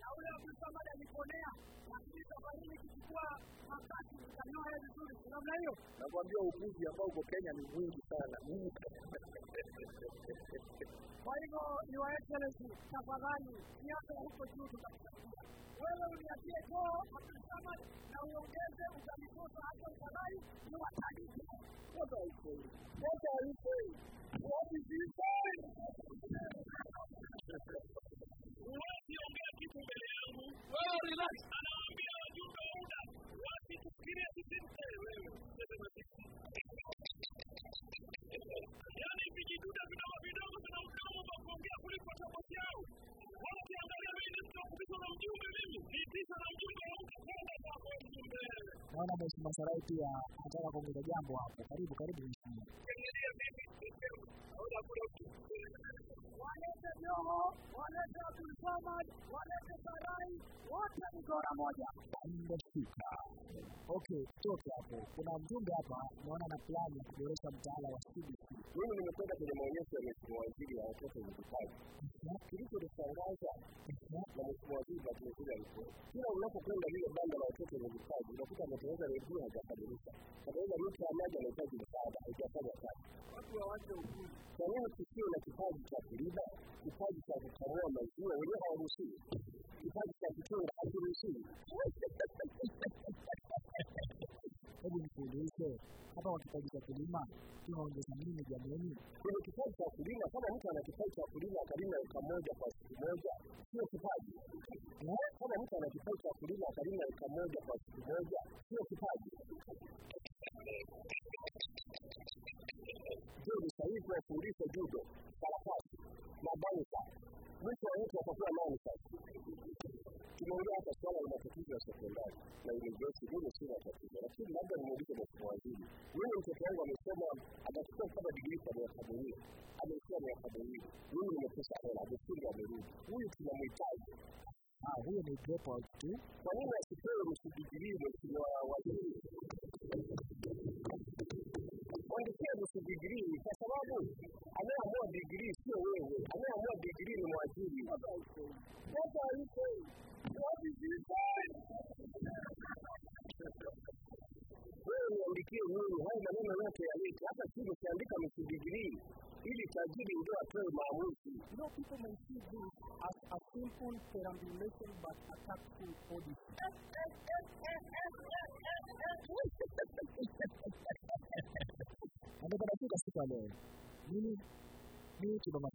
na ule Abdulsamad aliponea, lakini safari hii wakati vizuri, namna hiyo. nakwambia uguzi ambao uko Kenya ni mwingi sana Kwa hivyo Your Excellency, tafadhali siasa huko juu tutakusaidia. Wewe uniachie koo na uongeze utalikosa hata ni watalii. What are you saying? What are you saying? What is he Huwezi kitu mbele yangu. Wewe relax. Anawaambia wajumbe wa UDA wasitufikirie sisi wewe. Sema sisi. Yaani vijiduda vidogo vidogo vina mdomo wa kuongea kuliko chombo chao. Wakiangalia mimi ni mtu wa kupitwa na mjumbe mimi. Ni tisa na mjumbe wa UDA kwenda kwako mjumbe. Naona Mheshimiwa Sarai pia anataka kuongeza jambo hapo. Karibu, karibu Mheshimiwa. Ukiangalia mimi naona kuna Walete Joho, walete Abdulsamad, walete Sarai, wote ni gora moja. Mmefika. Okay, toke hapo. Kuna mjumbe hapa, naona na plani ya kuboresha mtaala wa CBC. Mimi nimekwenda kwenye maonyesho ya Mheshimiwa Waziri wa watoto vipaji. Kilichonishangaza na Mheshimiwa Waziri wa vilevile alipo, kila unapokwenda lile banda la watoto vipaji unakuta ametengeneza redio hajakamilisha, ametengeneza mita ya maji anahitaji msaada, haijafanya kazi. Watu hawache ujuzi. Kwa nini tusiwe na kipaji cha kulima, kipaji cha kukamua maziwa, wenyewe hawaruhusiwi, kipaji cha kuchunga hakiruhusiwi. Hebu nikuulize, hapa kwa kipaji cha kulima tunaongeza nini jameni? kwenye kipaji cha kulima, kama mtu ana kipaji cha kulima akalima eka moja kwa siku moja, sio kipaji. Eh, Kama mtu ana kipaji cha kulima akalima eka moja kwa siku moja, sio kipaji. Je, ni sahihi kuwafundisha judo, sarakasi na dansa, mwisho wa mtu watakuwa nani sasa? Tumeongea hapa swala la matatizo ya sekondari na university, hilo si matatizo, lakini labda nimuulize Mheshimiwa Waziri, mimi mtoto wangu amesoma akachukua kama digrii kwa miaka miwili, amesoma miaka miwili, mimi nimekosa hela, amefunga amerudi, huyu tunamhitaji. Ah, huyo ni dropout tu. Kwa nini asipewe msidigirii Mheshimiwa Waziri? Wangepewa digrii kwa sababu anayeamua digrii sio wewe, anayeamua digrii ni mwajiri. Saying? wewe niandikie mimi haya maneno yote yalete hata chini nusu msidigirii ili tajiri ndio atoe maamuzi You know, people may see this as a simple perambulation but a tactful policy. Amepata fika siku leo. Mimi mimi Kibama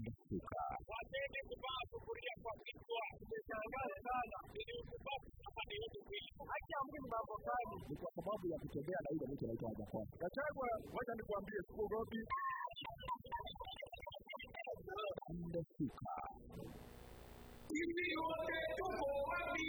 Victor. Amefika. Kuvaa sufuria kwa kichwa. Nimeshangaa sana. Niliukubali safari yote mbili. Haki ya Mungu ni mambo gani? Ni kwa sababu ya kutembea na ile mtu anaitwa Japani. Gachagua wacha nikwambie sikuogopi Amefika. sisi wote tuko wapi?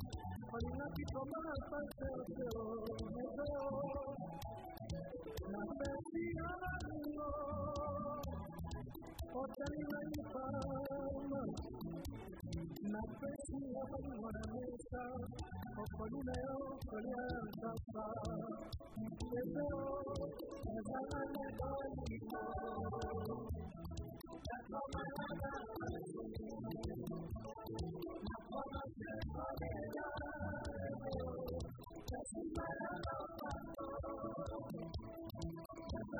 fanático más la la la la la la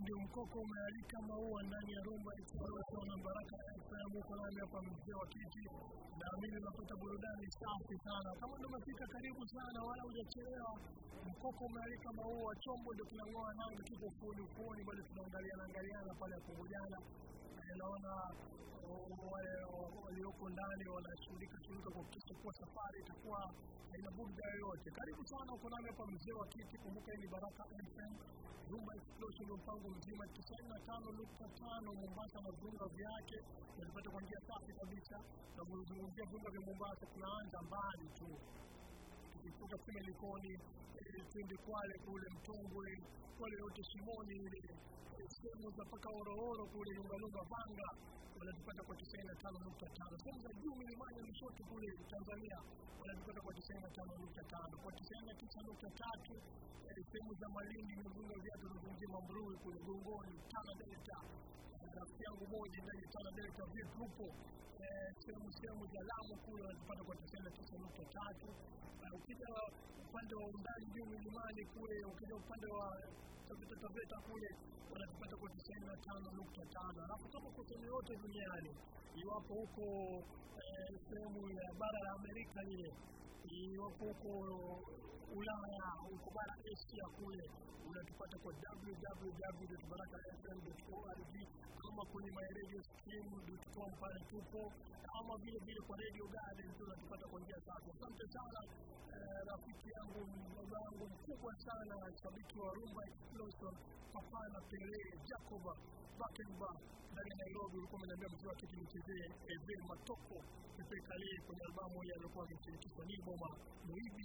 ndio mkoko umealika maua ndani ya rumba ikiwa na Baraka FM huko nami hapa mzee wa kiti, naamini unapata burudani safi sana. Kama ndio umefika, karibu sana, wala hujachelewa. Mkoko umealika maua, chombo ndio kinang'oa nanga, kipo ufuoni ufuoni, bado tunaangaliana angaliana pale ya. Eh, Naona oh, wale walioko ndani wanashughulika shughulika kuhakikisha kuwa safari itakuwa haina burda yoyote. Karibu sana, uko nami hapa mzee wa kiti. Kumbuka hii ni Baraka FM Rumba Explosion mpango mzima tisaini na tano nukta tano Mombasa na viunga vyake unapata kwa njia safi kabisa. Na kuzungumzia viunga vya Mombasa, tunaanza mbali tu tukivuka kule Likoni, eh, twende Kwale kule Mtongwe, Kwale yote Shimoni ile eh, sehemu za mpaka Horohoro kule Lungalunga Vanga wanatupata kwa tisaini na tano nukta tano. Sehemu za juu milimani Lushoto kule Tanzania wanatupata kwa tisaini na tano nukta tano. Kwa tisaini na tisa nukta tatu eh, sehemu za Malindi Migunga Viatu Ruvungi Mambrui kule Gongoni Tana Delta rafiki yangu moja ndani sana vile kwa vile tupo eh, sehemu sehemu za Lamu kule wanatupata kwa tisaini na tisa nukta tatu ukija upande wa undani juu milimani kule ukija upande wa Taveta Taveta kule wanatupata kwa tisini na tano nukta tano. Alafu kama kwa sehemu yote duniani. Iwapo huko eh, sehemu ya bara la Amerika ile iwapo Ulaya huko bara Asia kule unatupata kwa www.barakafm.org ama kwenye my radio stream.com pale tupo ama vile vile kwa radio garden tu unatupata kwa njia zako. Asante sana eh, rafiki yangu mdogo wangu mkubwa sana shabiki wa rumba explosion papana pele jacoba bakenba ndani ya nairobi ulikuwa umeniambia mzee wa kitu nichezee eve matoko pepe kwenye albamu ile aliokuwa ameshirikishwa ni boma muibi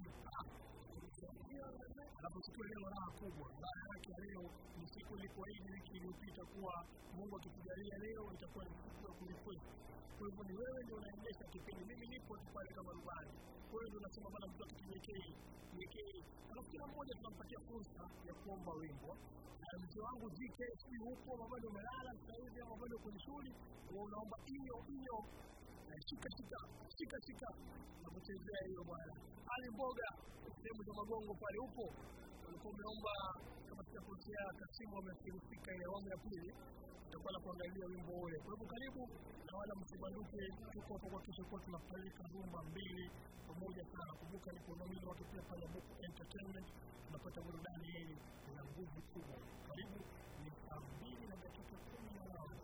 anapochukua leo raha kubwa. Raha yake ya leo ni siku ilipoahidi wiki iliyopita kuwa mungu akitujalia leo itakuwa ni siku ya kulikweli kwa hivyo ni wewe ndio unaendesha kipindi. Mimi nipo tu pale kama rubani. Kwa hiyo ndio unasema bana mtu akituwekei niwekei alafu kila mmoja tunampatia fursa ya kuomba wimbo. Mzee wangu jk sijui huko ama bado umelala sasa hivi ama bado kwenye shughuli unaomba hiyo hiyo shika shika shika shika nakuchezea hiyo bwana. Ali mboga sehemu za magongo pale upo ulikuwa umeomba kama sijakosea kasimu amefika ile awamu ya pili. Tutakuwa na kuangalia wimbo ule. Kwa hivyo karibu na wala msibanduke tuko hapo kuhakikisha kuwa tunapeleka rumba mbili pamoja sana. Kumbuka ni kuunamini watu pia pale Book entertainment tunapata burudani hii na nguvu kubwa. Karibu ni saa mbili na dakika kumi na nane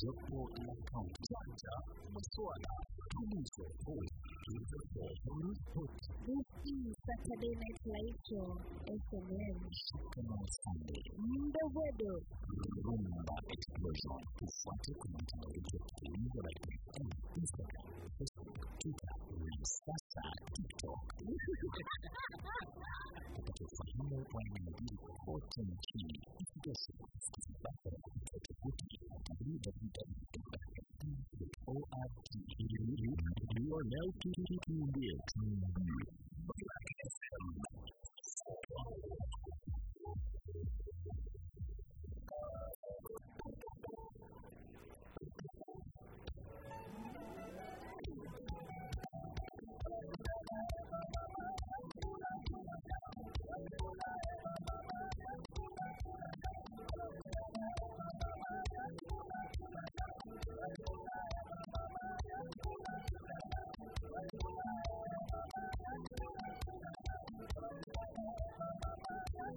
jopo la kaunti janja maswala tulizo This is Saturday Night Live Show, SMM. kama Sunday Mdogodo. rumba explosion tufuate kwenye mitandao yetu ya kijamii ya Baraka FM, Instagram, Facebook, Twitter na sasa TikTok. Tupate ufahamu wa yanayojiri kote nchini. Isitoshe, usipate kupitia tovuti www.baraka.org. You are now tuned in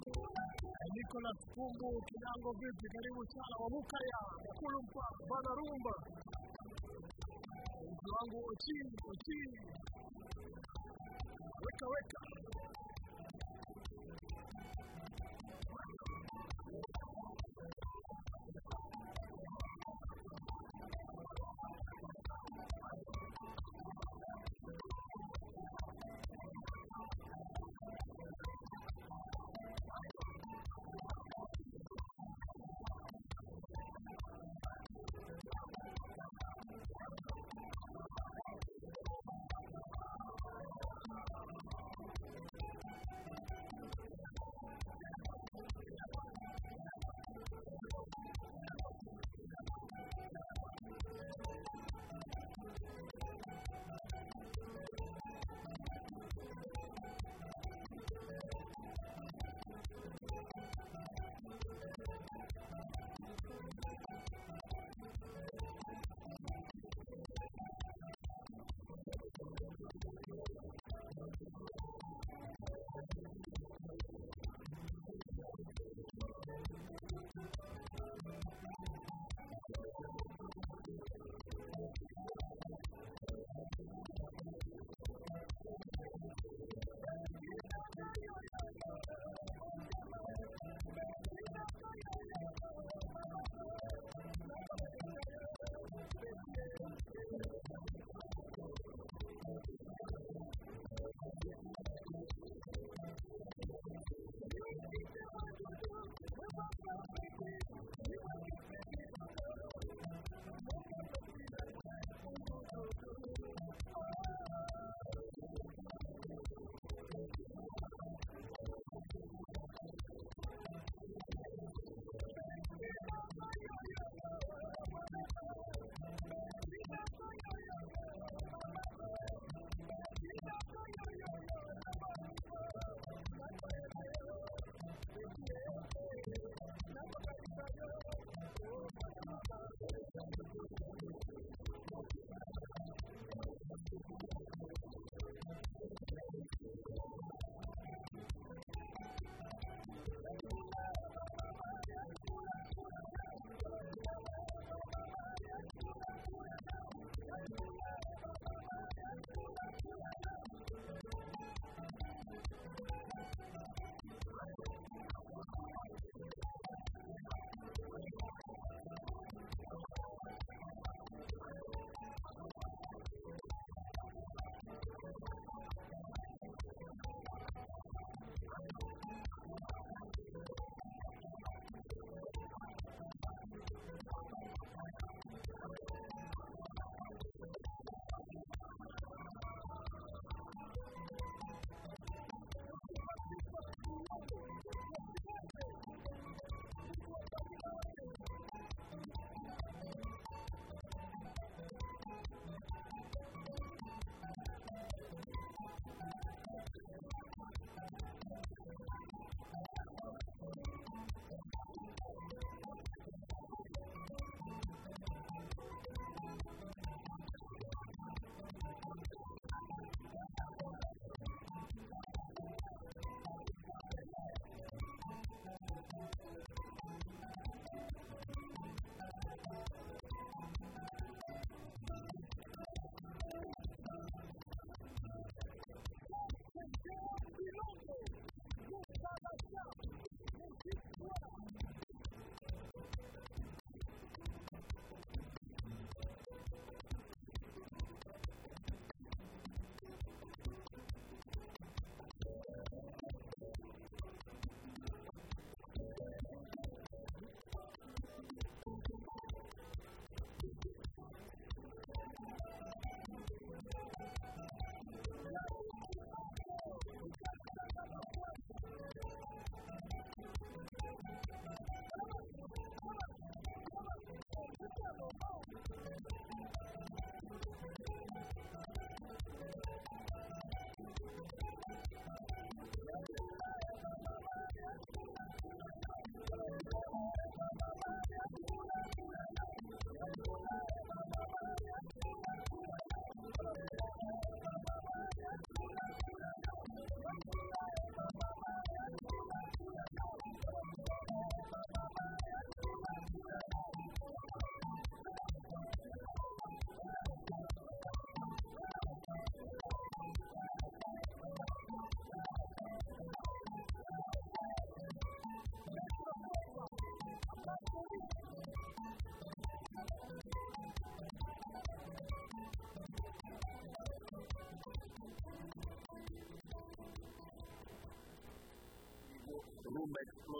Nicholas Kumbu Kilango, vipi? Karibu sana Wamukaya Kulumpa Bana Rumba, mtu wangu Ochi Ochi, weka weka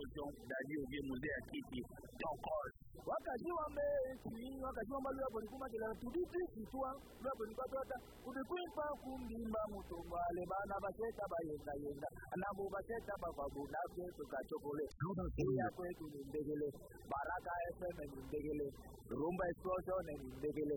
wajen radio game zai ake ke don call wakati wambe tini wakati wamba lwa boni kuma kila tuditi kitwa lwa boni patota kudikwimpa kumbimba mutumba lebana basheta bayenda yenda anamu basheta bakabuna kwetu kachokole ya kwetu ni ndegele baraka fm ni ndegele rumba explosion ni ndegele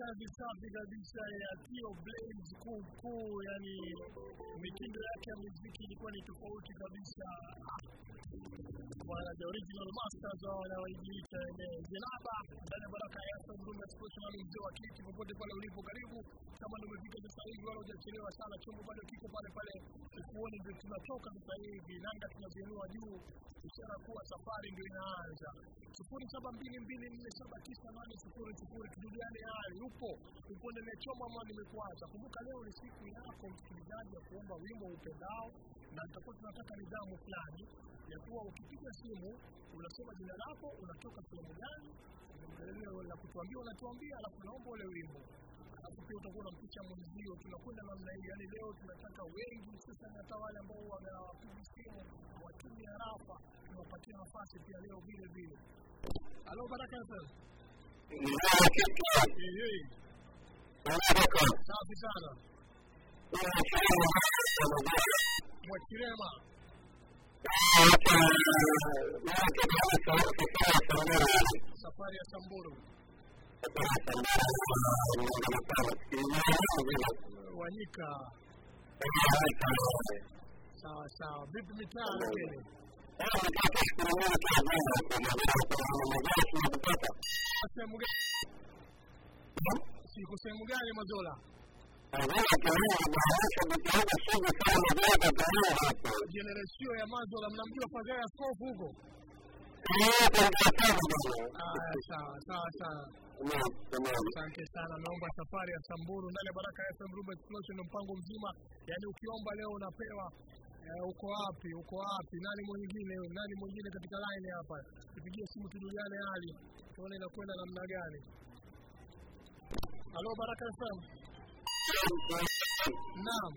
kazi safi kabisa ya Tio Blaze kuu kuu, yani mitindo yake ya muziki ilikuwa ni tofauti kabisa. The original masters wao wanaoijiita wenyewe Zinaba ndani ya Baraka ya FM Room Sports na mzee wa kiti popote pale ulipo, karibu kama ndio umefika sasa hivi, wala hujachelewa sana, chombo bado kiko pale pale kuone, ndio tunatoka sasa hivi, nanga tunaziinua juu, ishara kuwa safari ndio inaanza. Sufuri saba mbili mbili nne saba tisa nane sufuri sufuri, tujuliane hali. Upo upo nimechoma ama nimekuacha? Kumbuka leo ni siku yako msikilizaji ya kuomba wimbo upendao, na tutakuwa tunataka nidhamu fulani ya kuwa ukipiga simu unasema jina lako, unatoka sehemu gani, la kutuambia unatuambia, alafu naomba ule wimbo alafu pia utakuwa unampicha mwenzio. Tunakwenda namna hii, yaani leo tunataka wengi, hususan hata wale ambao wanawapiga simu hawatumi harafa, tunapatia nafasi pia leo vile vile. Halo, Baraka FM. Safi sana. Mwakirema. Safari ya Samburu. Wanyika. Sawa sawa. Vipi mitaa? Siku sehemu gani Mazola? Generation ya Mazola mnamjua Fadhili Askofu huko? Sawa sawa sawa. Asante sana, naomba safari ya Samburu ndani ya Baraka FM Rumba Explosion, mpango mzima. Yaani ukiomba leo unapewa. Eh, uko wapi? Uko wapi? Nani mwingine? Nani mwingine katika line hapa? Tupigie simu tujuliane hali, tuone inakwenda namna gani. Halo, Baraka FM. Naam.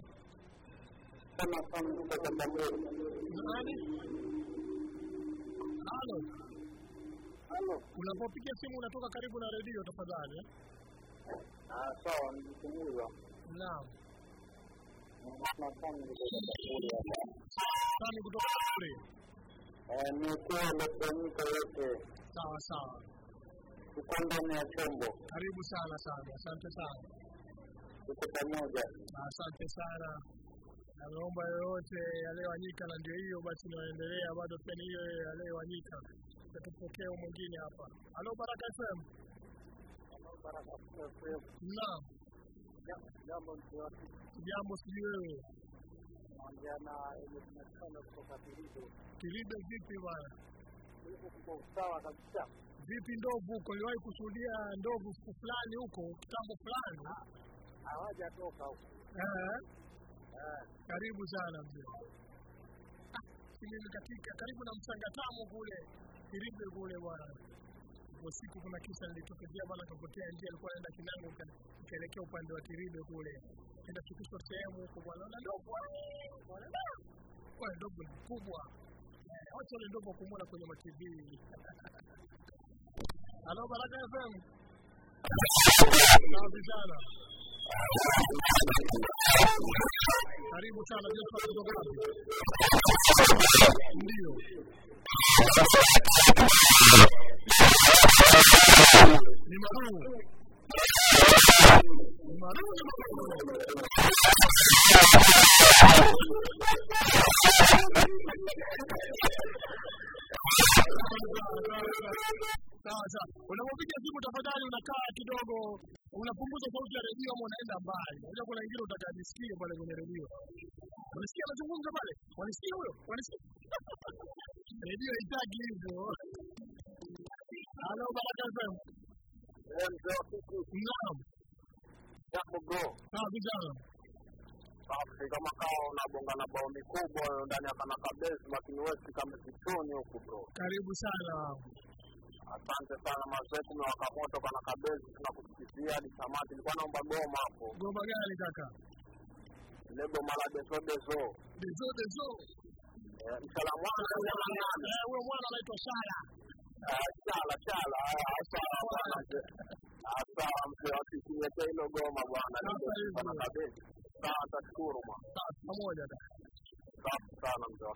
Nani? Halo. Unapopiga simu unatoka karibu na redio tafadhali. Ah, sawa Naam. nafanya Sani kutoka kule. nikuwa amefanyika yote Sawa sawa. tuko ndani ya chombo Karibu sana sana. Asante sana. tuko pamoja Asante sana. ameomba yoyote yaliyowanyika na ndio hiyo basi inaendelea bado pia ni hiyo yaliyowanyika. Tutapokea mwingine hapa. Halo Baraka FM. Naam. Jambo sijui wewe. Jana kutoka vipi bwana? huko kuko sawa kabisa Vipi ndovu huko? Uliwahi kushuhudia ndovu siku fulani huko kitambo fulani? hawajatoka huko Eh. Karibu sana mzee. Ah, katika karibu na Msangatamo kule Kiribe kule bwana. Kwa siku kuna kisa nilitokezea bwana, kapotea njia, alikuwa anaenda Kinango ikaelekea kaelekea upande wa Kiribe kule, enda shukishwa sehemu huko bwana, na ndogo kwa ndovu ni kubwa, Eh, wacha ile ndogo kumwona kwenye ma TV. Halo Baraka FM. Safi. Karibu sana Joshua kutoka? Ndio. Ni maruu. Sawa sawa. Unapopiga simu tafadhali unakaa kidogo, unapunguza sauti ya redio ama unaenda mbali. Unajua kuna wengine utakajisikia pale kwenye redio. Unasikia anazungumza pale? Wanisikia huyo? Wanisikia? redio haitaki hivyo. Halo Baraka FM. Naam. Jambo bro Sawa vijana. safi kama kawa unabonga na bao mikubwa ndani ya kanaka base lakini west kama kichoni huku bro Karibu sana. asante sana mazee kumewaka moto kanaka base tunakusikizia hadi samaki nilikuwa naomba goma hapo Goma gani kaka? lebo goma deso deso Dezo dezo. Eh, msala mwana Eh, huyo mwana anaitwa Shala. Ah, chala chala Sawa mzee hilo goma bwana sana kabisa. sawa tashukuru pamoja da. safi sana mzee wa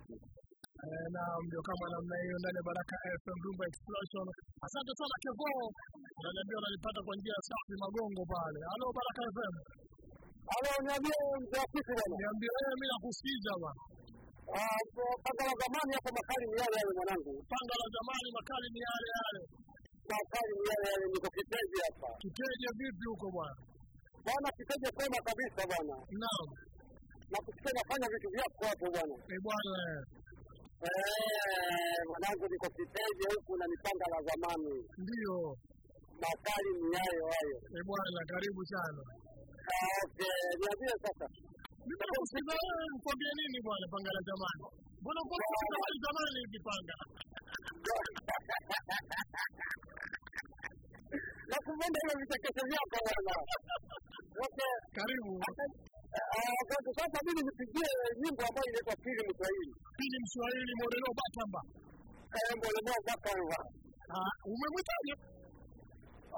Eh, na ndio kama namna hiyo ndani ya Baraka FM Rumba Explosion. Asante sana Kevo Unaniambia unanipata kwa njia safi Magongo pale. Halo Baraka FM. Halo, niambie mzee wa bwana. Niambie wewe, mimi nakusikiza bwana. Ah, panga la zamani hapo makali ni yale yale mwanangu. Panga la zamani makali ni yale yale. Niko hapa. Kiteje vipi huko bwana? Bwana kiteji kwema kabisa bwana. Naam. Na kusikia nafanya vitu vyako hapo bwana. Eh bwana eh. Mwanangu niko kiteji huku na mipanga la zamani. Ndio. Makali ni hayo hayo. Eh bwana, karibu sana. Okay, niambie sasa. Mimi nakusikiza wewe, nikwambie nini bwana panga la zamani? Mbona uko zamani zamani hivi panga? Na kupenda hilo vichekesho vyako bwana. Wote Karibu. Ah, Asante. Sasa mimi nipigie nyimbo ambayo inaitwa Pili Mswahili. Pili Mswahili Morelo Batamba. Eh, Morelo Bakamba. Ah, umemwitaje?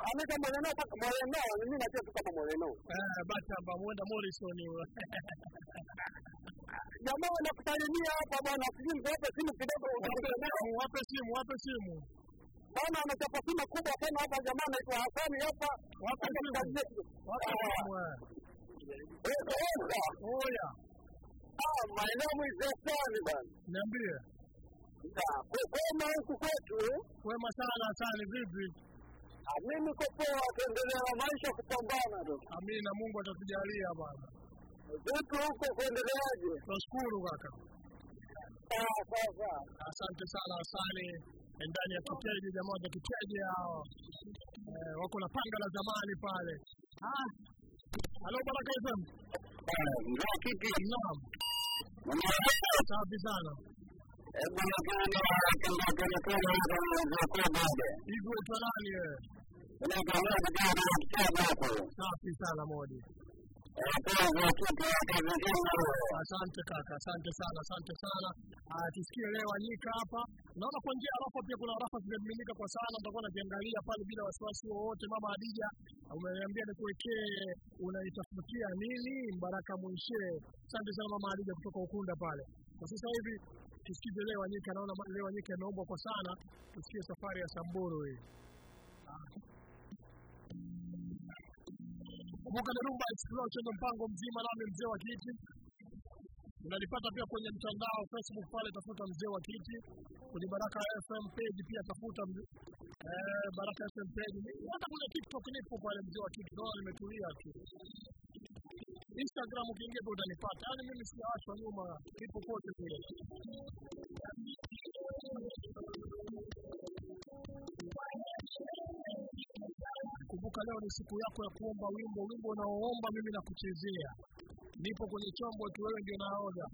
Anaitwa Moreno Mwelenao, mimi najua tu kama Moreno. Eh, Batamba muenda Morrison huyo. Jamaa wanakusalimia hapa bwana, sijui mzape simu kidogo Wape simu, wape simu. Bwana anachapa simu kubwa sana hapa, jamaa anaitwa Hasani hapa. Wape simu. Wape simu. Oya. Ah, my name is mwizesani bwana. niambie. Ah, Kwema huku kwetu, Kwema sana sana, vipi? Mimi niko poa, tuendelea na maisha kupambana tu. Amina, Mungu atatujalia bwana. Vipi huko kuendeleaje? Tunashukuru kaka. Sawa sasa. Asante sana Hasani, ndani ya kiteje, jamaa za kiteje hao eh, wako na panga la zamani pale. Ah, halo Baraka FM. Kiti. Naam, safi sana. Safi sana Modi. Asante kaka, asante sana, asante sana. Tusikie leo Anyika hapa. Naona kwa njia Arafa pia kuna rafa zimemiminika kwa sana, nitakuwa nakiangalia pale bila wasiwasi wowote. Mama Adija umeniambia nikuwekee unaitafutia nini? Mbaraka mwishee Asante sana Mama Adija kutoka Ukunda pale. Kwa sasa hivi tusikize leo Anyika, naona leo Anyika ameombwa kwa sana. Tusikie safari ya Samburu hii. Kumbuka ni Rumba Explore cheza mpango mzima nami mzee wa kiti. unalipata pia kwenye mtandao Facebook pale, tafuta mzee wa kiti. Kwenye Baraka FM page pia tafuta eh, Baraka FM page. Hata kwenye TikTok nipo pale mzee wa kiti, naona nimetulia tu. Instagram ukiingia tu utanipata. Yaani mimi sijaachwa nyuma, nipo kote kule. Kumbuka leo ni siku yako ya kuomba wimbo, wimbo unaoomba mimi nakuchezea. Nipo kwenye chombo tu, wewe ndio naoga.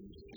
Jesus.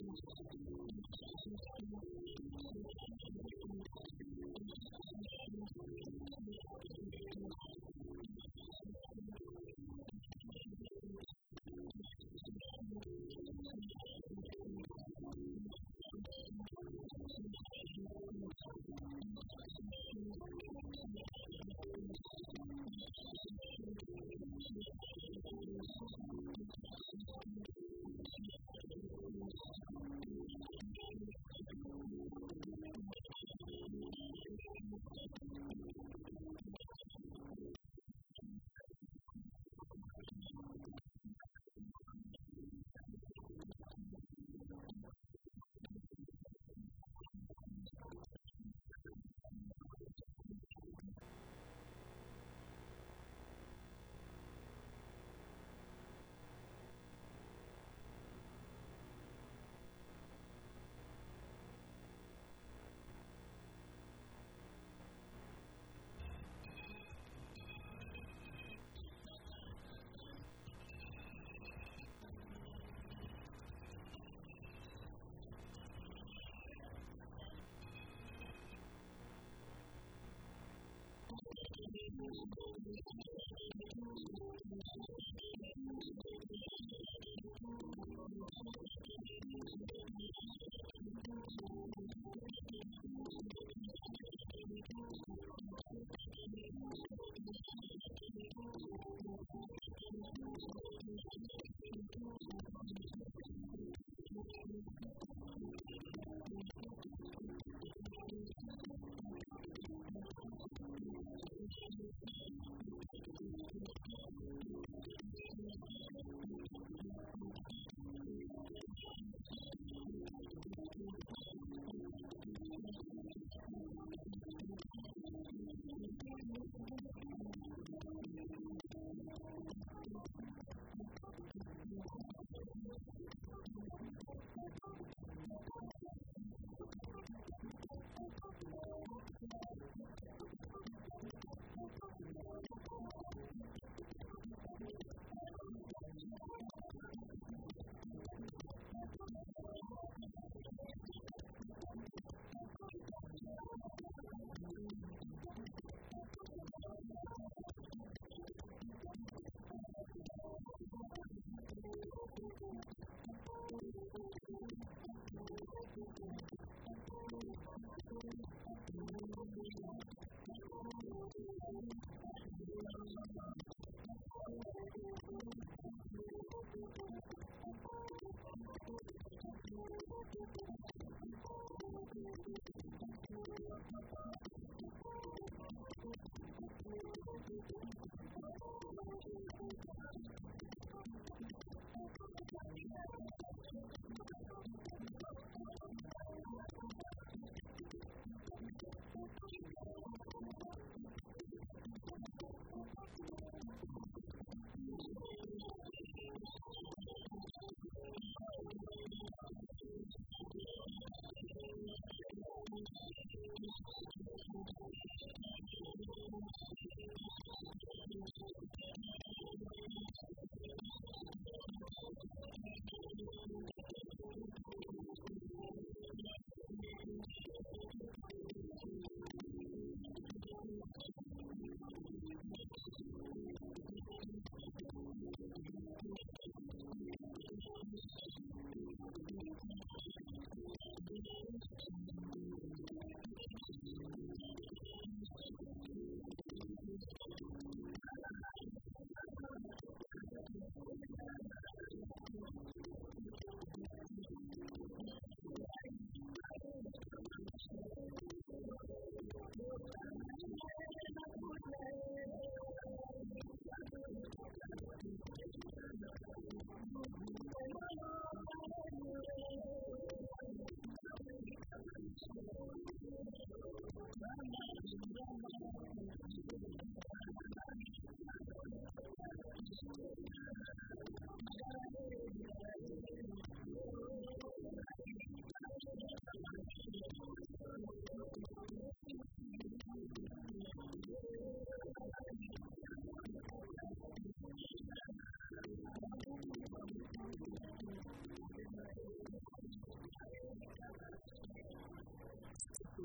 ubu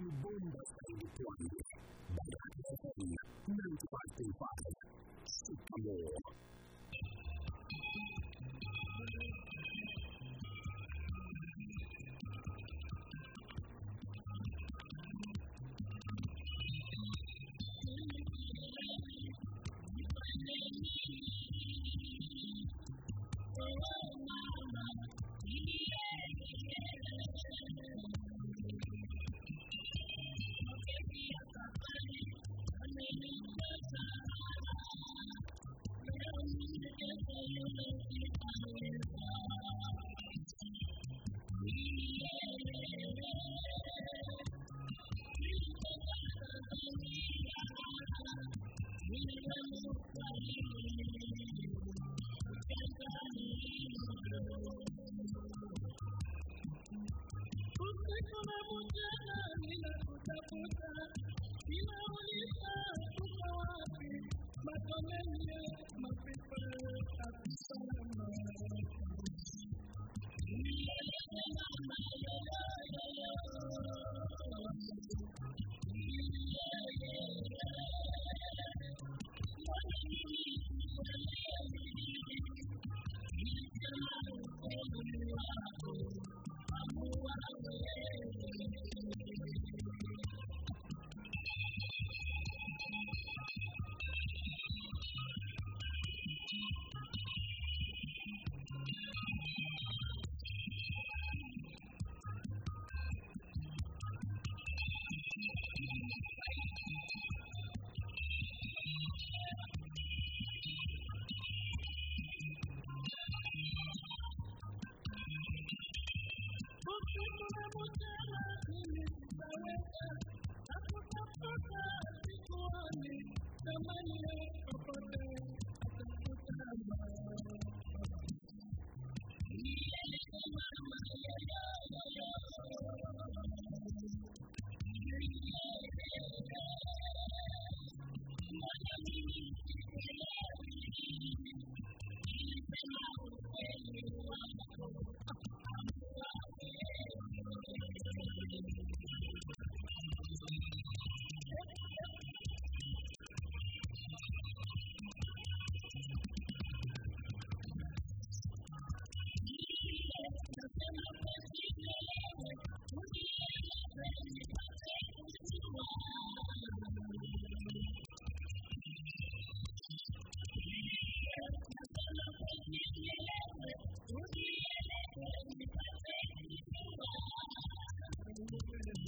ni bomba zaidi pwani. Baada ya ninety-five point five Sycamore. Usiku Amen. Thank you. woman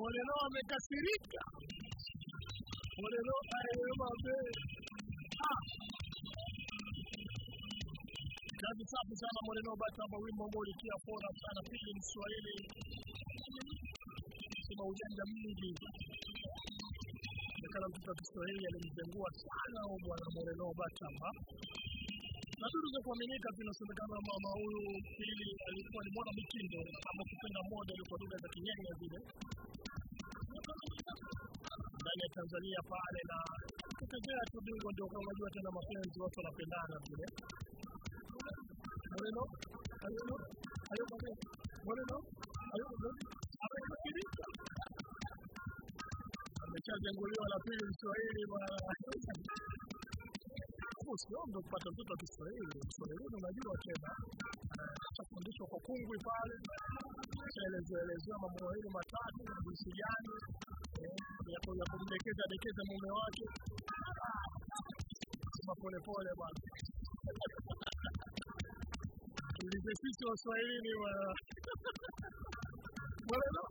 Moreno amekasirika. Moreno aelewabe. Kazi safi sana Moreno Batamba, wimbo ambao ulitia fora sana. Pili Mswahili sema ujanja mwingi nekana mtoto wa Kiswahili alimzengua sana huyu bwana Moreno Batamba. na duru za kuaminika zinasemekana mama huyu pili alikuwa ni mwana mitindo ama kupenda moda kwa lugha za Kinyanya zile Tanzania pale na kutegea tu bingo, ndio kama unajua tena mapenzi watu wanapendana vile. Moreno? Moreno? Ayo Moreno Moreno ayo Moreno amekasirika ameshajenguliwa la pili Mswahili usiombe kupata mtoto wa Kiswahili. Kiswahili unajua tena, ashafundishwa kwa kungwi pale, ashaelezewa mambo mawili matatu na jinsi gani ya kumdekeza dekeza mume wake. kwa polepole bwana, Ndivyo sisi Waswahilini bwana Moreno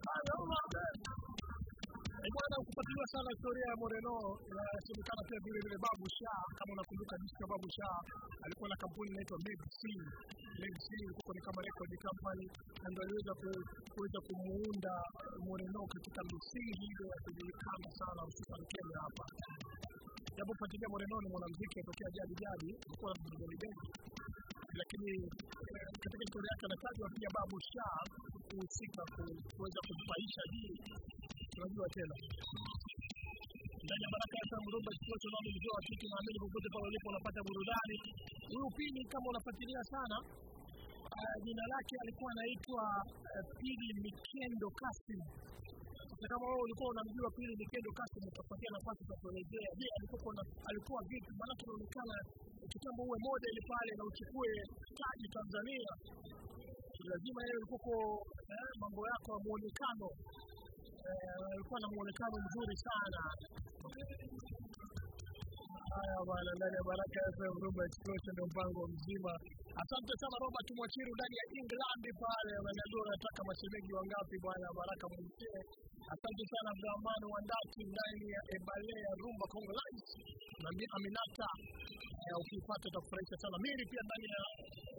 bwana kufuatilia sana historia ya Moreno inasemekana pia vile vile Babu Shah, kama unakumbuka ya Babu Shah alikuwa na kampuni inaitwa. Med C ilikuwa ni kama record company, na ndio aliweza kuweza kumuunda Moreno katika misingi ile ya kujulikana sana hususan Kenya hapa. Japo fuatilia Moreno ni mwanamuziki atokea jadi jadi, alikuwa na jadi lakini katika historia yake anatajwa pia Babu Shah kuhusika kuweza kumpaisha hii tunajua tena ndani ya Baraka FM Rumba Sports unaona wa kiki, naamini popote pale ulipo unapata burudani. Huyu pini kama unafuatilia sana jina lake alikuwa anaitwa Pili Mikendo Kasim. Kama wewe ulikuwa unamjua Pili Mikendo Kasim, utapatia nafasi za kuelezea, je, alikuwa alikuwa vipi? Maana tunaonekana kitambo uwe model pale na uchukue taji Tanzania, lazima yeye ulikuwa mambo yako ya muonekano alikuwa na muonekano mzuri sana. Haya bwana, ndani ya Baraka FM Rumba Explosion ndio mpango mzima. Asante sana Robert Mwachiru ndani ya England pale, wanajua unataka mashemeji wangapi bwana? Baraka mwenzie. Asante sana Abdurahman Wandati ndani ya Ebale ya Rumba Congo Live na Aminata ukipata utakufurahisha sana. Miri pia ndani ya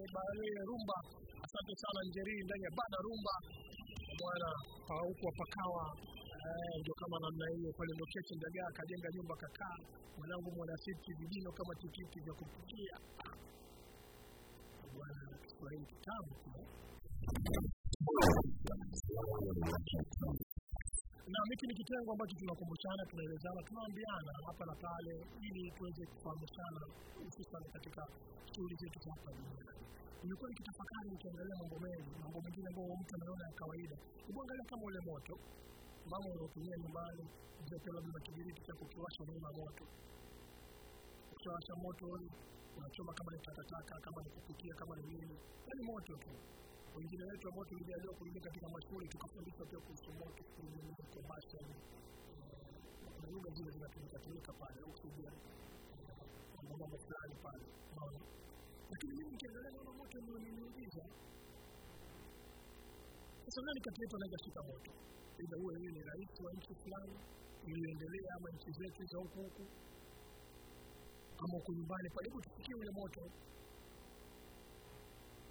Ebale ya Rumba. Asante sana Njeri ndani ya Bana Rumba bwana huko wapakawa ndio kama namna hiyo. Pale location dagaa akajenga nyumba kakaa. Mwanangu mwanasiti vijino kama tikiti vya kupikia Kiswahili kitabu na hiki ni kitengo ambacho tunakumbushana, tunaelezana, tunaambiana hapa na pale, ili tuweze kufahamishana, hususan katika shughuli zetu za hapa duniani. Nimekuwa nikitafakari nikiangalia mambo mengi, mambo mengine ambayo mtu anaona ya kawaida. Hebu kama ule moto ambao unaotumia nyumbani, mzee labda na kibiriti cha kukiwasha unaona moto. Ukiwasha moto unachoma kama ni takataka, kama ni kupikia, kama ni nini, yaani moto tu. Wengine wetu ambao tulijaliwa kuingia katika mashule tukafundishwa pia kuhusu moto, kwa basi, kuna lugha zile zinatumika tumika pale, oxygen, mambo fulani pale, unaona lakini mimi nikiangalia naona moto ndio umeniingiza. Sasa nani kati yetu anaweza shika moto? Ila uwe wewe ni rais wa nchi fulani iliyoendelea, ama nchi zetu za huku huku, ama uko nyumbani pale, hebu tufikie ule moto,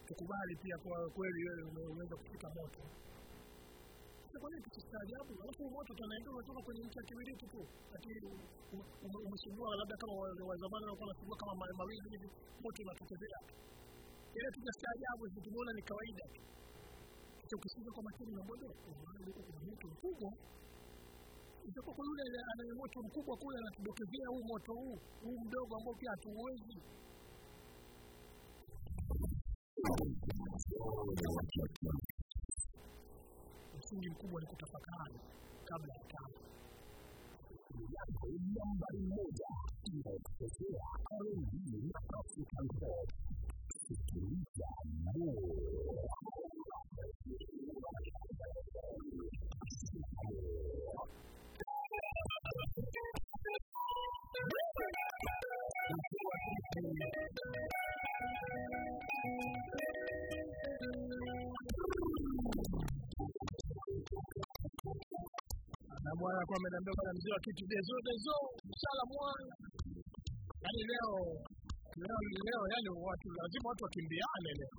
tukubali pia kwa kweli wewe umeweza kufika moto. Kwa nini tusistaajabu? Alafu moto tunaenda unatoka kwenye mcha kiwili tu, lakini umesumbua, labda kama wa zamani walikuwa wanasumbua kama mawili hivi, moto unatokezea. Ile tunastaajabu, tumeona ni kawaida. Sasa ukisikiza kwa makini na kuna moto mkubwa itakuwa kwa yule ana moto mkubwa kule anatudokezea huu moto huu huu mdogo ambao pia hatuuwezi. msingi mkubwa ni kutafakari kabla ya kazi. nambari moja inayotokea R&B na African Pop. Sikiliza More. Na bwana alikuwa ameniambia bwana mzee wa kitu dezo dezo sala mwana yaani leo leo leo yani watu lazima watu wakimbiane leo.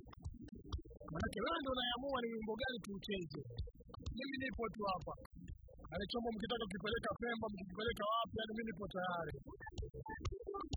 Manake wewe ndio unaamua ni wimbo gani tuucheze. Mimi nipo tu hapa. Ale chombo mkitaka kukipeleka pemba mkikipeleka wapi yani mimi nipo tayari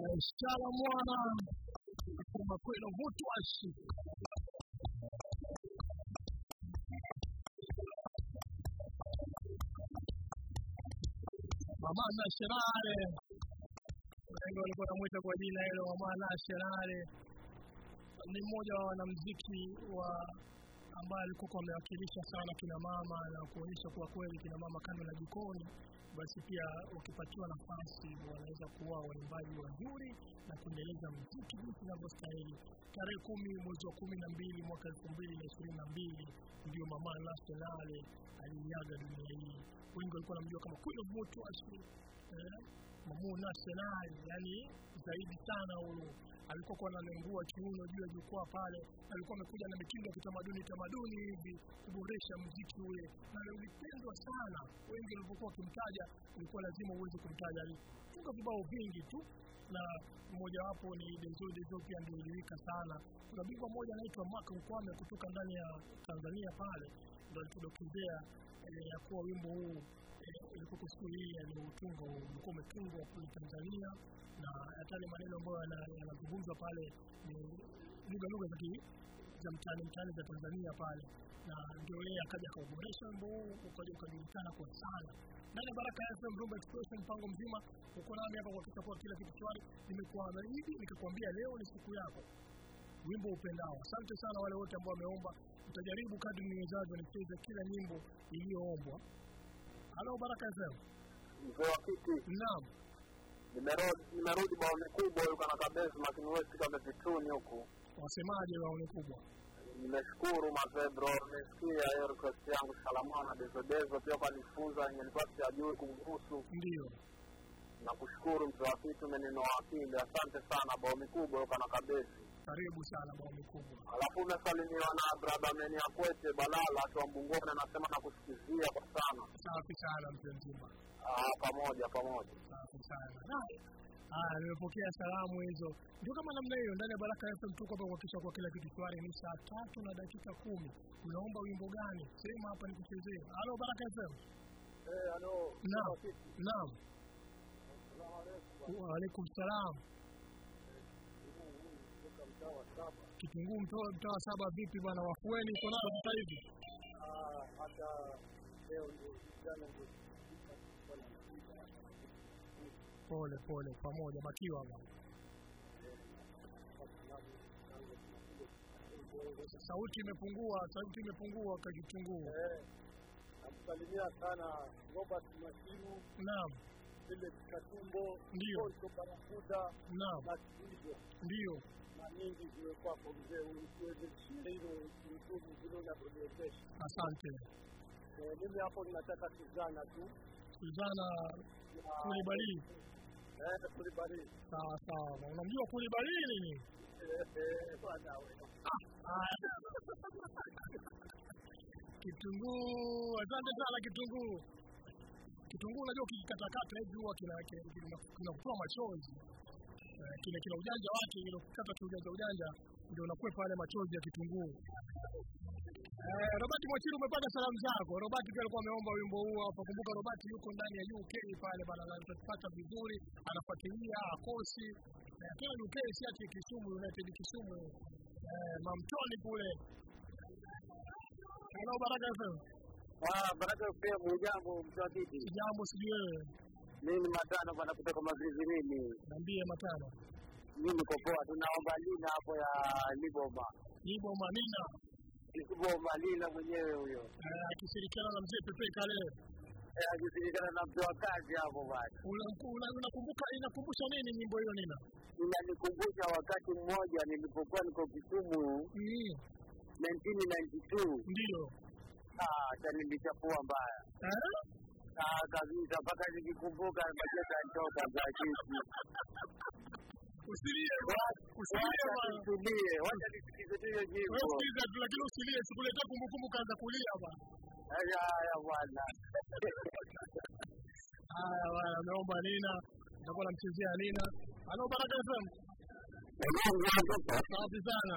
Shala mwana. Kama mtu vutwashi Mama Sherare. Wengi walikuwa wanamwita kwa jina hilo Mama Sherare. Ni mmoja wa wanamuziki wa ambaye alikuwa amewakilisha sana kina mama na kuonyesha kwa kweli kina mama kando na jikoni, basi pia ukipatiwa nafasi wanaweza kuwa waimbaji wazuri na kuendeleza muziki jinsi inavyostahili. Tarehe kumi mwezi wa kumi na mbili mwaka elfu mbili na ishirini na mbili ndio mama Nationale aliaga dunia hii. Wengi walikuwa namjua kama kuyo mutu asi eh, Mamu Nationale, yani zaidi sana huyu alikuwa kwa ananengua kiuno juu ya jukwaa pale, alikuwa amekuja na mitindo ya kitamaduni tamaduni hivi kuboresha muziki ule, na ulipendwa sana. Wengi walipokuwa wakimtaja, ilikuwa lazima uweze kumtaja. Alitunga vibao vingi tu, na mmojawapo ni Dezo Dezo, pia ndio sana. Kuna bingwa mmoja anaitwa Mark Mkwame kutoka ndani ya Tanzania pale, ndo alitudokezea eh, ya kuwa wimbo huu ilikuwa siku hii aliutunga ulikuwa umetungwa kule Tanzania na hata yale maneno ambayo yana- yanazungumzwa pale ni lugha lugha za za mtaani mtaani za Tanzania pale, na ndio yeye akaja akauboresha wimbo huu ukaja ukajulikana kwa sana ndani ya Baraka FM Rumba Express, mpango mzima uko nami hapa kuhakikisha kuwa kila kitu shwari. Nimekuahidi nikakwambia leo ni siku yako, wimbo upendao. Asante sana wale wote ambao wameomba, utajaribu kadri niwezavyo nicheze kila nyimbo iliyoombwa. Halo Baraka FM. mzee wa kiti Naam. nimerudi nimerudi baoni kubwa yuko na kabezi lakini wewe kama vituni huko. Wasemaje baoni kubwa? nimeshukuru mazee bro nimesikia hiyo request yangu salamana dezodezo pia kanifunza yenye nilikuwa sijui kumhusu Ndio. Nakushukuru mzee wa kiti umeninoa akili asante sana baoni kubwa yuko na kabezi Karibu sana baoni kubwa. alafu umesalimiwa na brother meni akwete balala akiwa mbungoni anasema nakusikizia kwa sana Safi sana mzee mzima. ah, pamoja pamoja Safi sana. Haya, nimepokea salamu hizo. Ndio kama namna hiyo, ndani ya Baraka FM tuko hapa kuhakikisha kwa kila kitu shwari. Ni saa tatu na dakika kumi. Unaomba wimbo gani? Sema hapa nikuchezee. Halo Baraka FM. eh halo Naam. Naam. Wa alaikum salam. Kitunguu mtoa mtaa wa saba vipi bwana? Wafueni uko nao sasa hivi? ndio Pole pole, pamoja bakiwa bwana. Sauti imepungua, sauti imepungua kwa kitunguu. namsalimia sana Robert Masimu Naam, Ile Katumbo Ndio. Naam, ndio. Nyingi zimekuwa kwa mzee uliwezeshia hilo uchumi vile unavyojiwezesha. Asante Eh, Mimi hapo ninataka Suzana tu Suzana Kulibali. eh, Kulibali Sawa sawa, unamjua Kulibali nini? Eh, we. Haya. Kitunguu, asante sana kitunguu. Kitunguu unajua ukikatakata hivi huwa kina kina- kina- kinakutoa machozi. Kile kina ujanja wake, ile kukata kiujanja ujanja ndio unakuwa pale machozi ya kitunguu. Eh, Robert Mwachiru umepata salamu zako. Robert pia alikuwa ameomba wimbo huu hapa. Kumbuka Robert yuko ndani ya UK pale bana, na tutapata vizuri, anafuatilia akosi. Eh, tena UK si ati Kisumu United Kisumu. Eh, Mamtoni kule. Hello Baraka FM. Ah, Baraka FM ujambo mtafiti. Jambo sijui wewe. Mimi matano bwana kutoka Mazizi mimi. Niambie matano. Mimi niko poa tunaomba lina hapo ya Liboma. Liboma lina. Liboma lina mwenyewe huyo. eh, akishirikiana na mzee Pepe Kale. Eh, akishirikana na mzee wa kazi hapo bwana. Una- una- Unakumbuka inakumbusha nini nyimbo hiyo Nina? Inanikumbusha wakati mmoja nilipokuwa niko Kisumu Mm, 1992. ndio. Ah, tani nilichapua mbaya. Eh? Ah, kabisa mpaka nikikumbuka machozi nitoka za kiki. Usilie. Usilie Wacha nisikize tu hiyo Wewe tu lakini usilie, sikuletea kumbukumbu kaanza kulia bwana. Haya haya bwana. Haya bwana, naomba Nina. Nitakuwa namchezea Nina. Halo Baraka FM. Safi sana.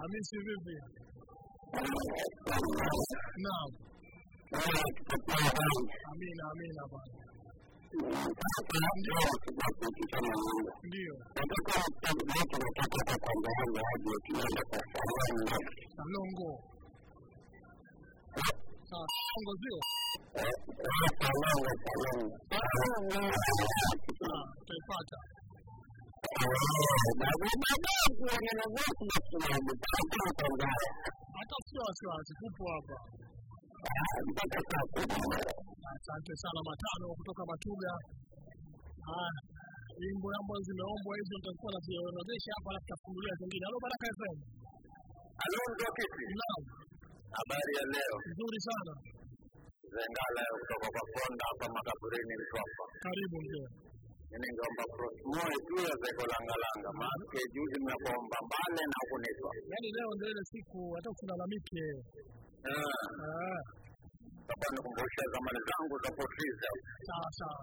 Hamisi vipi? Naam. Amina, amina bwana. Ndio. Sio? Ah, utaipata. hata sio wasiwasi, kupo hapa. Asante sana matano kutoka Matuga. Ah, wimbo ambazo zimeombwa hizo nitakuwa naziorodhesha hapa, alafu tafungulia zingine. Halo Baraka FM. Halo ndoki. Naam, habari ya leo? nzuri sana. Zengala kutoka kwa Konda hapa makaburini Mtwapa. Karibu mzee. Mimi ningeomba moyo tu ya zeko langalanga, maana juzi mnakuomba mbale na kunipa. Yaani leo ndio ile siku hata usilalamike. Sasa nikumbusha zamani zangu za potiza. sawa sawa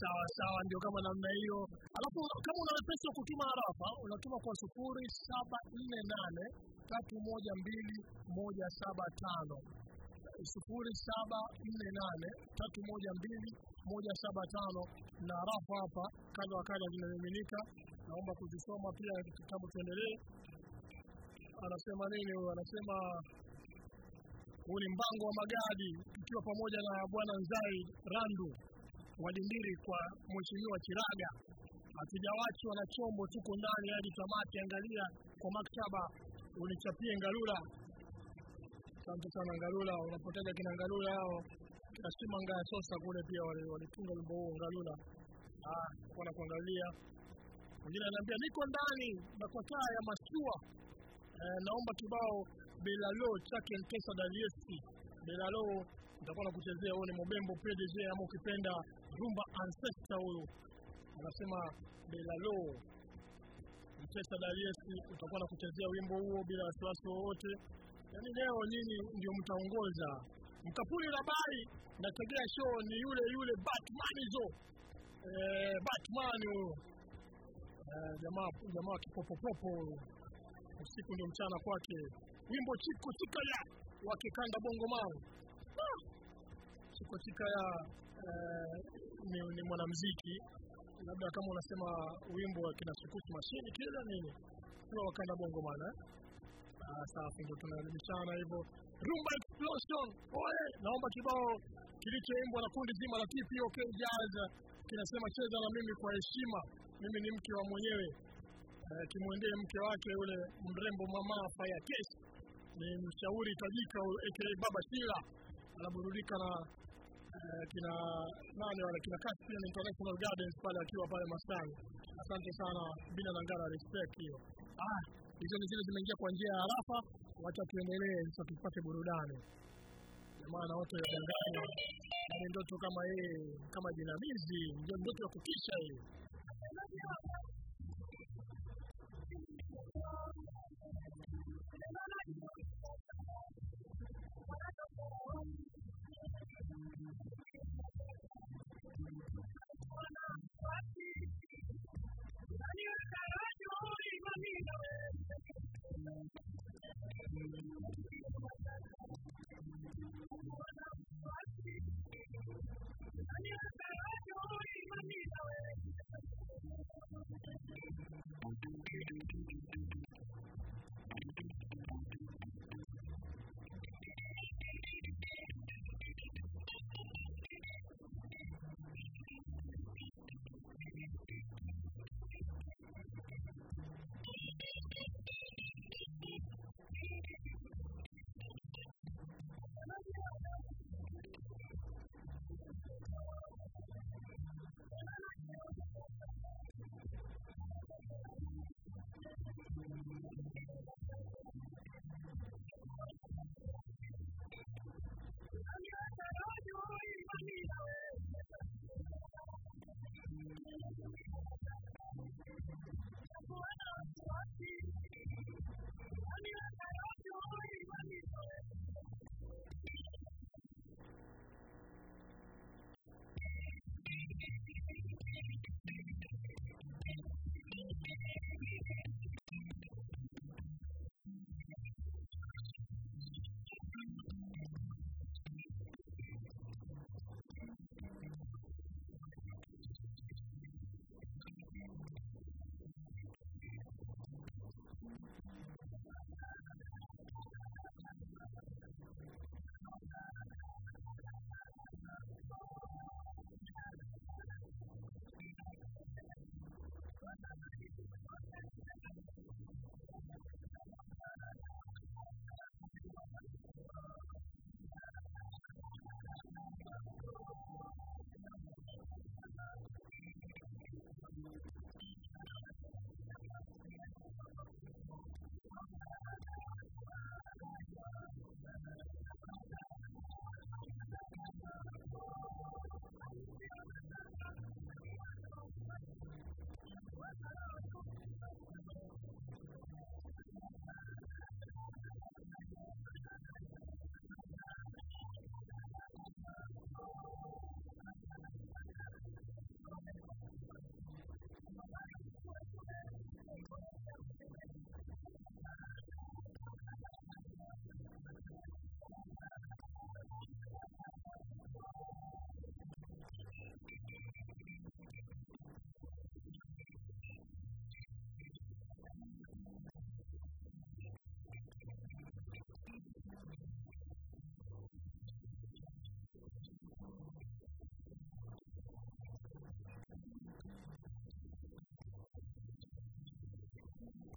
sawa sawa, ndio kama namna hiyo. Alafu kama una wepesi wa kutuma harafa, unatuma kwa sufuri saba nne nane tatu moja mbili moja saba tano sufuri saba nne nane tatu moja mbili moja saba tano na harafa hapa kadha wa kadha zinamiminika. Naomba kuzisoma pia kitambo, tuendelee. Anasema nini huyo? Anasema huu ni mbango wa magadi, ikiwa pamoja na bwana Nzai Randu Walindiri kwa mheshimiwa Chiraga. Hatujawachwa na chombo, tuko ndani hadi tamati. Angalia kwa maktaba, unichapie Ngalula. Asante sana Ngalula, unapoteza kina Ngalula hao kinasima ngaya Sosa kule pia wali- walitunga wimbo huo Ngalula. Ah, kuangalia mwingine ananiambia niko ndani na kwa taa ya mashua eh, naomba kibao Belalo chake Mpesa Daliesi. Belalo nitakuwa nakuchezea wewe, ni Mobembo PDG ama ukipenda Rumba Ancestor huyo anasema Belalo Mpesa Daliesi, utakuwa nakuchezea wimbo huo bila wasiwasi wowote. Yaani leo nyinyi ndio mtaongoza. Mkapuli Rabai nategea show ni yule yule Batman hizo eh, Batman huyo eh, jamaa jamaa kipopopopo huyo usiku ndio mchana kwake. Wimbo chiko chikaya wakikanda bongo mawe. Ah! Chiko chikaya eh, ni, ni mwanamuziki labda kama unasema wimbo wa kina sukutu Mashini kile nini, sio wakanda bongo mawe eh? Ah, safi, ndio tunaelimishana hivyo. Rumba Explosion, oye! Naomba kibao kilichoimbwa na kundi zima la TPOK Jazz kinasema cheza na mimi kwa heshima, mimi ni mke wa mwenyewe eh, kimwendee mke wake yule mrembo mama Faya Kesi, ni mshauri tajika aka Baba Shila, anaburudika na eh, kina nane wale kina Caspian International Gardens pale akiwa pale Masani. Asante sana Bina Nangara, respect hiyo. Ah, hizo ni zile zimeingia kwa njia ya harafa, wacha tuendelee sasa tupate burudani. Jamaa na watu yadanganya, ni ndoto kama yeye kama jinamizi, ndio ndoto ya kutisha hii.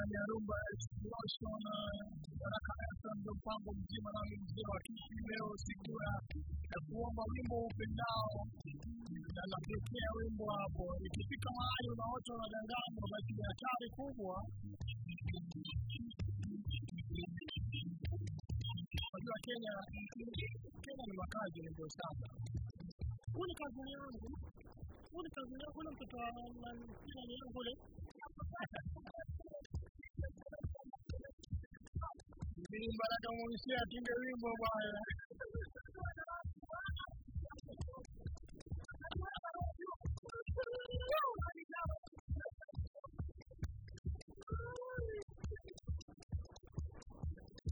ndani ya rumba explosion na FM ndio mpango mzima na mzee wa kiti leo siku ya ya kuomba wimbo upendao na napokea wimbo hapo ikifika mahali unaota unadanganywa basi ni hatari kubwa unajua Kenya Kenya ni makazi ndio sana kule kazini yangu kule ni kazini yangu kule mtoto wa jirani Baraka Mwanisia atunge wimbo bwana.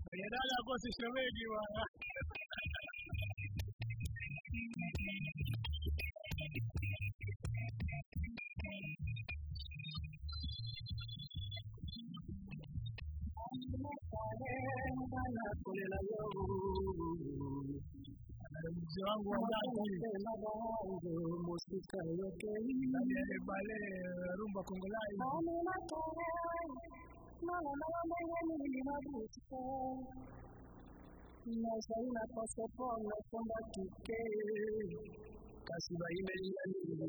Kwenye dada akosi shemeji bwana. mabango mosika yote bale bale rumba kongolai. Bale mato mama mama mimi ninabusa nazaina pasopona kwamba kike. Kasi baimelia nini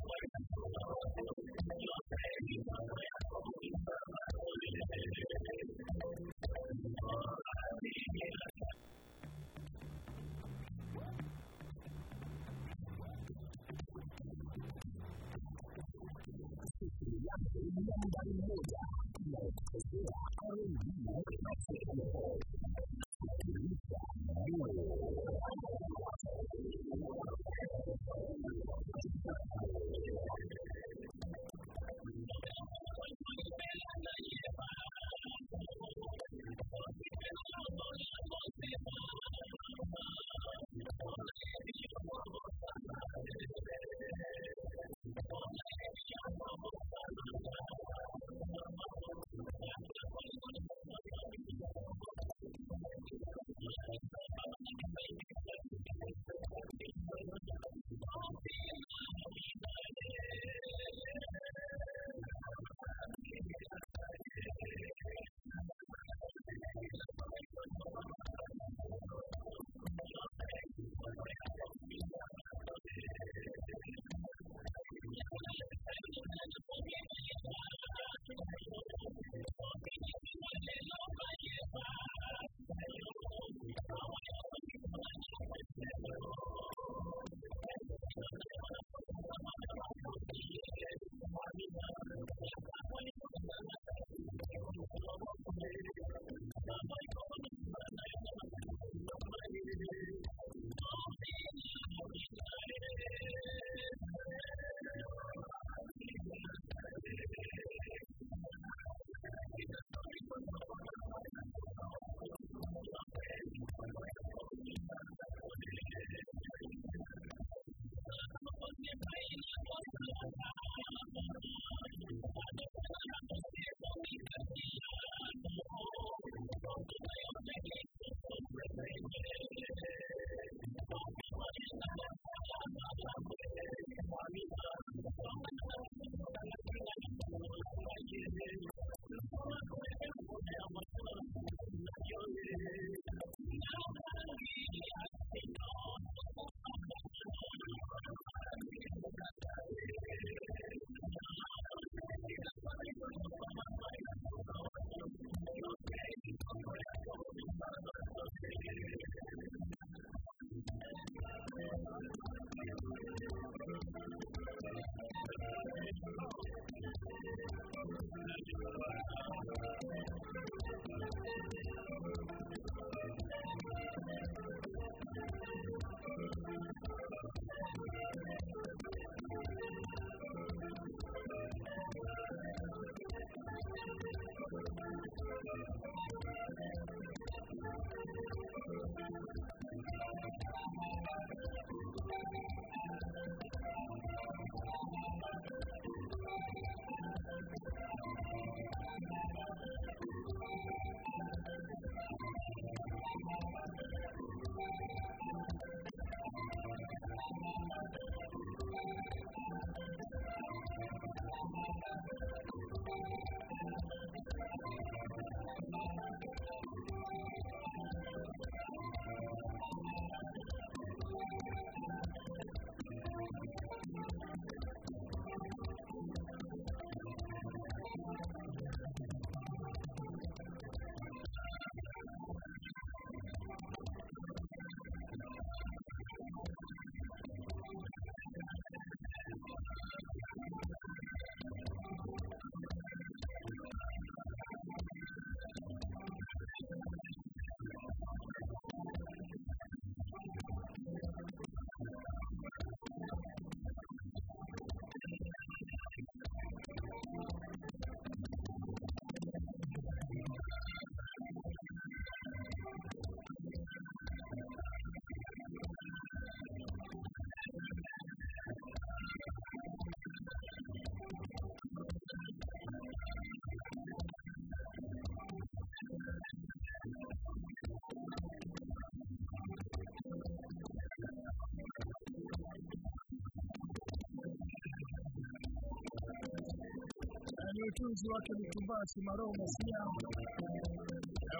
utunzi wake Mtumbasi Maroho Masia.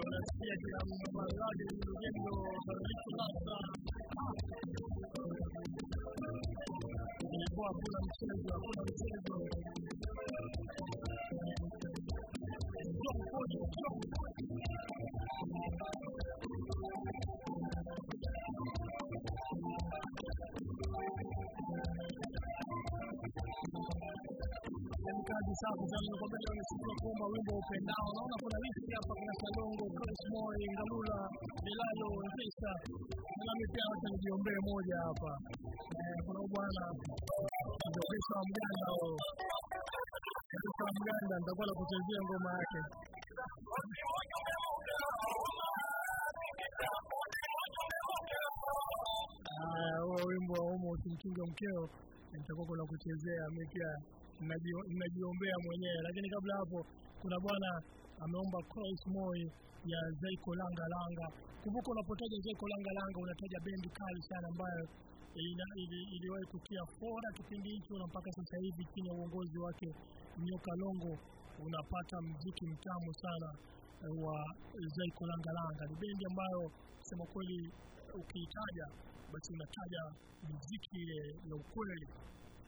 Unasikia kila Mamalade Lugendo Bariki sasa Ilikuwa hakuna mchezo, hakuna mchezo. Moja hapa. Eh, kuna bwana ndio Mganda wa Mganda nitakuwa na kuchezea ngoma yake. Huo wimbo wa umo ukimkinga mkeo nitakuwa kuna kuchezea mimi pia mwenyewe, lakini kabla hapo kuna bwana ameomba Cross Moy ya Zaiko Langa Langa. Kumbuka unapotaja Zaiko Langa Langa unataja bendi kali sana ambayo iliwahi kutia fora kipindi hicho na mpaka sasa hivi chini ya uongozi wake Nyoka Longo unapata mziki mtamu sana eh, wa Zaiko Langa Langa. Ni bendi ambayo kusema kweli ukiitaja basi unataja muziki ile ya ukweli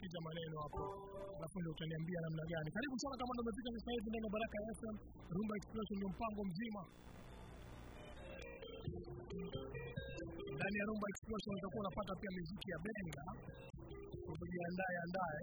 kusikiza maneno hapo, alafu ndio utaniambia namna gani. Karibu sana kama ndio umefika sasa hivi ndani ya FM, Rumba Explosion ndio mpango mzima ndani ya Rumba Explosion utakuwa unapata pia muziki ya benga ukijiandae andae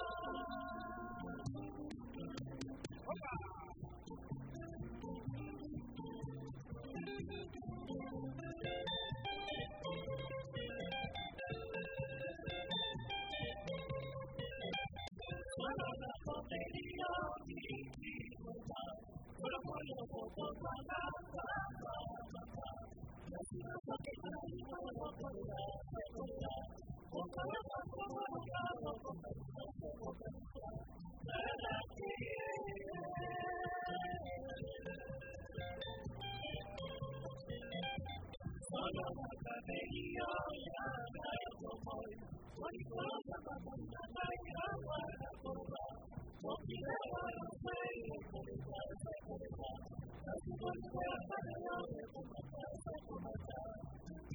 Thank you.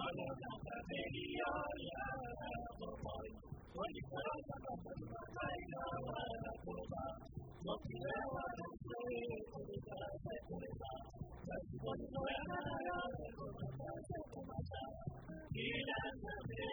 ولقد بريانا أبطل ولفرقنا بين ولقضى وقنا ونسيق فتكرما فاسكن لنا يا رب فتكرما إلى سبيل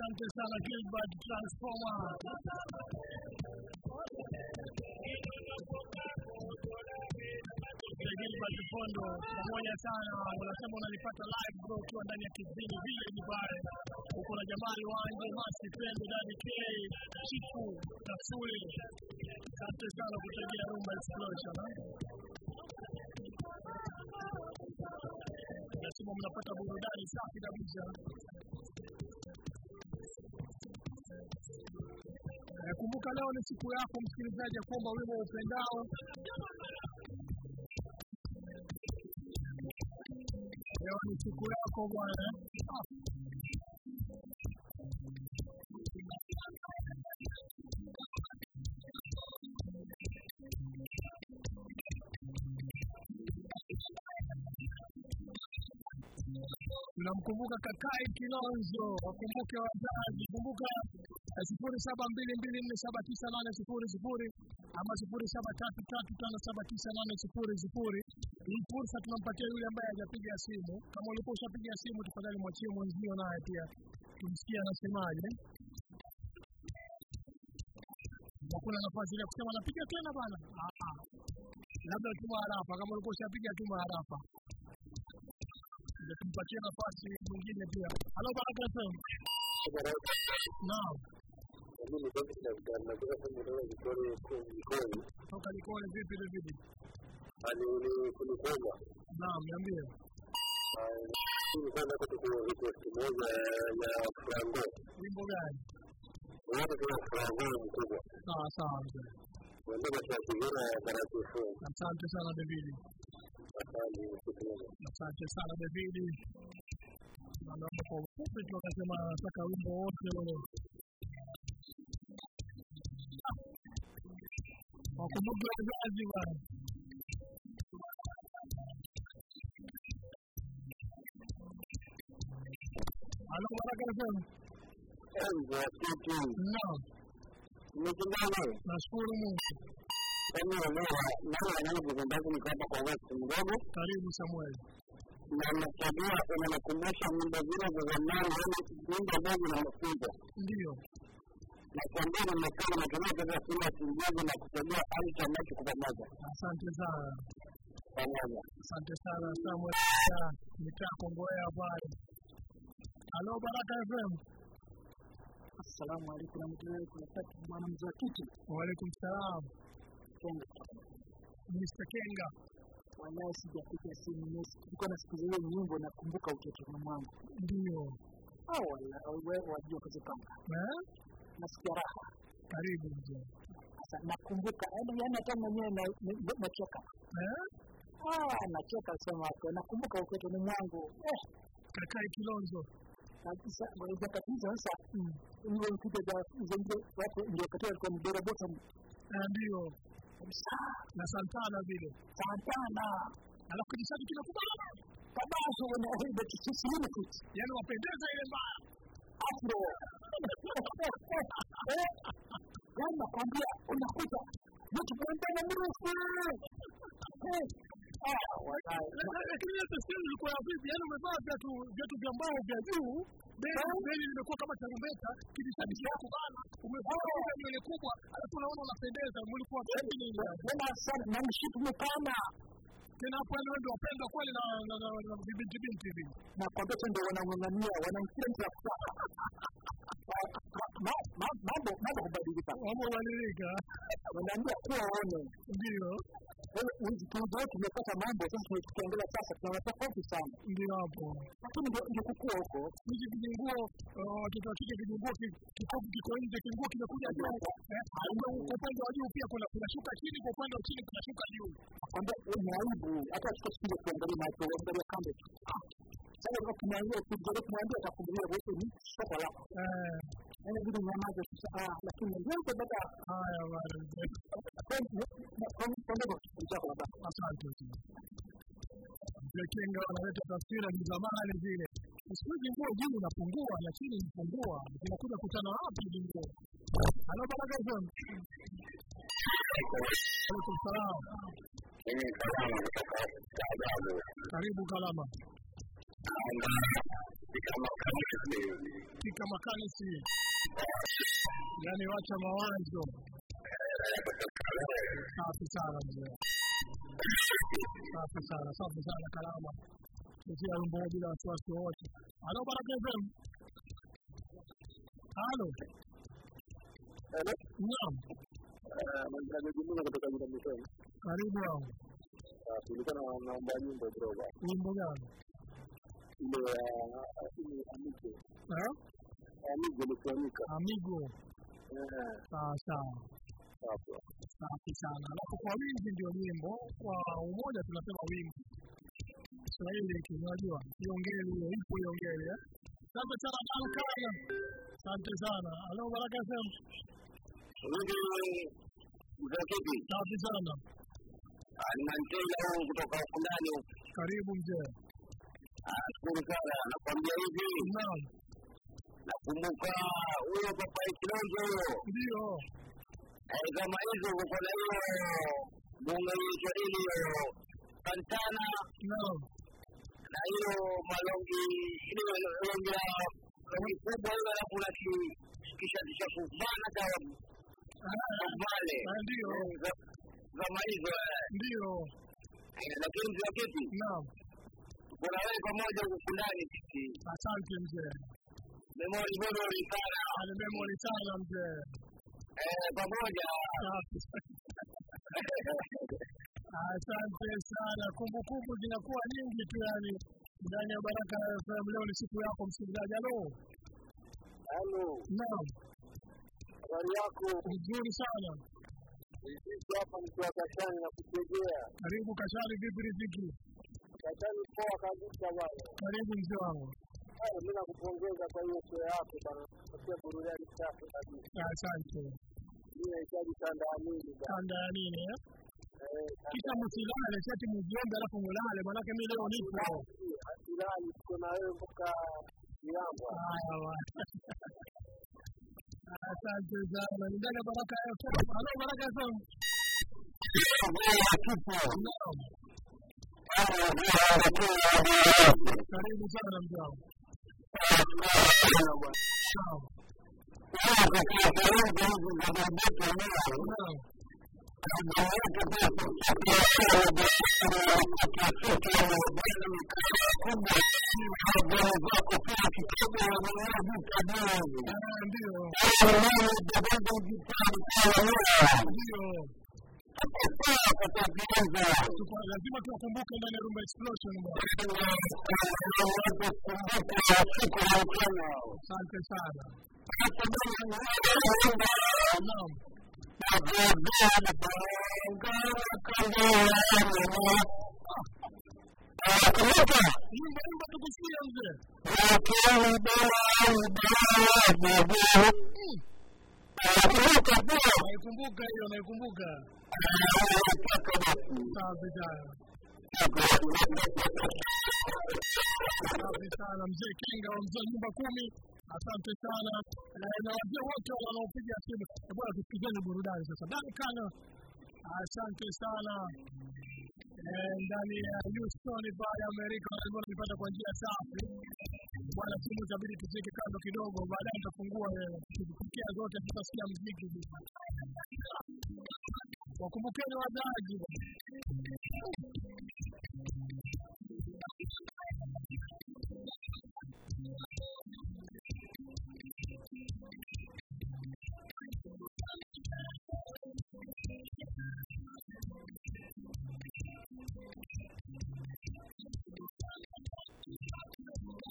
Asante sana Gilbert Transformer. Gilbert pamoja sana, unasema unalipata live bro ukiwa ndani ya Kizini Village pale. Uko na Jamali Wange, Masi Pendo, Dadi K, Chifu, Kasuli. Asante sana kutegea Rumba Explosion. Nasema mnapata burudani safi kabisa. Kumbuka leo ni siku yako msikilizaji, ya kuomba wimbo upendao. Leo ni siku yako bwana. Tunamkumbuka Kakai Kilonzo, wakumbuke wazazi, kumbuka sifuri saba mbili mbili nne saba tisa nane sifuri sifuri ama sifuri saba tatu tatu tano saba tisa nane sifuri sifuri. Hii fursa tunampatia yule ambaye hajapiga simu. Kama ulikuwa ushapiga simu, tafadhali mwachie mwenzio naye pia tumsikie anasemaje. Hakuna nafasi ile kusema napiga tena bana. Ah. Labda tuma harafa, kama ulikuwa ushapiga tuma harafa tumpatie nafasi mwingine pia. Halo Baraka FM. Naam, toka Likole vipi David? kunikoma Naam, niambie. sana kutoka request moja ya frango Wimbo gani? wote tuna frango mkubwa Sawa sawa mzee. ndio tunashirikiana ya karatifu Asante sana David. asante sana David. Naomba kwa ufupi tu akasema anataka wimbo wote ule. Wakumbuke wazazi bwana. Halo Baraka FM. Naam, nashukuru Mungu. kama unaelewa nani anayezungumza ni kama kwa west mdogo Karibu Samuel. na nachagua unanikumbusha nyimbo zile za zamani yani nyimbo ambazo zinafunza Ndio. Nakwambia nimekaa natumia kaza kila sinjaji na kuchagua alicho ambacho kwa pamoja Asante sana. pamoja Asante sana Samuel. Mitaa Kongowea pale. Halo Baraka FM. Assalamu alaikum warahmatullahi wabarakatuh. Bwana mzee wa kiti Waalaikum salam. Kenga, Mr. Kenga. wallahi sijapiga simu nesi, nilikuwa nasikiza hiyo nyimbo, nakumbuka utotoni mwangu. Ndio. Ah, wallahi wewe wajua kuzipanga, Eh? Nasikia raha Karibu mzee. sasa. Nakumbuka yaani, yaani hata mwenyewe na- na- nacheka, Eh? ah, nacheka sema wako, nakumbuka utotoni mwangu eh, Kakae Kilonzo. kabisa sasa, ile mpiga za za ndio watu ndio katika alikuwa mdera bota Bottom Eh, ndio. Na Santana vile. Santana Alafu kijisadi kinakubana. Kabazo na Hilda Kisisi Limited Yaani wapendeza ile mbaya. Afro. Nakwambia unakuta mtu kuendana mrefu. Lakini hata sehemu ilikuwa vipi? Yaani umevaa viatu viatu vya mbao vya juu, beli limekuwa kama tarumbeta, kijishati chako bana, Umevaa nywele kubwa, alafu unaona unapendeza, mlikuwa vipi nini? Tena sana na mshipu mpana Tena hapo wewe ndio wapendwa kweli na na na na vibinti binti hivi. na kwa sababu ndio wanang'ang'ania kwa mambo mambo kubadilika, mambo walilika. wanaambia kuwa waone Ndio. Tunao tumepata mambo sasa, sasa tuna tofauti sana, Ndio hapo. lakini ndio kukua huko Hizi vinguo watoto wa kike vinguo kikofu kiko nje, kinguo kimekuja juu. Kwa upande wa juu pia kuna kunashuka chini, kwa upande wa chini kunashuka juu. kwamba ni aibu hata tukasikia kuangalia macho kuangalia kando sasa kwa kumwambia kujaribu kumwambia atakumbulia wote ni soko lako Eh, yani vile nyamaza sasa ah lakini ndio baada haya bwana. kwa kwa ndio chako baba Asante. Kenga wanaleta taswira ni zamani zile. Siku hizi nguo jini inapungua na chini inapungua. Zinakuja kutana wapi hizi nguo? Halo Baraka FM. Alaikum Karibu Kalama. Pika makanisi, yaani wacha mawazo. Safi sana mzee, safi sana, safi sana Kalama, kutia wimbo bila wasiwasi wowote. Halo Baraka FM. Halo, naam, Mikono. karibu wangu. Tulikuwa naomba nyimbo kidogo. Wimbo gani? Ile Amigo. Eh? Amigo ilikuanika. Amigo. Eh, Sawa sawa. Safi sana. Alafu kwa wingi ndio nyimbo, kwa umoja tunasema wingi. Kiswahili kinajua iongele hiyo, ipo iongeli eh. Asante sana Dankana. Asante sana. Halo Baraka FM. Safi sana. ni Mantela kutoka ndani. Karibu mzee. Nashukuru sana. Nakwambia hivi, Naam. nakumbuka huyo papa Kilonzo huyo. Ndio. Eh, kama hizo kuko na hiyo bunge hiyo hiyo Santana Naam. na hiyo malongi ile longi la longi kubwa ile alafu na ki- kishati cha kuvana cha Ah, kuvale ah, ndio. Eh, za- kama hizo eh. Ndio. Eh, lakini mzee kiti Naam. Kuna wewe pamoja huku ndani sisi. Asante mzee. memori ni sana Ana memory sana mzee. eh, pamoja. Asante sana. Kumbukumbu zinakuwa nyingi tu yani ndani ya Baraka FM. Leo ni siku yako msikilizaji. Halo. halo Naam. habari yako Nzuri sana. sisi hapa mkiwa kashani na kutegea Karibu Kashani, vipi riziki? Kashani poa kabisa bwana Karibu mzee wangu. Mimi nakupongeza kwa hiyo show yako bwana. akia burudani safi kabisa Asante. Mimi nahitaji tanda ya nini bwana? Tanda ya nini eh? Eh, Kisha msilale, shati mjiombe alafu mulale, manake mimi leo nipo. asilali tuko na wewe mpaka miambo Haya bwana. Asante sana. Ni ndani Baraka FM. Halo Baraka FM. Naam. Karibu sana mzee wangu. Sawa. Naam. Ah, Ndio. Lazima tuwakumbuke ndani ya Rumba Explosion. Asante sana. Nyumba tukusikia mzee. Naikumbuka hiyo, naikumbuka. Safi sana. Mzee Kinga wa mzee nyumba kumi. Asante sana na wazee wote wanaopiga simu. Bwana, tusikizeni burudani sasa. Dankana, asante sana Eh, ndani ya Houston pale Amerika walikuwa wanapata kwa njia safi. Bwana simu itabidi tuzike kando kidogo, baadaye nitafungua eh, tukifikia zote, tutasikia mziki wakumbukeni wazazi Thank you.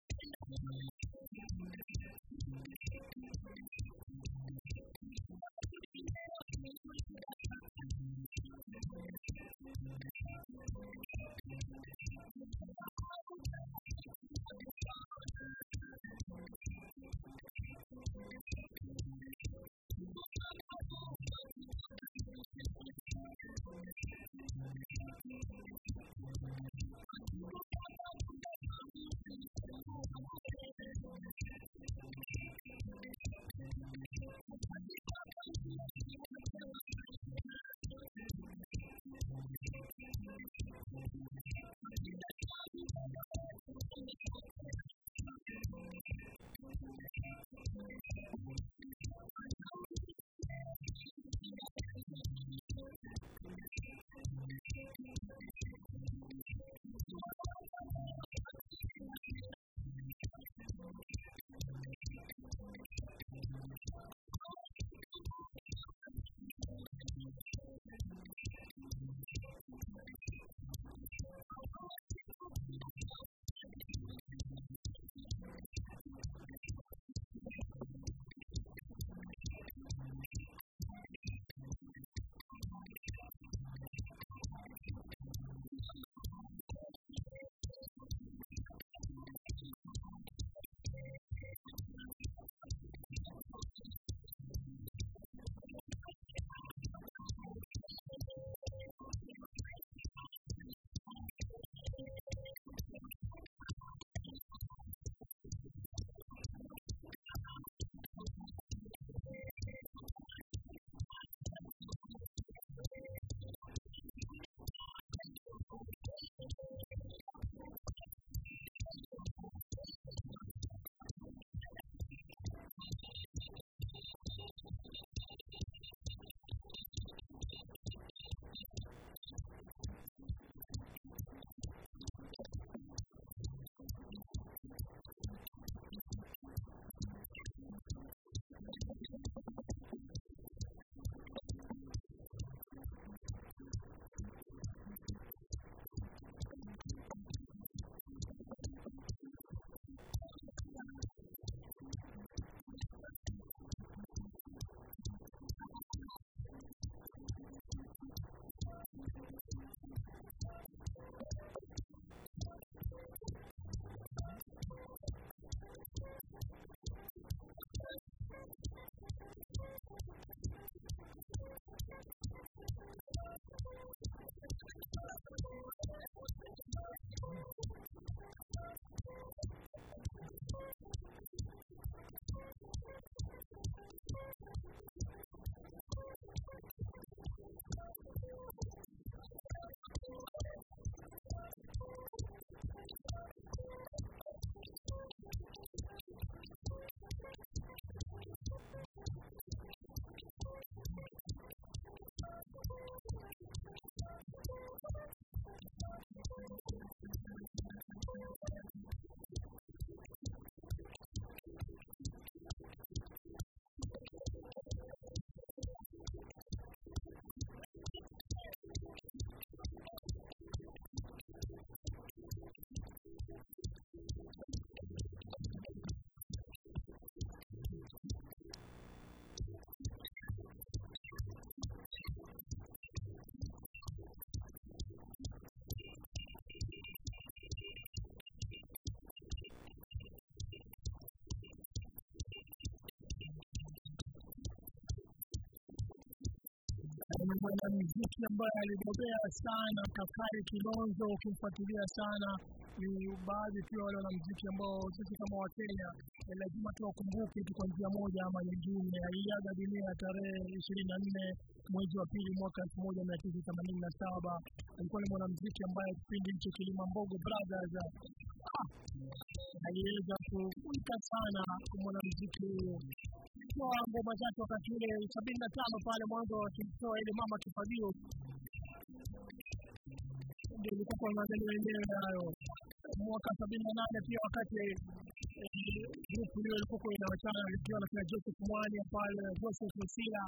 Ni mwanamuziki ambaye alibobea sana Kakari Kilonzo. Ukimfuatilia sana, ni baadhi pia wale wanamuziki ambao sisi kama Wakenya eh, lazima tuwakumbuke tu kwa njia moja ama nyingine. Aliaga dunia tarehe ishirini na nne mwezi wa pili mwaka elfu moja mia tisa themanini na saba. Alikuwa ni mwanamuziki ambaye kipindi hicho Kilimambogo Brothers ah, aliweza kuika sana mwanamuziki huyo kwa ngoma zake wakati ule sabini na tano pale mwanzo akimtoa ile mama kifagio. Ndio ilikuwa kwa maangalio yenyewe nayo. Mwaka sabini na nane pia wakati grupu hiyo ilikuwa inawachana ikiwa na kina Joseph Mwanya pale Joseph Mesila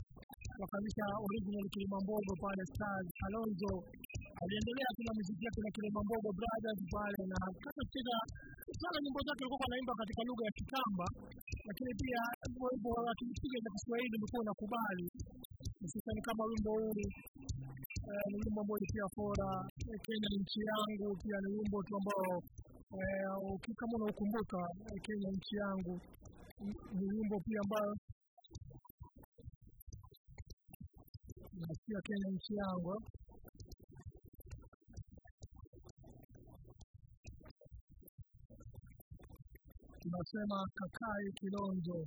wakaanzisha original Kilimambogo pale Stars Alonzo aliendelea kuna muziki yake na Kilimambogo Brothers pale na kama kucheza sana nyimbo zake alikuwa anaimba katika lugha ya Kikamba lakini pia hivyo wa akipiga za Kiswahili umekuwa unakubali hususani kama wimbo huu eh, ni wimbo ambao pia fora eh, Kenya ni nchi yangu, pia ni wimbo tu ambao eh, kama unaukumbuka eh, Kenya nchi yangu ni wimbo pia ambayo nasikia Kenya nchi yangu tunasema Kakai Kilonzo.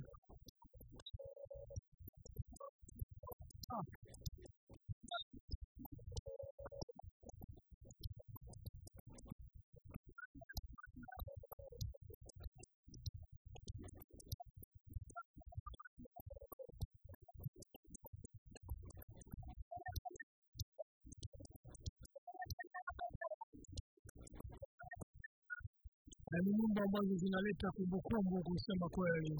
Na ni nyimbo ambazo zinaleta kumbukumbu kusema kweli.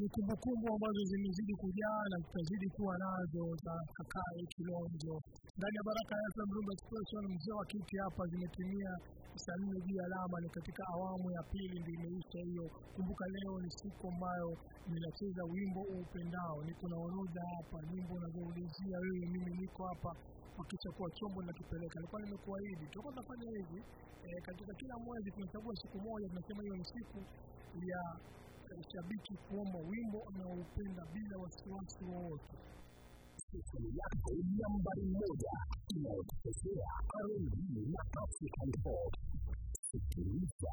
Ni kumbukumbu ambazo zimezidi kujaa na tutazidi kuwa nazo za Kakae Kilonzo ndani ya Baraka ya FM Rumba. Mzee wa kiti hapa zimetimia saa nne juu alama, ni katika awamu ya pili ndio imeisha hiyo. Kumbuka leo ni siku ambayo ninacheza wimbo upendao, niko na orodha hapa nyimbo unazoulizia wewe, mimi niko hapa kuhakikisha kuwa chombo nakipeleka. Nilikuwa nimekuahidi tutakuwa tunafanya hivi eh, katika kila mwezi tunachagua siku moja, tunasema hiyo ni siku ya shabiki kuomba wimbo anaoupenda bila wasiwasi wowote. Sehemu yako nambari moja inayokuchezea R&B na African pop. Sikiliza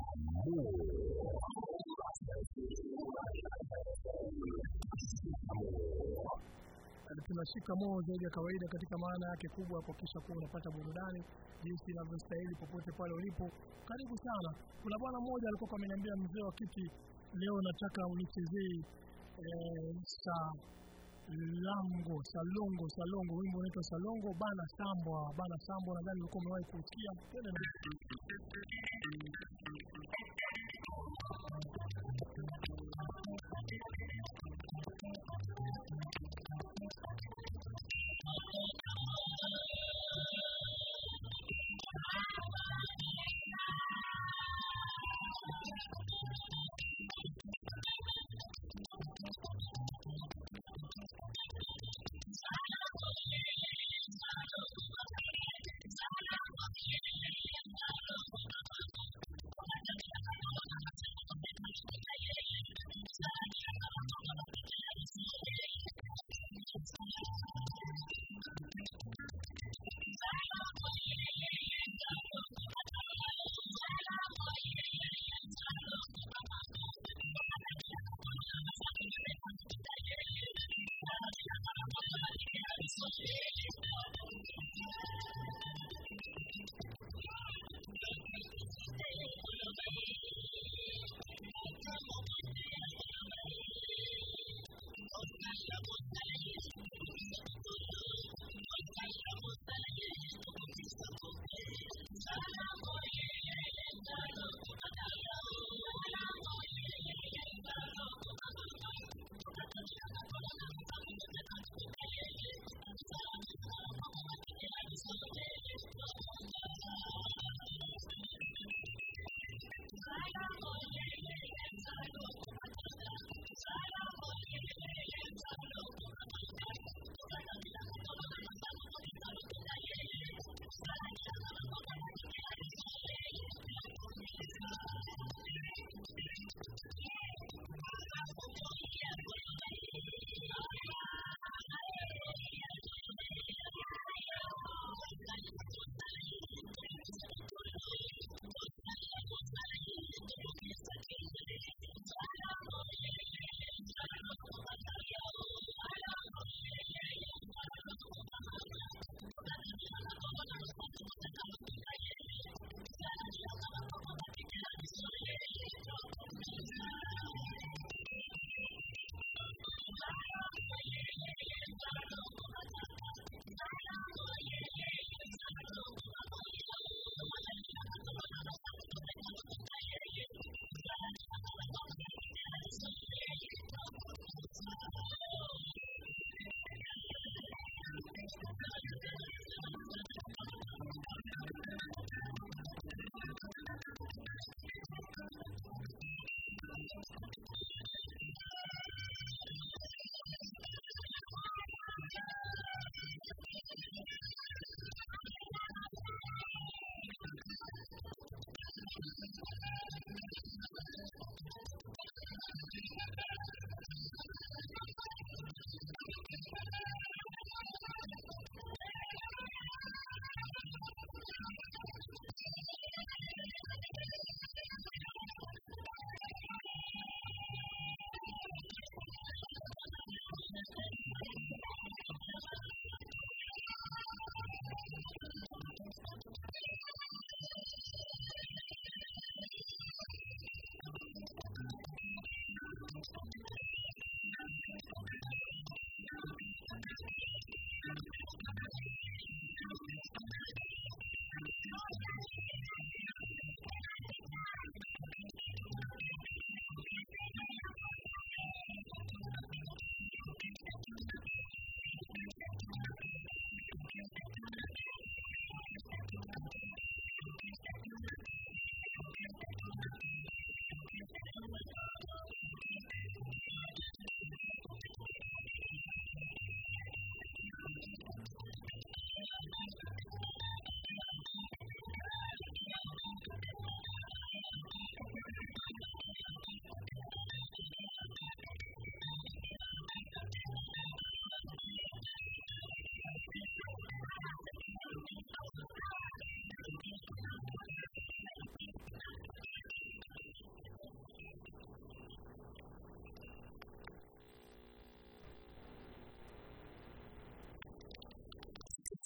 tunashika moo zaidi ya kawaida katika maana yake kubwa ya kuhakikisha kuwa unapata burudani jinsi inavyostahili popote pale ulipo. Karibu sana. Kuna bwana mmoja alikuwa ameniambia, mzee wa kiti, leo nataka unichezee eh, sa lango salongo salongo, wimbo unaitwa Salongo bana sambwa bana sambwa, nadhani ulikuwa umewahi kusikia. Twende na Thank you.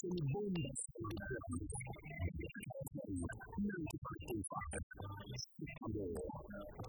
in abundance for the children.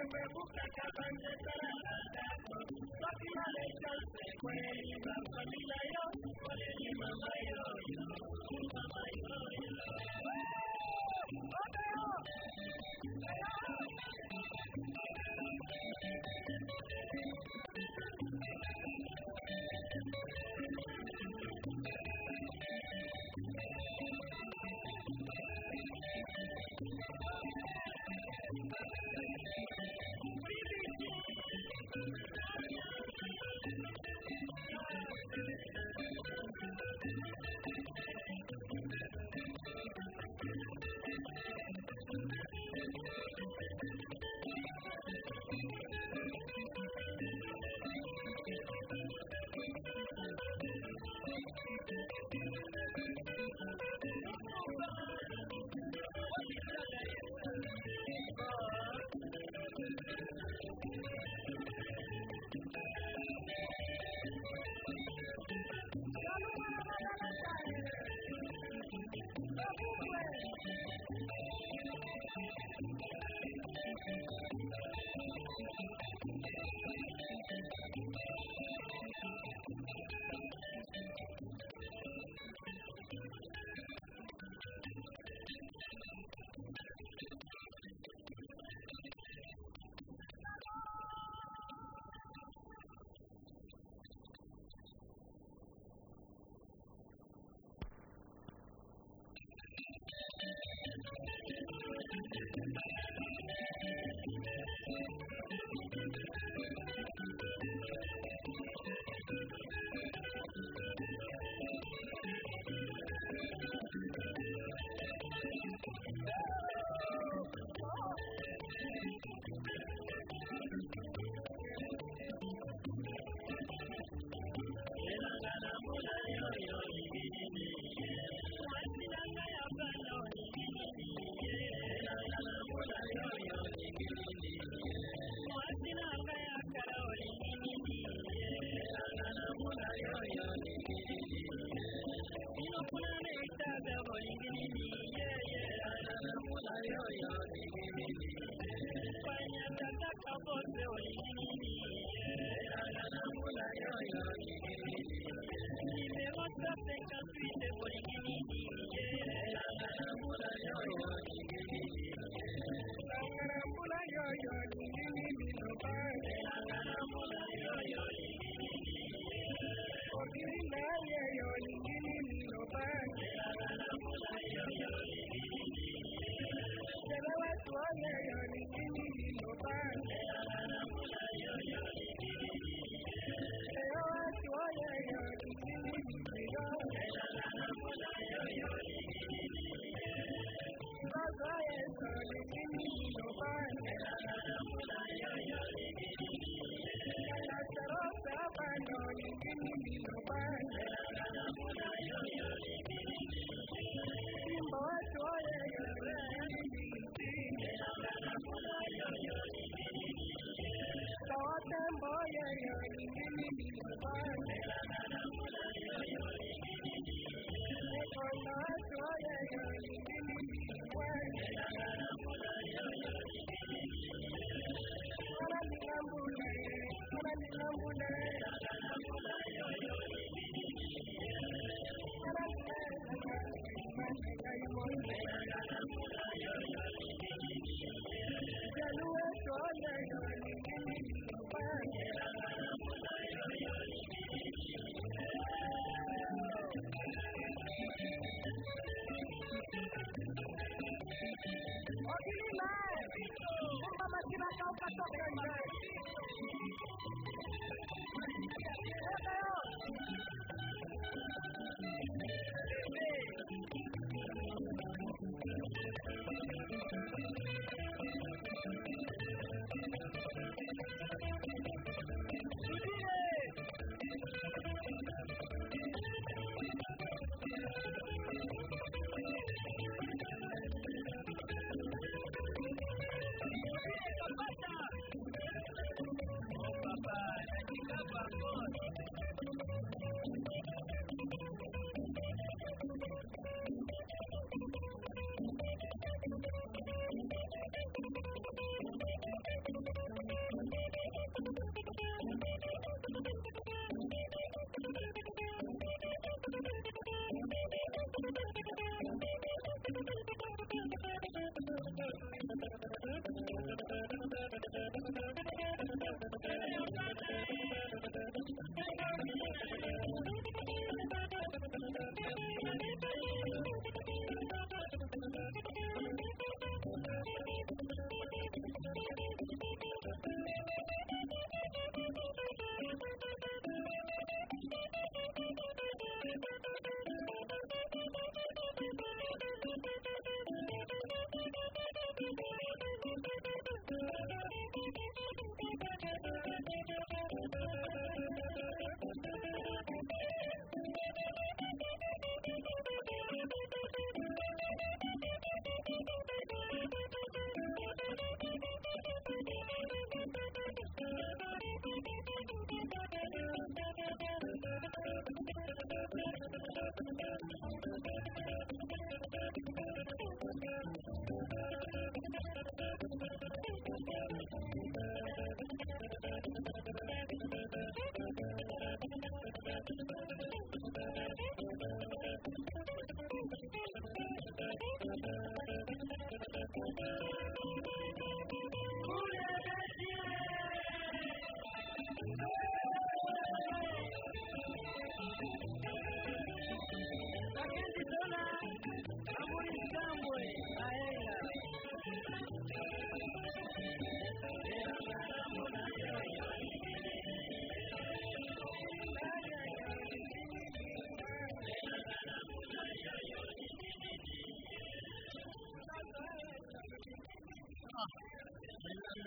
Thank you. Monday.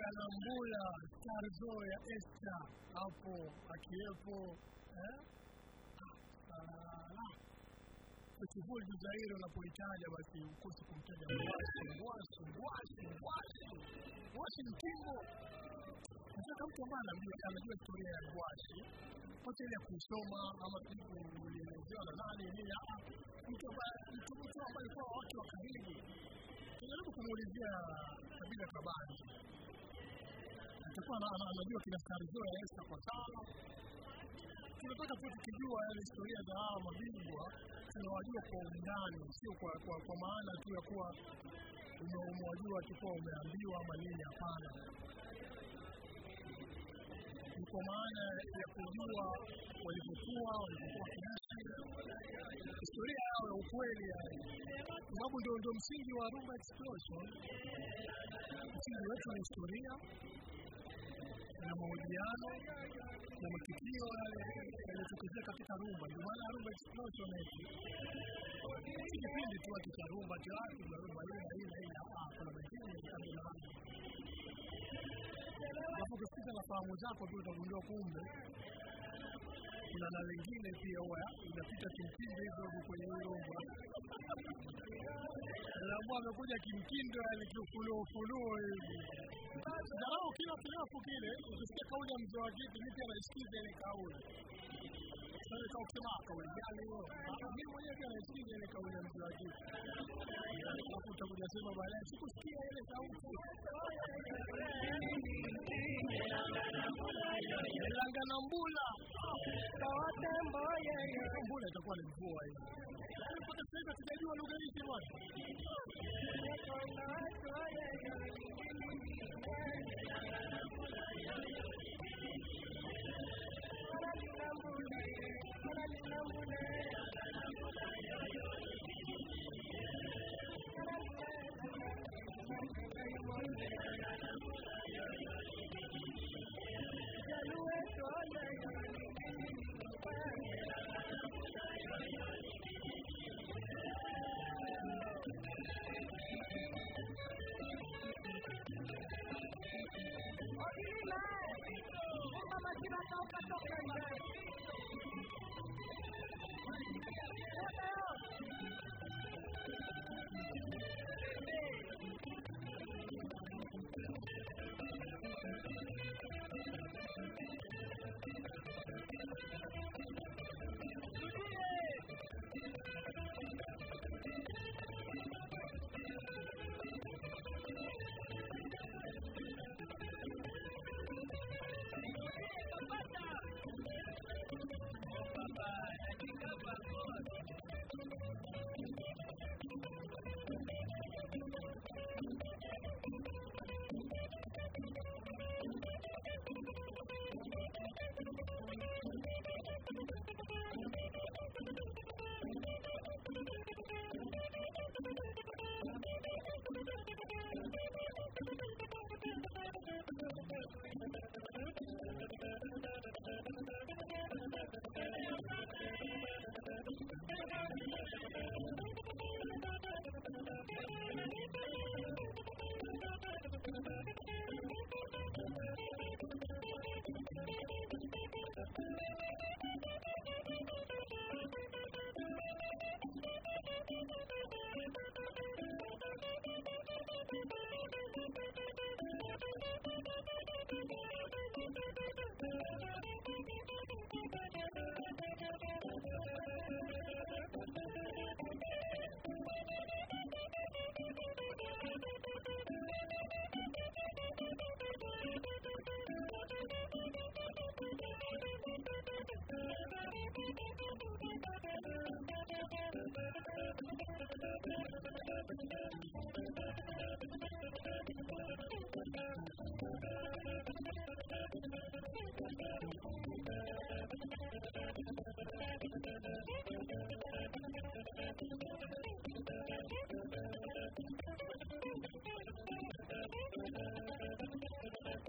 Ngala Tarzo ya Esta hapo akiwepo eh? Ah, kivuli Jairo unapolitaja basi ukosi kumtaja Ngwasi, Ngwasi Mtimbo. Nataka mtu ambaye anajua anajua historia ya Ngwasi pote ile kusoma ama kuelezewa na nani nini, mtu ambaye mtu mtu ambaye alikuwa watu wa karibu. Kumuulizia Kabani atakuwa ana- ana- anajua kina Starizio ya Esta kwa sana. Tunataka tu tukijua yale historia za hawa mabingwa tunawajua kwa undani, sio kwa, kwa, kwa maana tu ya kuwa ume- umewajua tukuwa umeambiwa ama nini. Hapana, ni kwa maana ya kujua walivyokuwa walivyokuwa kiasi, historia yao ya ukweli, yani, sababu ndio ndio msingi wa Rumba Explosion. Msingi wetu ni historia na mahojiano na matukio yaliyotokezea katika rumba. Ndio maana rumba explosion eti si kipindi tu ati cha rumba cha watu wa rumba hii na na hii, ah, kuna mengine kando na watu hapo, ukisikiza na fahamu zako tu utagundua kumbe kuna na wengine pia huwa inapita kimtindo hivyo huko kwenye rumba ambao amekuja kimtindo, yani kiufuluofuluo hivi Dharau kila kirefu kile, ukisikia kauli ya mzee wa kiti, mimi pia naisikiza ile kauli. Kama kusema "Ah, kauli gani hiyo? Mimi mwenyewe pia naisikiza ile kauli ya mzee wa juu, Alafu utakuja sema baadaye, sikusikia ile sauti. langa na mbula. Kawatembo mboye mbula. Itakuwa ni mvua hiyo mpaka sasa hivi hatujajua lugha hii jamani alafu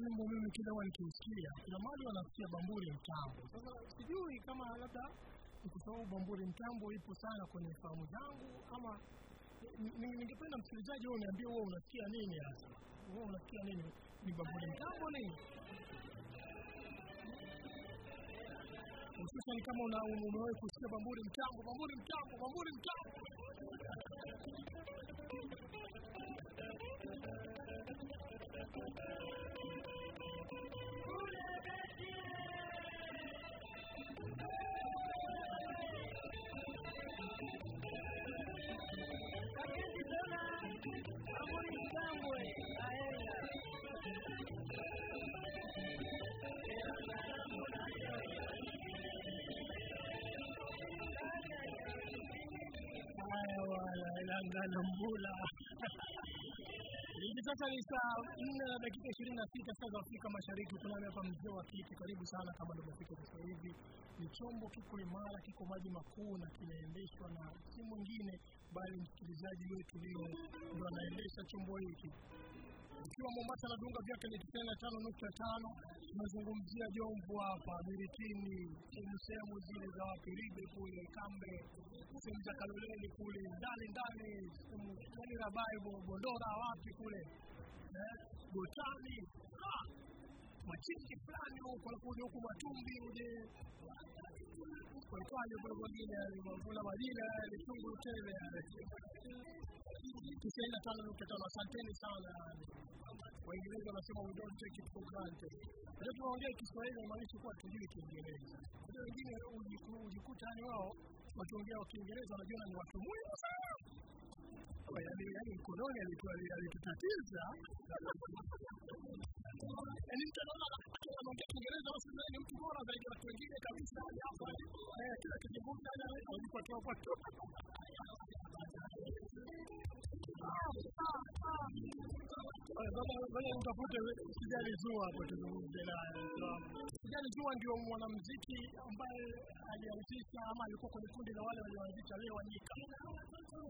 wimbo mimi kila huwa nikiusikia kuna mali wanasikia bamburi mtambo. Sasa sijui kama labda ni kwa sababu bamburi mtambo ipo sana kwenye fahamu zangu ama ni- ni- ningependa msikilizaji wewe uniambie wewe unasikia nini hasa? Wewe unasikia nini? Ni bamburi mtambo nini? Hususani kama una umewahi kusikia bamburi mtambo bamburi mtambo bamburi mtambo wala ilanga na mbula hivi sasa ni saa nne na dakika ishirini na sita saa za Afrika Mashariki. Tunami hapa mzee wa kiti, karibu sana kama umefika sasa hivi. Ni chombo kiko imara, kiko maji makuu na kinaendeshwa na si mwingine bali msikilizaji wetu leo ndo anaendesha chombo hiki ikiwa Mombasa na viunga vyake ni tisini na tano nukta tano. Tunazungumzia Jomvu hapa Miritini, sehemu sehemu zile za Wapiribe kule Kambe, sehemu za Kaloleni kule ndani ndani, yani Rabai, Bo- Bondora wapi kule eh, Gotani ah, machinji fulani huko, alafu huku Matumbi uje kwaitwaje kule kwengine, yani kuna majina tele yale tisaini na tano nukta. Asanteni sana. Waingereza wanasema we don't take it Kiswahili kuwa tujui Kiingereza. Wengine ujiku- ujikuta yani wao wakiongea wa Kiingereza wanajiona ni watu muhimu sana. Kwa yani yani mkononi alitu- alitutatiza. yani mtu anaona akiwa anaongea Kiingereza basi yeye ni mtu bora zaidi ya watu wengine kabisa. Kila yani anajipatia kwa tu. Ngoja nitafute Sijali Zua hapo tuzungumze naye. Sijali Zua ndio mwanamuziki ambaye alianzisha ama alikuwa kwenye kundi la wale walioanzisha Leo Wanyika.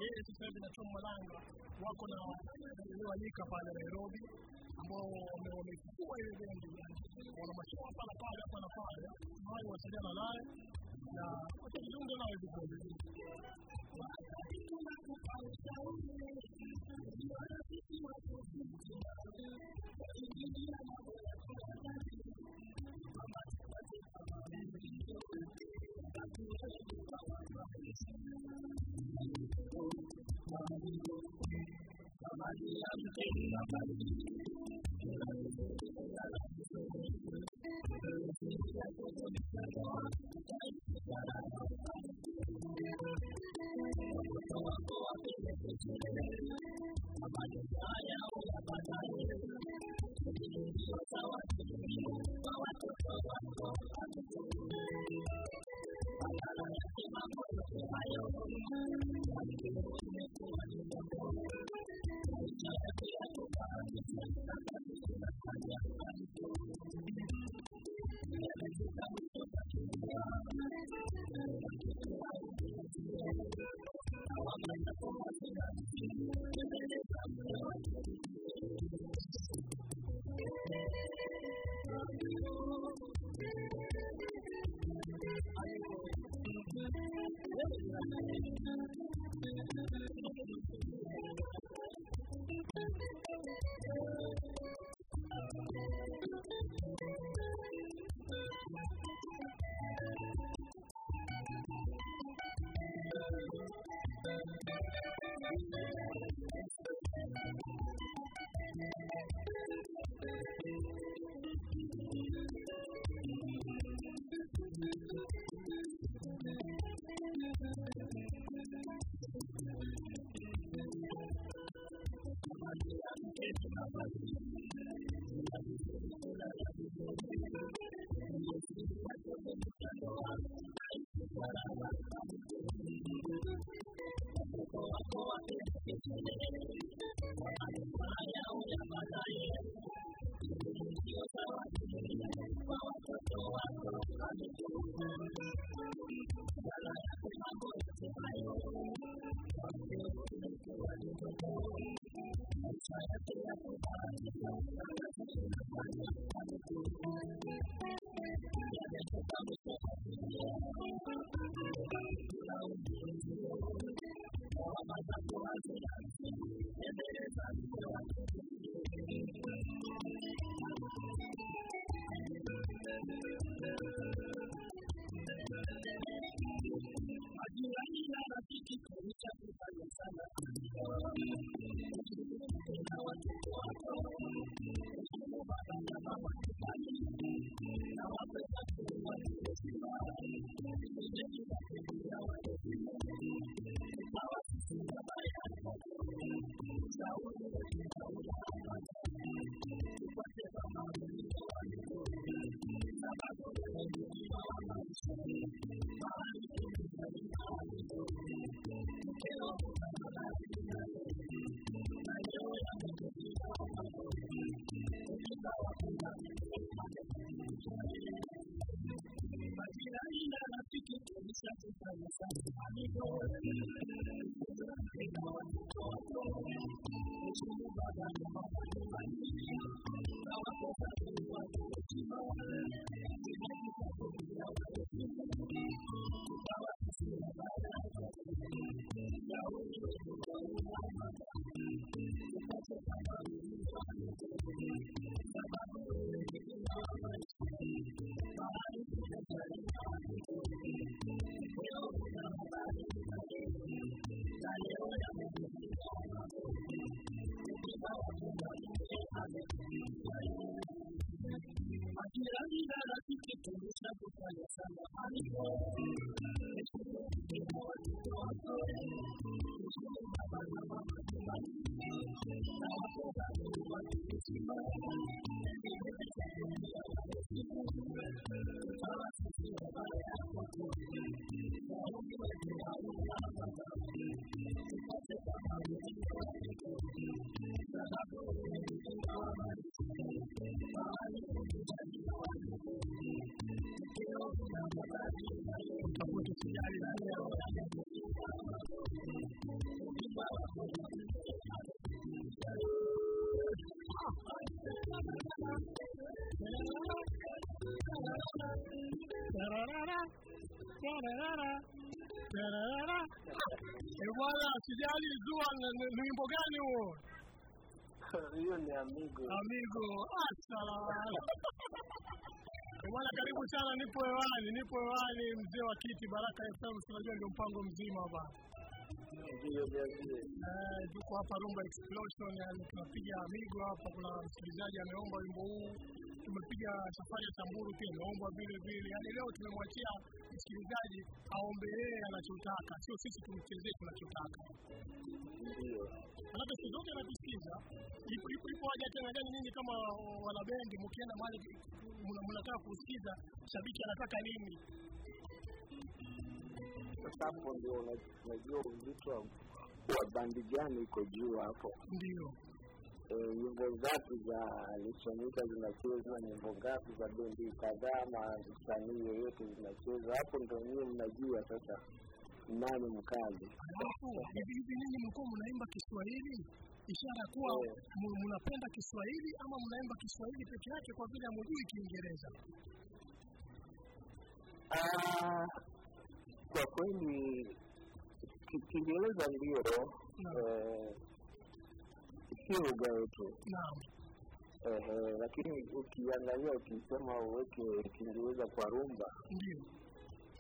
Yeye sasa hivi na Tom Malanga wako na Leo Wanyika pale Nairobi ambao wame- wamechukua ile bendi wana mashua hapa na pale hapa na pale, wao wasiliana naye na watazungumza naye vizuri. Tararara, Sijali zua ni wimbo gani huo? hiyo ni amigo Amigo, asalamu Bwana karibu sana, nipo hewani, nipo hewani mzee wa kiti Baraka FM, tunajua ndio mpango mzima hapa. ndio ndio, Eh, tuko hapa Rumba Explosion, yani tunapiga Amigo hapa. Kuna msikilizaji ameomba wimbo huu, tumepiga safari ya tamburu pia imeomba vile vile. Yani leo tumemwachia msikilizaji aombe yeye anachotaka, sio sisi tumchezee tunachotaka. ndio Manake siku zote anatusikiza. Ipo ipo haja tena gani nini kama wanabendi mkienda mahali mnataka kusikiza shabiki anataka nini? sasa hapo ndio najua unajua uzito wa- wa bandi gani iko juu hapo Ndio. Eh, nyimbo ngapi za alichomika zinachezwa nyimbo ngapi za bendi kadhaa na msanii yoyote zinachezwa? Hapo ndo nyie mnajua sasa nani mkali. Alafu hivi hivi nyinyi mlikuwa mnaimba Kiswahili, ishara kuwa yeah, mnapenda Kiswahili ama mnaimba Kiswahili peke yake kwa vile hamjui Kiingereza? Ah, kwa kweli kiingereza ndio eh, sio uga yetu Naam. Ehe, lakini ukiangalia ukisema uweke kiingereza kwa rumba Ndio.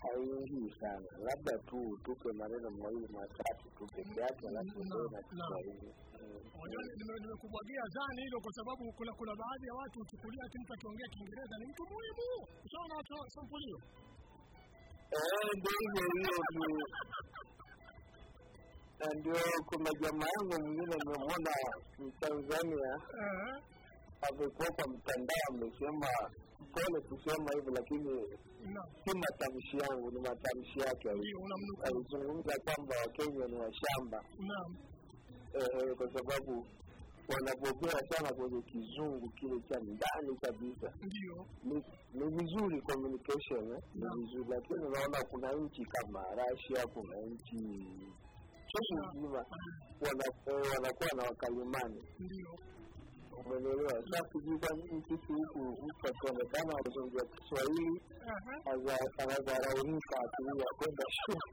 haiingii sana labda tu tupe maneno mawili matatu tu peke yake alafu ndio na kiswahili nimekubwagia zani hilo kwa sababu kuna kuna baadhi ya watu uchukulia ati mtu akiongea Kiingereza ni mtu muhimu. Ushaona watu wa sampuli hiyo? Eh, ndio hiyo tu na ndio kuna jamaa yangu mwingine nimemwona mtanzania Eh. amekuwa kwa mtandao amesema pole kusema hivyo lakini si matamshi yangu ni matamshi yake alizungumza kwamba wakenya ni washamba Naam. eh, kwa sababu wanabobea sana kwenye kizungu kile cha ndani kabisa Ndio. ni, ni vizuri communication eh? ni vizuri lakini unaona kuna nchi kama Russia kuna nchi chungu mzima wana- wanakuwa na wakalimani. Ndio. umeelewa? Sasa sijui kwa nini sisi huku mtu akionekana anazungumza Kiswahili anadharaunika akilia kwenda shule.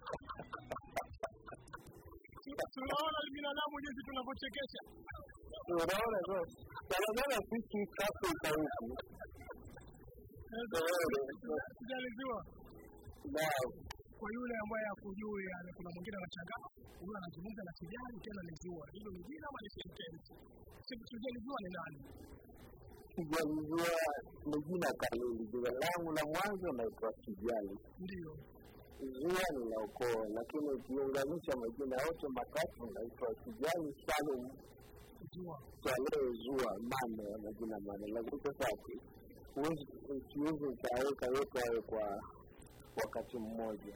Tunaona binadamu jinsi tunavyochekesha. unaona so sana sana sisi afrika huku. Jaliziwa Kwa yule ambaye hakujui, kuna mwingine anashangaa, huyu anazungumza na kijani tena ni jua. Hilo ni jina ama ni sentence? Si- jua ni nani? Kijalizua ni jina kamili. Jina langu la mwanzo naitwa Kijali. Ndio. Zua ni la ukoo, lakini ukiunganisha majina yote matatu naitwa Kijali Salum Jua. Swalehe Zua Mane, majina mane. Lakini sasa siwezi nikaweka yote hayo kwa wakati mmoja.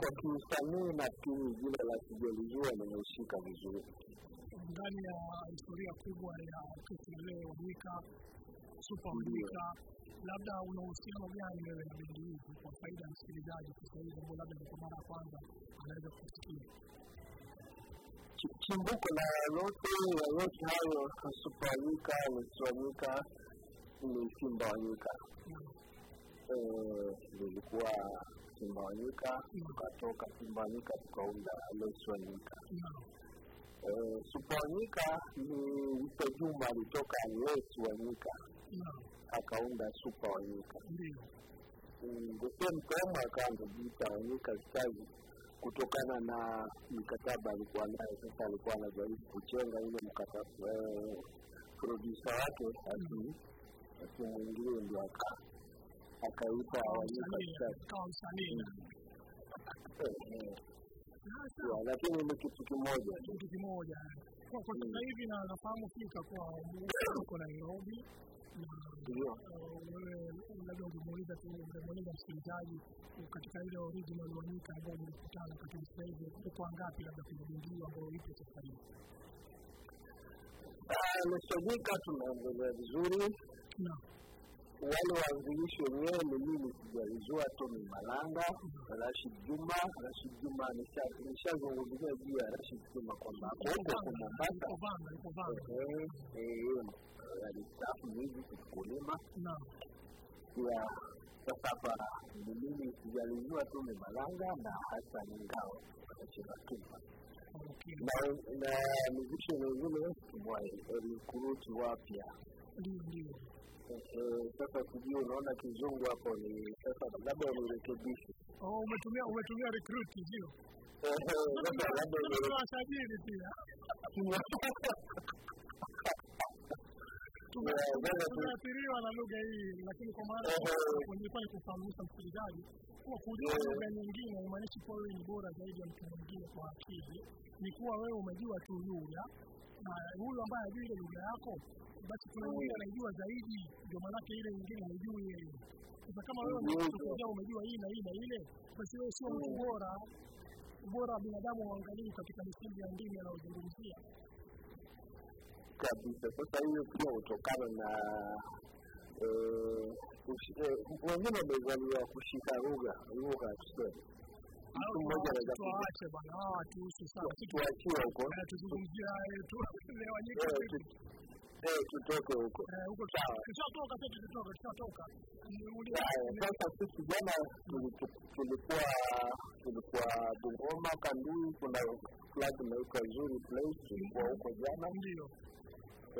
Kwa kiusanii nafikiri jina la Kijali Zua nimeshika vizuri. ndani ya historia kubwa ya Wanyika, Super Ndio. Wanyika, labda una uhusiano gani wewe na bendi hizi kwa faida ya msikilizaji Kiswahili ambao labda ni kwa mara ya kwanza anaweza kusikia? Chi- chimbuko la yote yayote hayo Superanyika, Mswanyika ni Simba Wanyika. Eh, Simbawanyika, Simba Wanyika, tukatoka Simbawanyika tukaunda Leswanyika. Wanyika. Naam. Eh, Wanyika ni Mzee Juma alitoka Leswanyika akaunda Super Wanyika. Ndio. Mm, The same time akawa anajiita Wanyika Stars kutokana na mikataba alikuwa naye Sasa alikuwa anajaribu kuchenga ile mkataba eh, producer wake asi asimwingilie, ndio aka akaita Eh, eh. Ya, lakini ni kitu kimoja. Kitu kimoja. Kwa kwa sasa hivi na nafahamu fika kwa uko Nairobi na Ndio. uh, wewe labda ungemuuliza tu ulimuuliza msikilizaji katika ile original Wanyika ambayo nilikutana katika sasa hivi uko wangapi labda kwenye bindio ambayo ipo sasa hivi? Ah, tunaendelea vizuri. Wale waanzilishi wenyewe ni mimi sijaizua tu ni Malanga, Rashid Juma. Rashid Juma nisha- nishazungumzia juu ya Rashid Juma kwamba huko kwa Mombasa. alistaafu hivi kulima pia. Sasa hapa ni mimi sijalizua tu ni Malanga na Hassan Ngao. Anacheza tumba okay. Na na mingine Mwai walikuruti wapya sasa sijui unaona kizungu hapo ni sasa labda unirekebishe. Oh umetumia umetumia recruit ndio. Eh, eh, tunawasajili pia. Tumeathiriwa na lugha hii lakini kwa maana Eh, eh. nilikuwa ni kufahamisha msikilizaji. Kuwa kujua lugha nyingine haimaanishi kuwa wewe ni bora zaidi ya mtu mwingine kwa akili. Ni kuwa wewe umejua tu lugha na huyo ambaye ajui ile lugha yako basi kuna mwingine anaijua zaidi ndio maanake ile nyingine haijui yeye sasa kama wewe Ndio. umejua hii na hii na ile basi wewe sio mtu bora ubora wa binadamu uangalii katika misingi ya dini anayozungumzia kabisa. Sasa hiyo pia hutokana na eh, eh, wengine wamezaliwa kushika lugha lugha tuseme. Mtu mmoja anaweza kuja bwana hawa watuhusu sana tuachie huko. Tuzungumzia yetu lewanyika Eh, eh, tutoke huko. huko tushatoka sasa tutoka tushatoka Sasa sisi jana tuli- tulikuwa tulikuwa Bungoma Kandui, kuna club inaitwa Zuri Place, tulikuwa huko jana. ndio.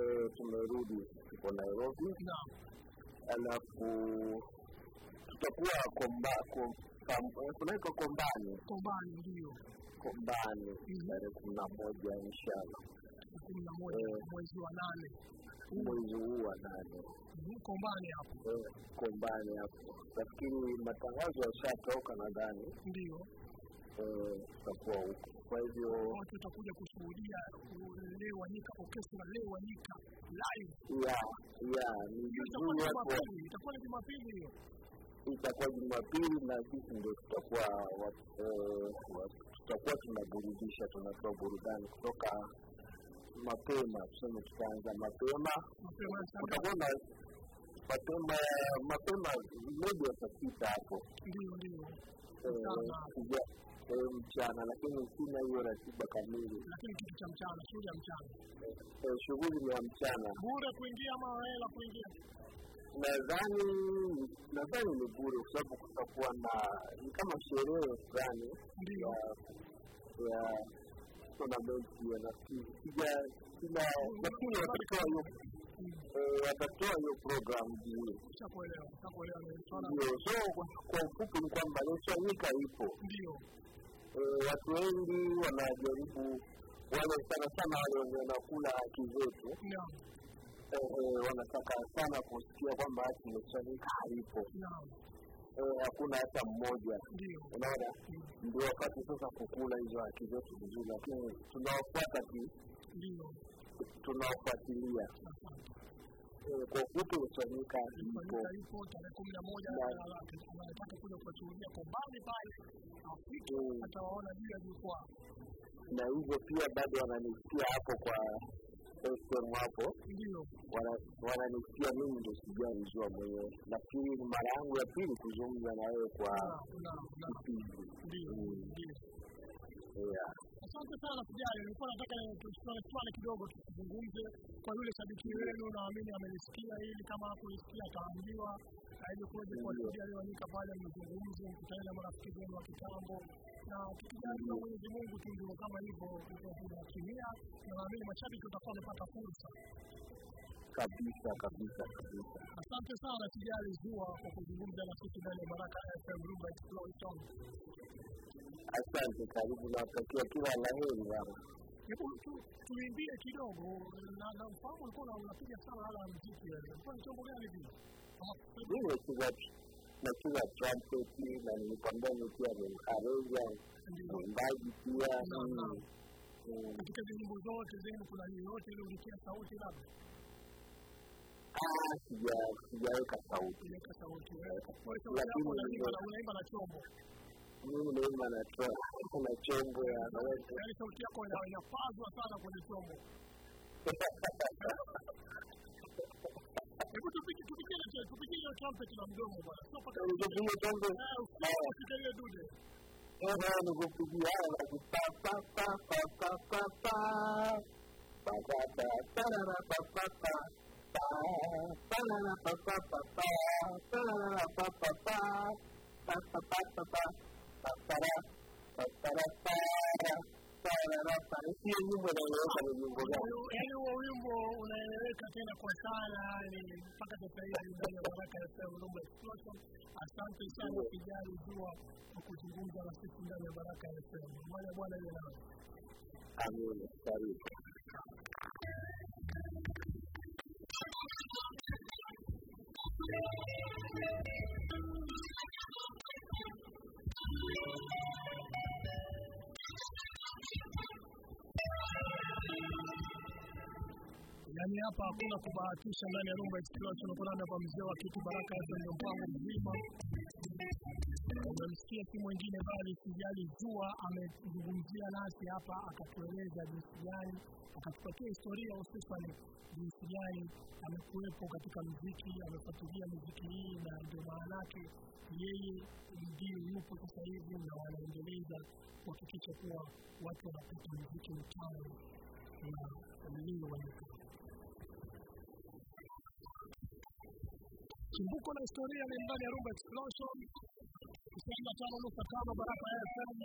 Eh, tumerudi tuko Nairobi, alafu tutakuwa kunaitwa Kombani kombani ndio. Kombani tarehe kumi na moja inshallah. Kumi na moja Eh. mwezi wa nane. Mwezi huu wa nane. Mhm, kombani hapo. Eh, Kombani hapo, nafikiri matangazo yashatoka nadhani, ndio. Eh, tutakuwa huko. Kwa hivyo watu watakuja kushuhudia leo wanyika orchestra leo wanyika live. Ya ya ni vizuri itakuwa ni jumapili hiyo itakuwa Jumapili na sisi ndio tutakuwa wa- eh, wa- tutakuwa tunaburudisha, tunatoa burudani kutoka mapema, tuseme tutaanza mapema, utakuona kutakuwa na mapema mapema maybe ya saa sita hapo. Eh, Mchana. eh, mchana, lakini sina hiyo ratiba kamili. lakini kitu cha mchana shughuli ya mchana. Shughuli ya mchana, bure kuingia ama hela kuingia nadhani nadhani ni bure, kwa sababu kutakuwa na ni kama sherehe fulani ya ya tournament ya nafikiri sija sina lakini watatoa hiyo eh, watatoa hiyo program juu ndio. So kwa- ufupi ni kwamba Leswanyika ipo ndio. Eh, watu wengi wanajaribu wale sana sana wale wenye wanakula haki zetu wanataka sana kusikia kwamba ati Leswanyika haipo. Eh, hakuna hata mmoja. Unaona? Ndio wakati sasa kukula hizo haki zetu vizuri lakini tunaofuata tunaofuatilia. Eh, kwa ufupi uchanika ipo tarehe kumi na moja Na- kuja kuwashuhudia kombani pale Afrika Mm. atawaona juu ya jukwaa na hivyo pia bado wananisikia hapo kwa FM hapo ndio. wana- wananisikia mimi ndo zua mwenyewe nafikiri ni mara yangu ya pili kuzungumza na wewe kwa kipindi ndio Mm. Asante sana Kujali, nilikuwa nataka swali kidogo tuzungumze kwa yule shabiki wenu, naamini amelisikia hili, kama hakulisikia ataambiwa. Ili kuweza kuwasaidia leo Wanyika pale, mzungumze, mkutane na marafiki zenu wa kitambo, na tukijaliwa Mwenyezi Mungu ndio kama hivyo tunatimia, na naamini mashabiki watakuwa wamepata fursa. kabisa kabisa kabisa. Asante sana Kijali Zua kwa kuzungumza na sisi ndani ya Baraka FM Rumba Exploration. Asante, karibu, nawatakia kila la heri bana. Hebu tuimbie kidogo, na nafahamu ulikuwa unapiga sana ala ya muziki. Ulikuwa ni chombo gani vile? Mimi nacheza nakiwa trumpeti na nilikwambia pia ni mhareja mwimbaji pia. Mm. Eh, katika viungo zote zenu kuna yoyote iliyoingia sauti labda? Ah, sijaweka sauti. Eh. Eh, na chombo. Mimi naimba na chombo na chombo ya yaani sauti yako inapazwa sana kwenye chombo. tipo, do pequeno, do pequeno trumpet lá no jogo, mano. Só pra caralho. É, o som que teria do dele. eu no grupo eu aula, do pá, pá, pá, pá, pá, pá, pá. Pá, pá, pá, tarará, pá, pá, pá. Pá, tarará, pá, pá, pá, pá. Tarará, pá, pá, pá. Pá, pá, pá, pá, pá. Pá, tará, pá, tará, pá. Hiyo nyimbo inaeleweka ni nyimbo gani? Yaani huo wimbo unaeleweka tena kwa sana mpaka sasa hivi ndani ya Baraka FM Rumba Explosion. Asante sana Kijali Jua kwa kuzungumza na sisi ndani ya Baraka FM. Moja bwana yeye nawe. Amina, karibu. Yaani hapa hakuna kubahatisha ndani ya Rumba Explosion. Uko kwa mzee wa kitu Baraka FM mpango mzima. Umemsikia si mwingine bali Sijali Jua amezungumzia nasi hapa, akatueleza jinsi gani, akatupatia historia hususan jinsi gani amekuwepo katika muziki, amefuatilia muziki hii, na ndio maana yake yeye ndio yupo sasa hivi na wanaendeleza kuhakikisha kuwa watu wanapata muziki mtamu na familia wanatoka Chimbuko la historia ni ndani ya Rumba Explosion, tisini na tano nukta tano Baraka ya FM.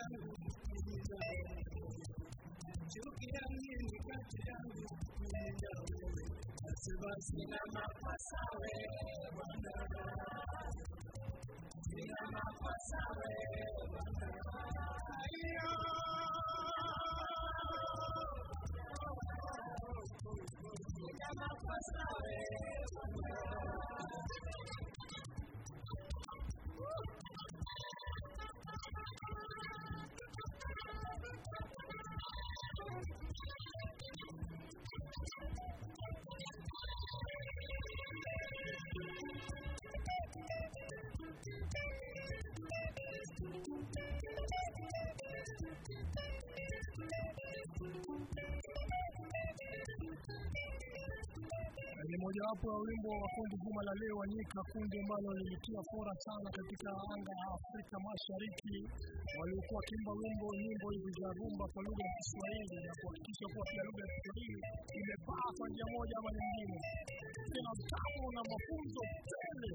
Kati yangu mimi na wewe chuki ya nini kati yangu mimi na wewe basi basi na makosa wewe bwana sina makosa wewe ni mojawapo ya wimbo wa kundi zima la leo Wanyika, kundi ambalo lilitia fora sana katika anga ya Afrika Mashariki, waliokuwa wakiimba wimbo nyimbo hizi za rumba kwa lugha ya Kiswahili na kuhakikisha kuwa pia lugha ya Kiswahili imepaa kwa njia moja ama nyingine, tena mtamu na mafunzo tele.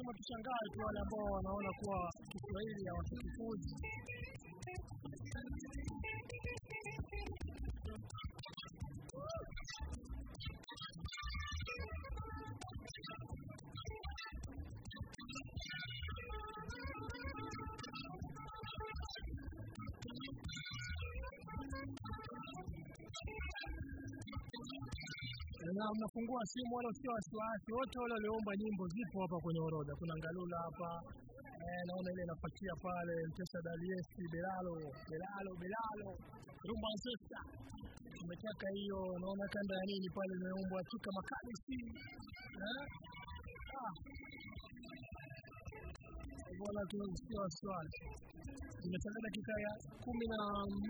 Lazima tushangae tu wale ambao wanaona kuwa Kiswahili hawakikifuzi. Na mnafungua simu wala sio wasiwasi, wote wale walioomba nyimbo zipo hapa kwenye orodha. Kuna Ngalula hapa eh, naona ile inapatia pale Mpesa Daliesi, Belalo, Belalo, Belalo, Rumba Ancestor umetaka hiyo, naona kanda ya nini pale imeombwa Tuka Makali si eh? ah. Bwana tunasikia wasiwasi. imetangaza dakika ya kumi na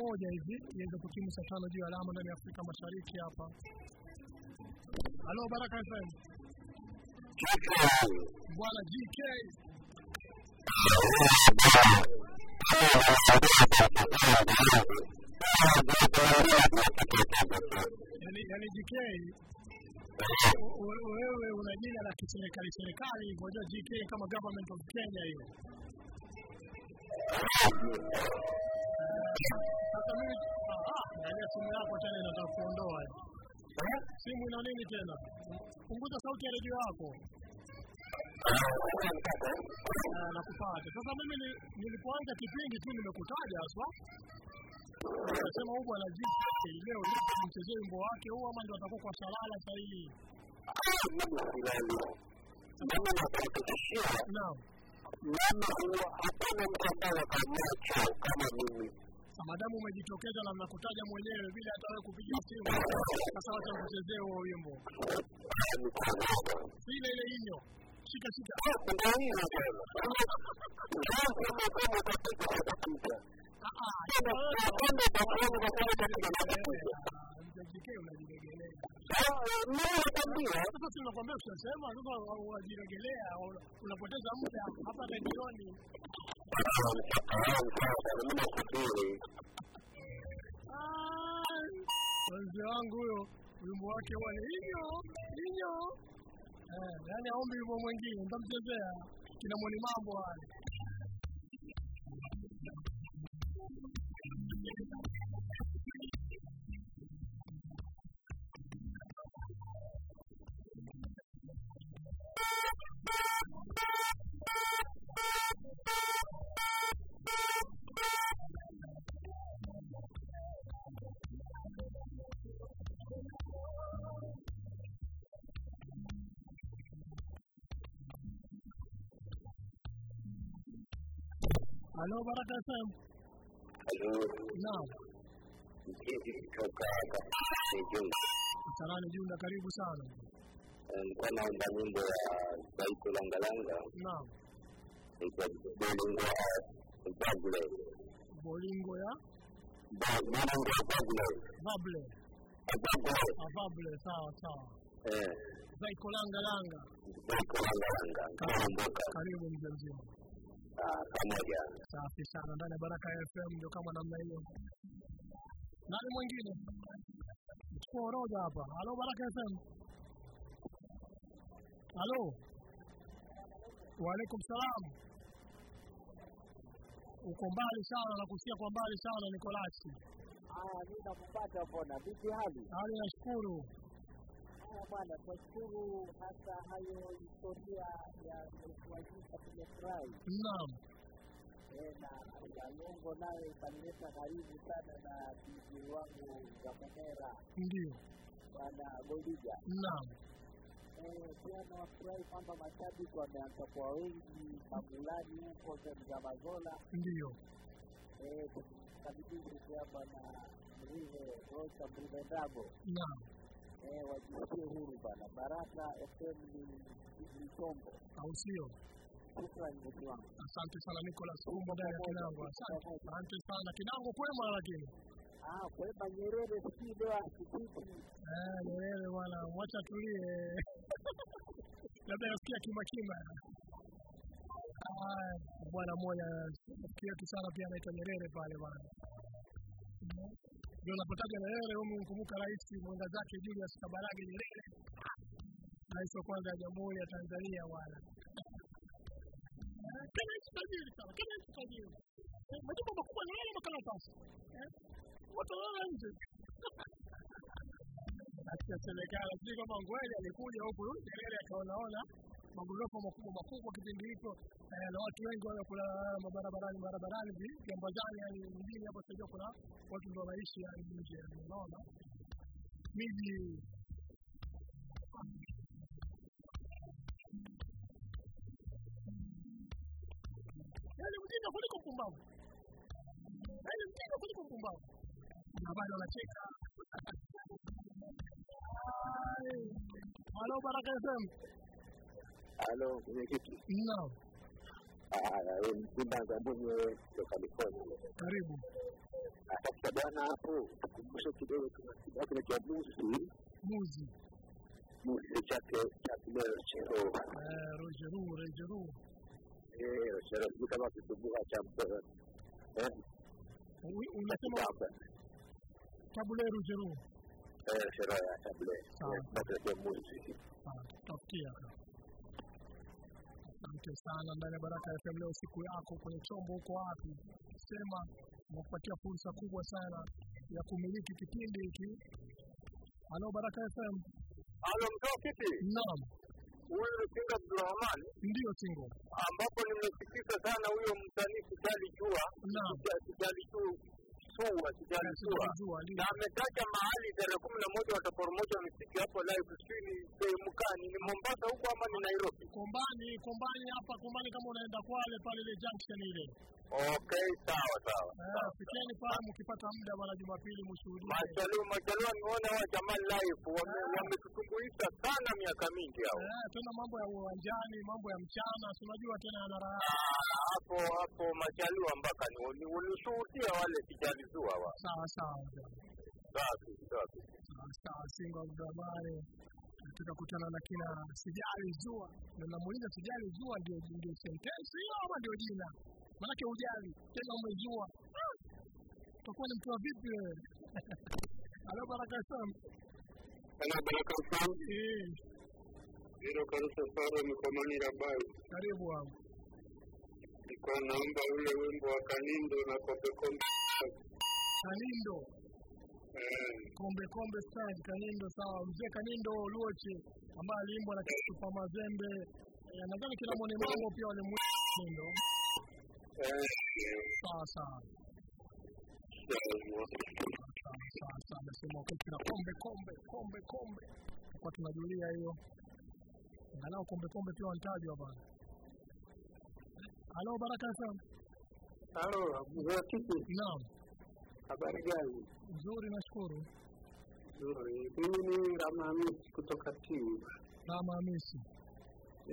moja hivi iweze kutimu saa tano juu ya alama ndani ya Afrika Mashariki hapa. Halo Baraka FM. Bwana GK. Yani, yani GK wewe una jina la kiserikali serikali, unajua GK kama government of Kenya hiyo. Sasa mimi ah, simu yako tena inataka kuondoa. Simu ina nini tena? Punguza sauti ya redio yako. Ah, nakupata. Sasa mimi nilipoanza kipindi tu nimekutaja haswa. Nasema huko ana GK leo mchezee wimbo wake huo ama ndio atakuwa kwa salala sasa hii. Naam. Sasa madamu umejitokeza na nakutaja mwenyewe bila hata wewe kupiga simu. Sasa wacha nikuchezee huo wimbo. Ile ile inyo. Shika shika. Unajiregelea. Unapoteza muda hapa Mzee wangu huyo wimbo wake huwa ni inyo inyo, eh, yaani aombi wimbo mwingine, nitamchezea kina Mwani Mambo wale. Halo Baraka Sam. FM. Naam, Sarani Junda, karibu sana. nilikuwa naomba nyimbo ya Saiko Langalanga Naam, Bolingo Bagle. bolingo ya Bolingo ya vable Bagle. avable, sawa sawa. Eh, Zaiko langa langa, Saiko langa Kama mboka. karibu mzee mzima. Ah, pamoja. Safi sana ndani ya Baraka FM, ndio kama namna hiyo. Nani mwingine? Chukua orodha hapa. Halo Baraka FM. Halo. Waalaikum salam. Uko mbali sana na kusikia kwa mbali sana Nikolasi. Ah, mimi nakupata mbona? Vipi hali? Hali nashukuru. Haya bwana, nashukuru hasa hayo historia ya kuwajika tumefurahi. Naam. Eh, na Kalungo nayo ikanileta karibu sana na kijiji wangu Gamonera Ndio. bwana Goliga. Naam. Pia nafurahi kwamba mashabiki wameanza kwa wengi Mabulani huko Zamazola. Ndio. Eh, tukabidhi pia bwana Mrive Rosa Mrive Ndago. Naam. Eh, wajisikie huru bwana. Baraka FM ni chombo. Au sio? Shukrani mtu wangu. Asante sana Nicholas Umbo ndani ya Kinango. Asante sana. Kinango kwema lakini. Ah, kwema Nyerere si leo asikiti. Eh, Nyerere bwana, mwacha tulie. Labda nasikia kima kima. Ah, bwana mmoja rafiki yetu sana pia anaitwa Nyerere pale bwana. Ndio unapotaja Nyerere humu mkumbuka rais mwenda zake Julius Kabarage Nyerere. Rais wa kwanza ya Jamhuri ya Tanzania bwana. Eh, Kama tajiri sana, kama tajiri. Eh, Majumba makubwa na yale makaratasi. Eh, Katika serikali. Sijui kama Ngwele alikuja huku Nyerere akaonaona magorofa makubwa makubwa kipindi hicho. Eh, na watu wengi wale kula mabarabarani barabarani viambazani, yani mjini hapo sasa kuna watu ndio wanaishi yani nje, unaona. Miji. Yani mjinga kuliko mpumbavu, yani mjinga kuliko mpumbavu, na bado wanacheka. Halo Baraka FM. Halo, mwenyekiti. Naam, Ah, Msimba Ngambonye kutoka California. karibu. Ah, Sasa bwana, hapo tukumbushe kidogo, kinaitwa muzi. Muzi. Muzi chake cha Kileo Chero. Eh. Eh, Chero sijui kama kikumbuka cha mtoto. Eh, Unasema. Tabule Rogeru. Eh, Chero ya kinaitwa Musi. Ah, tutafikia. Asante sana ndani ya Baraka FM leo, siku yako kwenye chombo, uko wapi? Sema, nakupatia fursa kubwa sana ya kumiliki kipindi hiki. Halo Baraka FM. Halo, mtoa kiti. Naam, Huyu ni Singa Abdulrahman. ndio singo. ambapo nimesikika sana huyo msanii Kitali Jua, Naam. Kitali Jua Sua, Kijali Jua, Jua na ametaja mahali tarehe kumi na moja wataporomoja misitu hapo live, sijui ni sehemu kani ni Mombasa huko ama ni Nairobi? Kombani, Kombani hapa Kombani, kama unaenda Kwale pale ile junction ile. Okay, sawa sawa. Eh, fikeni pale mkipata muda bwana, Jumapili mshuhudie. Mashallah, mashallah niona wa Jamal Life wame- wametutumbuisha sana miaka mingi hao. Eh, tena mambo ya uwanjani, mambo ya mchana, si unajua tena ana raha. Ah, Hapo hapo mashallah mpaka ni- ulishuhudia wale kijani zua wa Sawa sawa. safi safi. Sawa Singo Abdulrahmani. Tutakutana na kina Sijali Zua. Na namuuliza Sijali Zua ndio ndio sentensi hiyo ama ndio jina? Maanake ujali tena umejua. Ah, Utakuwa ni mtu wa vipi wewe? Halo Baraka sana halo baraka sana. Eh, Hilo kabisa sana mikononi Rabai. karibu wangu. Nilikuwa naomba ule wimbo wa Kanindo na Kope Kombe. Kanindo. Eh, kombe kombe stars Kanindo, sawa. Mzee Kanindo Luoche ambaye aliimbwa na Kisupa Mazembe. Eh, nadhani kina mwone Mambo pia walimwimba Kanindo. Sawa sawa. sawa. Sawa sawa sawa. Nasema wakati na kombe kombe kombe kombe. Kwa tunajulia hiyo. Angalau kombe kombe pia wanatajwa bana. Halo Baraka FM. Halo, mzee Naam. habari gani? Nzuri nashukuru. Nzuri. Mimi ni Rama Hamisi kutoka timu. Kama Hamisi.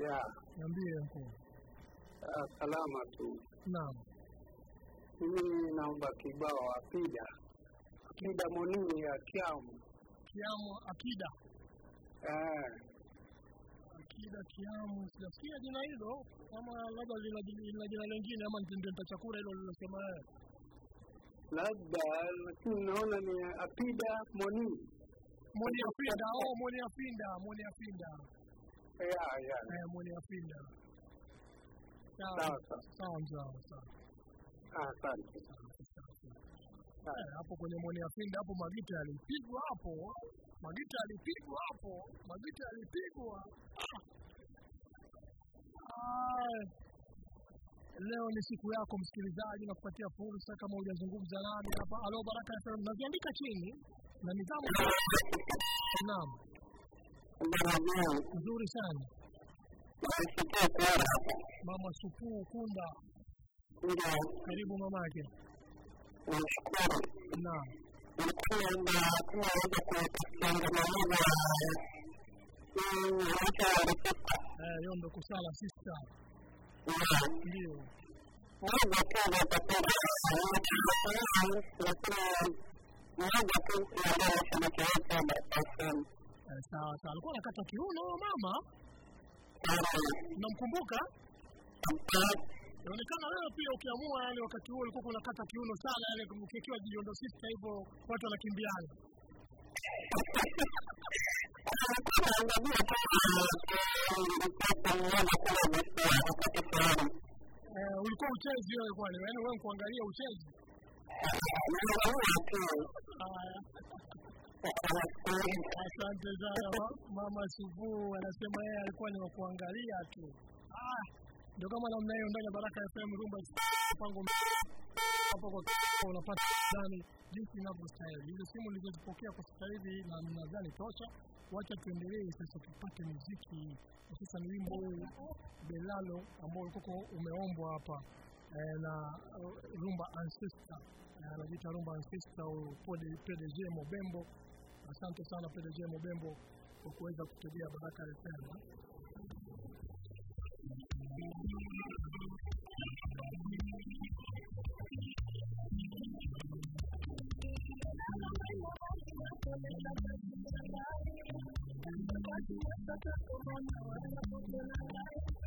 Ya, Niambie mkuu. Salama tu. Naam. Mimi naomba kibao Akida. Akida Monini ya Kiamu. kiamu Akida. Eh, Akida Kiamu. Sijasikia jina hilo, ama labda lina jina lingine, ama ndio nitachakura hilo lilosema yeye. labda lakini naona ni apida moni Moni Afinda, oh, Moni Afinda, Moni Afinda, ya ya eh, Moni Afinda. Sawa, Sawa sawa. sawa sawa sawa. Ah, asante Eh, hapo kwenye Moni Afinda hapo Magita alipigwa hapo, Magita alipigwa hapo, Magita alipigwa. Ah. Leo ni siku yako msikilizaji, na kupatia fursa kama hujazungumza nami hapa. Alo, Baraka FM, naziandika chini na nidhamu. Naam, nzuri sana mama Sukuu Kunda, karibu mamake. Naam, eh, Yondo Kusala sista. ndio. Eh, sawa sawa. Alikuwa anakata kiuno mama, namkumbuka. Inaonekana wewe pia ukiamua, yani wakati huo ulikuwa unakata kiuno sana, yani ukikiwa jiondo sita hivyo, watu wanakimbiana. Eh, ulikuwa uchezi wewe kwani? Yaani wewe kuangalia uchezi? Asante sana mama Subuhu, anasema yeye alikuwa ni wa kuangalia tu. Ah, ndio kama namna hiyo ndani ya Baraka FM Rumba mpango hapo kwa unapata ndani jinsi inavyostahili. Hizo simu nilizozipokea kwa sasa hivi na nadhani tosha. Wacha tuendelee sasa tupate muziki hususan wimbo huu Belalo ambao ulikuwa umeombwa hapa eh, na uh, Rumba Ancestor Eh, anajiita Rumba Ancestor au PDG Mobembo. Asante sana Pedejia Mubembo kwa kuweza kutegea Baraka FM.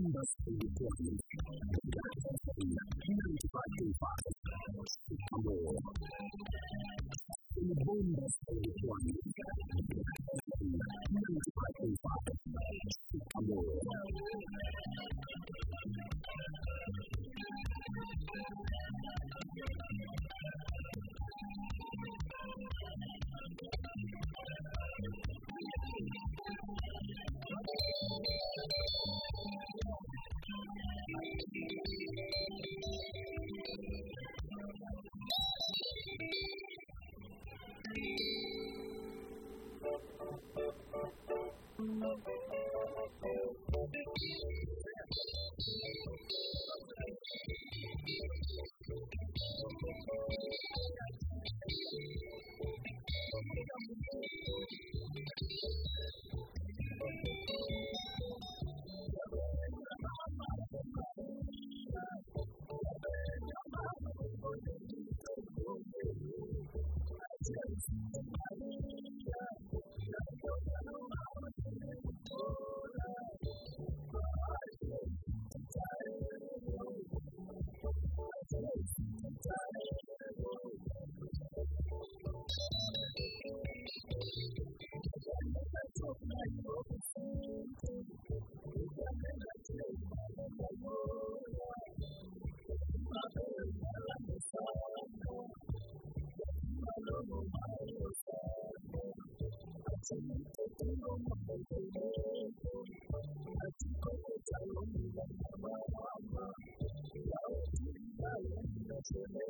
industry requirements. Manufacturing process. More. In the industry requirements. to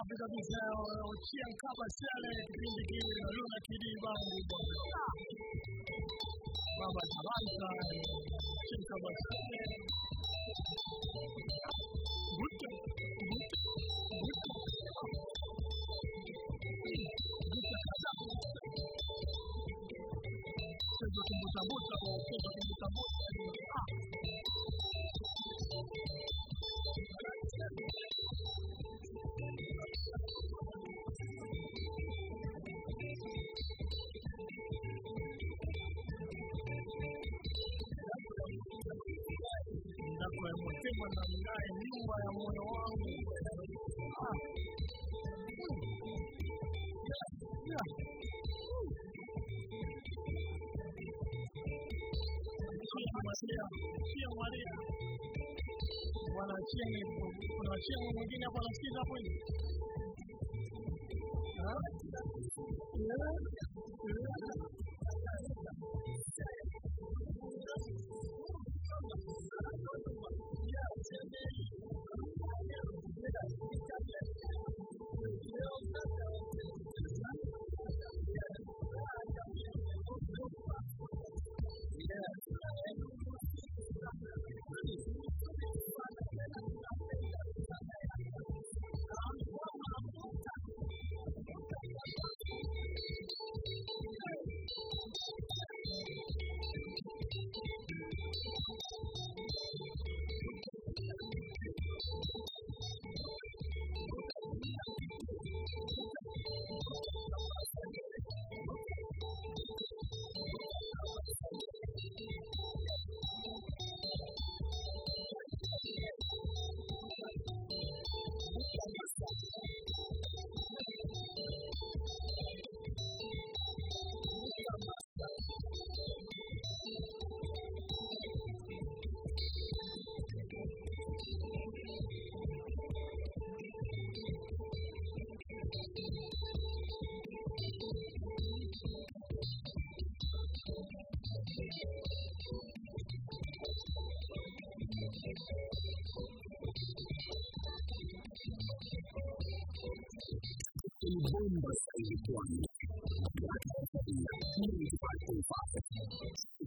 safi kabisa Ochieng Kabasele, kipindi kile na Luna Kidi Bangu Baba Talanta, Ochieng Kabasele Chieng, kuna Chieng mwingine hapo anasikiza hapo hivi? Bomba zaidi pwani. Shikamoo.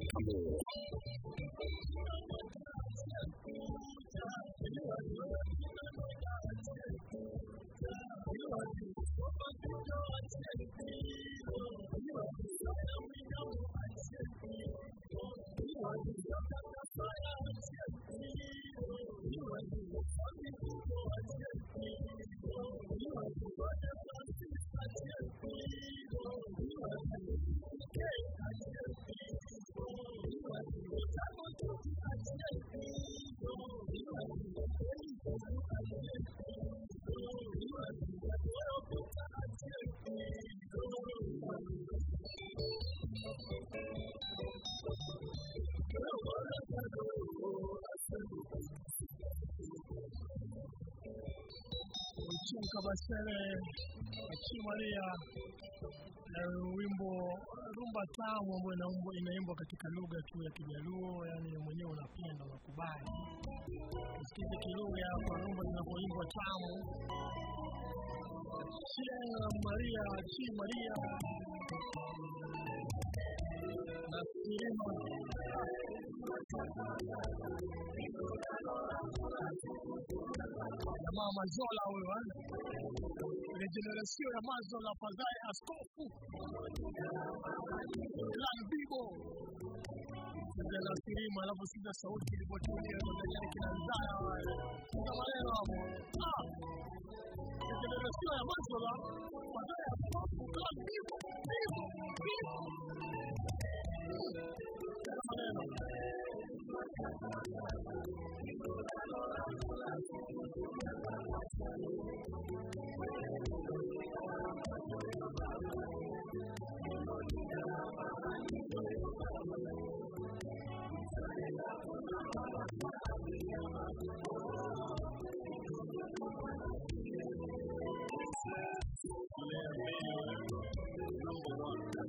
Chinka akimalia wimbo rumba tamu ambayo inaimbwa katika lugha tu ya Kijaluo, yani mwenyewe unapenda unakubali. Usikize kilugha hapa rumba inapoimbwa tamu. Chi Maria, Maria jamaa Mazola huyo eh? generation ya Mazola fadhai askofu. Lan Bibo Sijala Sirima alafu sikiza sauti ilipotulia ndani na maneno hapo. Ah! Ya Mazola fadhai askofu Amen.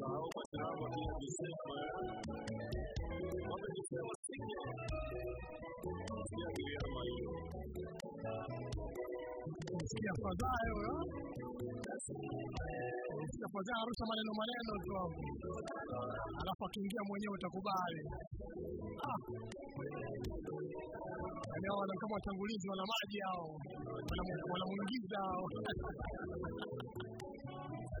Maneno Sikia. Sikia fadhaa arusha maneno maneno tu hapo. Alafu akiingia mwenyewe utakubali. yaani hao wana kama watangulizi wana maji hao Wanamu- wanamuingiza hao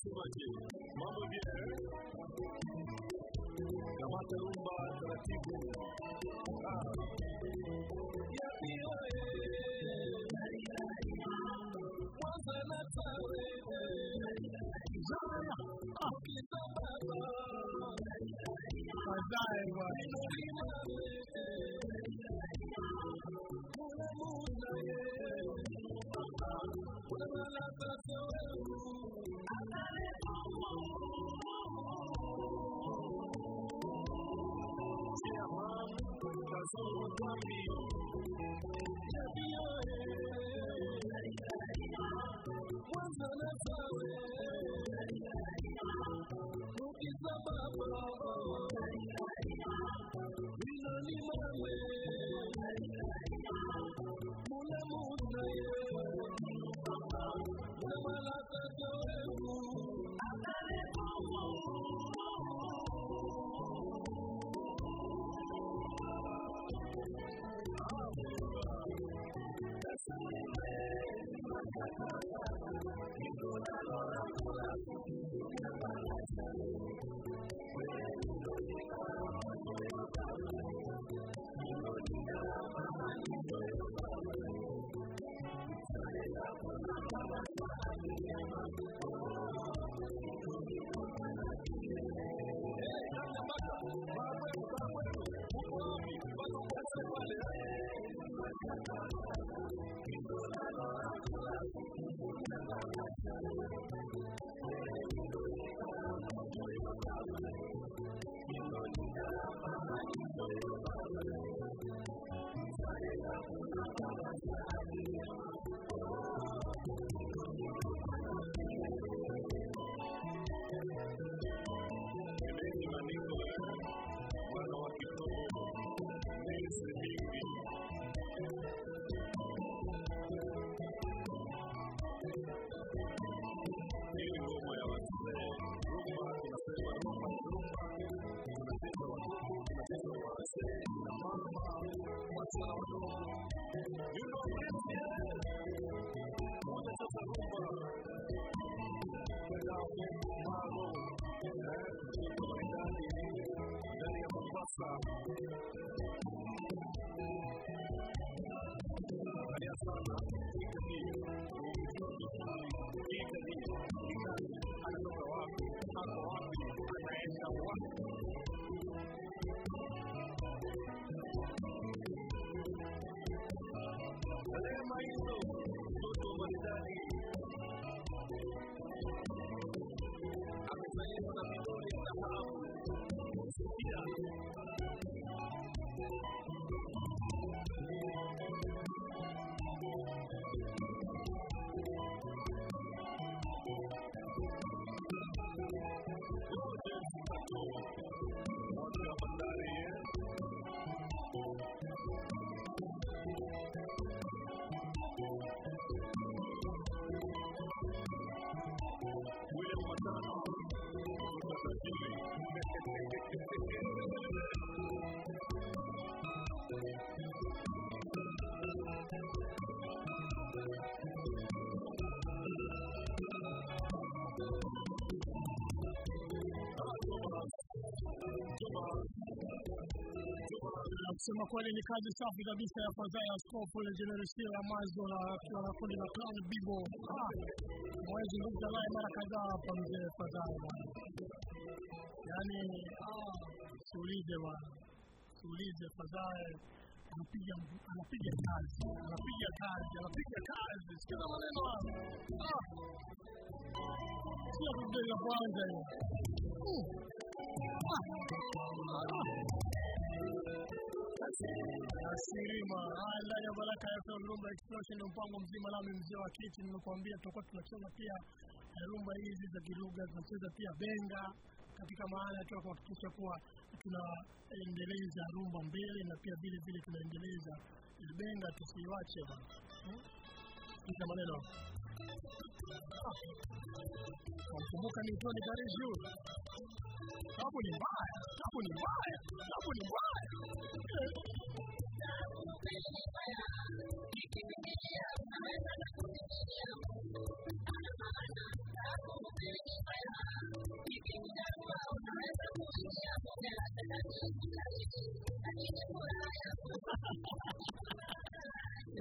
unasemaje? Mambo bien? Kamata rumba taratibu. Ah. Yapi oye? Mwanza na tawe. Ukisambaba. baadaye bwana solo Yeah, yeah. Yes, I'm kusema kweli ni kazi safi kabisa ya kwanza ya Askofu Jenerisia la Mazo na akiwa na kundi la Clown Bibo. Ah, mwezungumza naye mara kadhaa hapa mzee bwana, yaani ah, sulize bwana, siulize fadhaa anapiga anapiga kazi anapiga kazi anapiga kazi, sikiza maneno ah, sio kundi la kwanza hiyo. Asirima ala ya Baraka ya Rumba Explosion, mpango mzima nami mzee wa kiti. Nimekuambia tutakuwa tunacheza pia eh, rumba hizi za kilugha, tunacheza pia benga katika maana ya kuhakikisha kuwa tunaendeleza rumba mbele na pia vile vile tunaendeleza benga, tusiwache bana. Kisha maneno kumbuka ni Tony juu Sababu ni mbaya, sababu ni mbaya, sababu ni mbaya.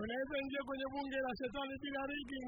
Unaweza ingia kwenye bunge la shetani bila rigging.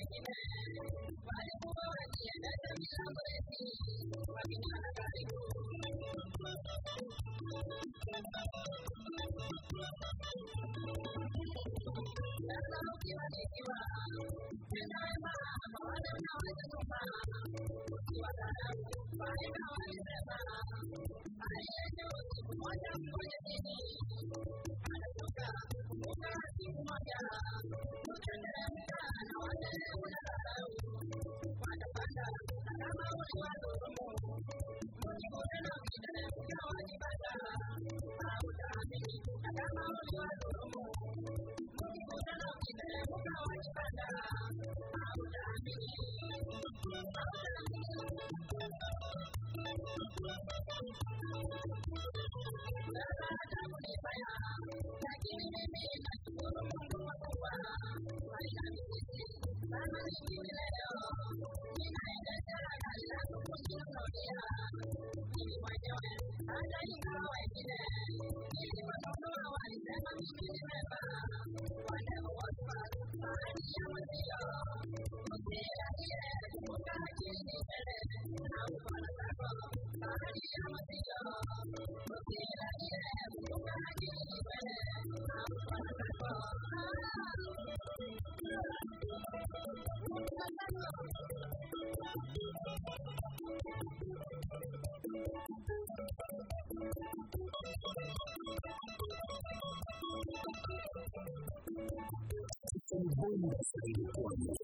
Ah.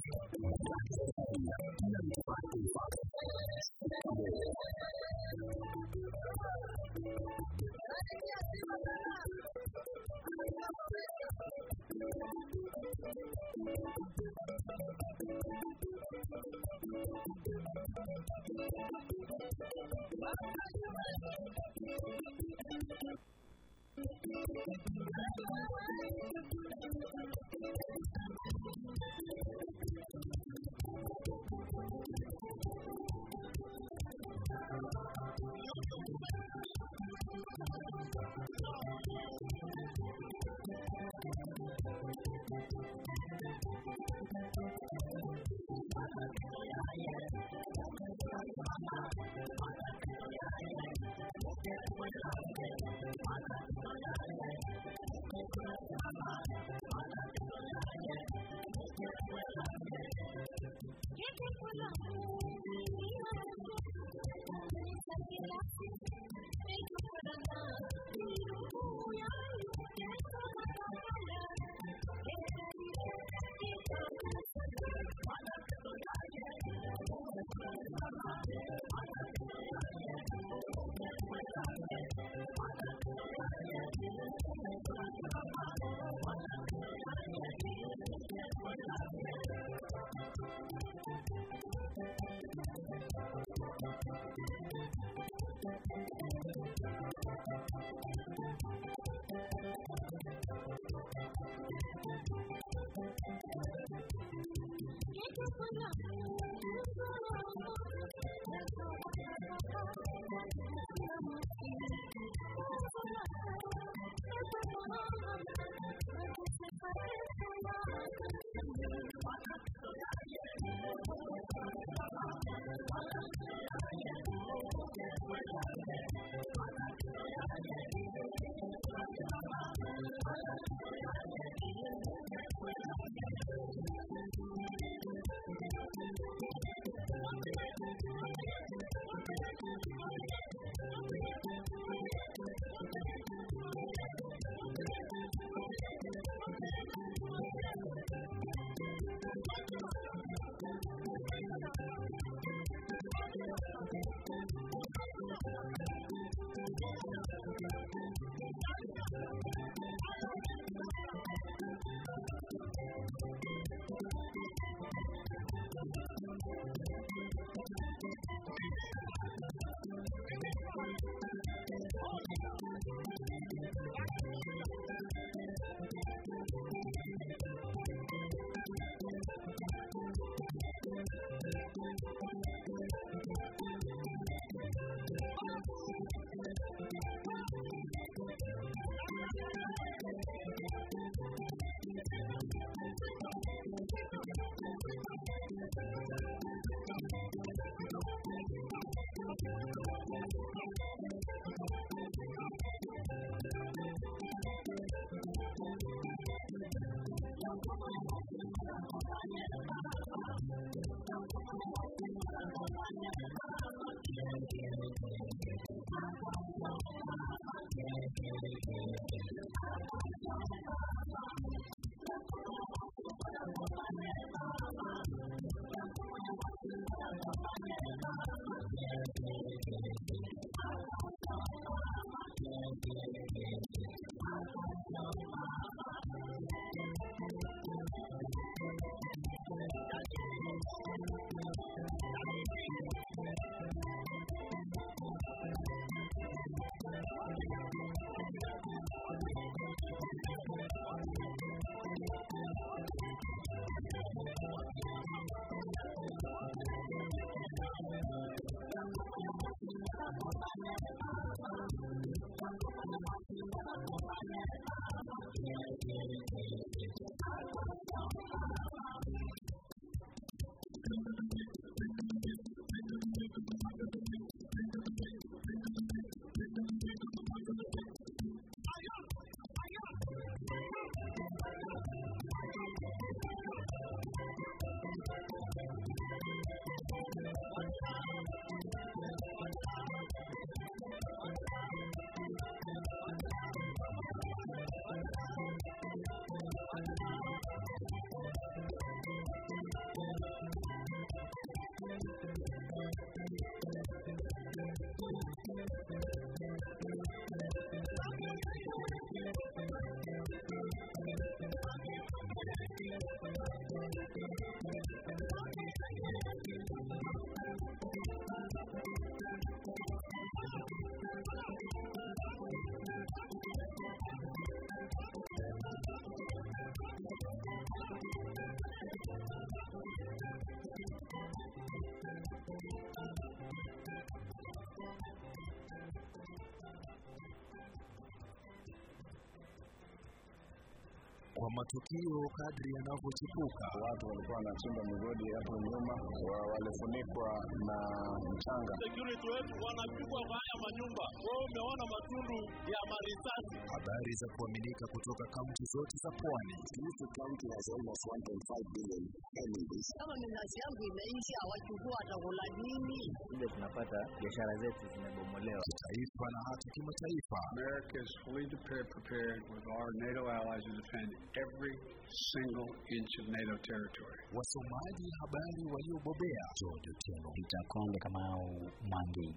Kwa matukio kadri yanavyochipuka, Watu walikuwa wanachimba migodi hapo nyuma, wa- walifunikwa na mchanga. security wetu wanapigwa kwa haya manyumba. Wewe umeona matundu ya marisasi. habari za kuaminika kutoka kaunti zote za pwani, Kilifi County has almost 1.5 billion enemies. kama minazi yangu imeisha, wachukua watakula nini? Ile tunapata biashara zetu zimebomolewa. taifa na hata kimataifa. America is fully prepared, prepared with our NATO allies to defend every single inch of NATO territory. Wasomaji habari waliobobea, George Otieno. Kama au Mwangi.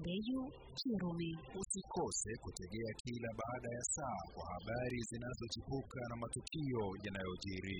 Mbeyu Kirumi. Usikose kutegea kila baada ya saa kwa habari zinazochipuka na matukio yanayojiri.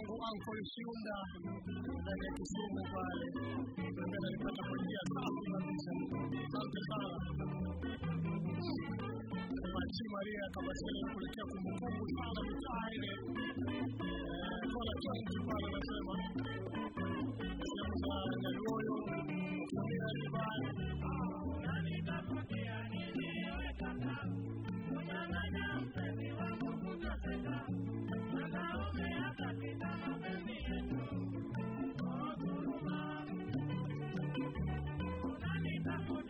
Yangu Anthony Shiunda ndani ya Kisumu pale, ndio nalipata kwa safi kabisa. Asante sana. Machi Maria Kabasele kuelekea kumbukumbu sana mitaa ile. Eh, kona chanji pale anasema sehemu za Nyagoyo Stop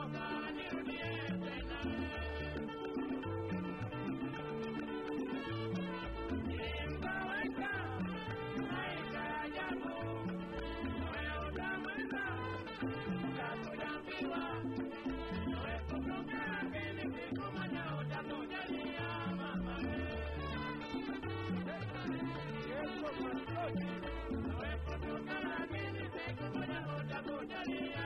Wewe kutoka lakini siku moja utakujalia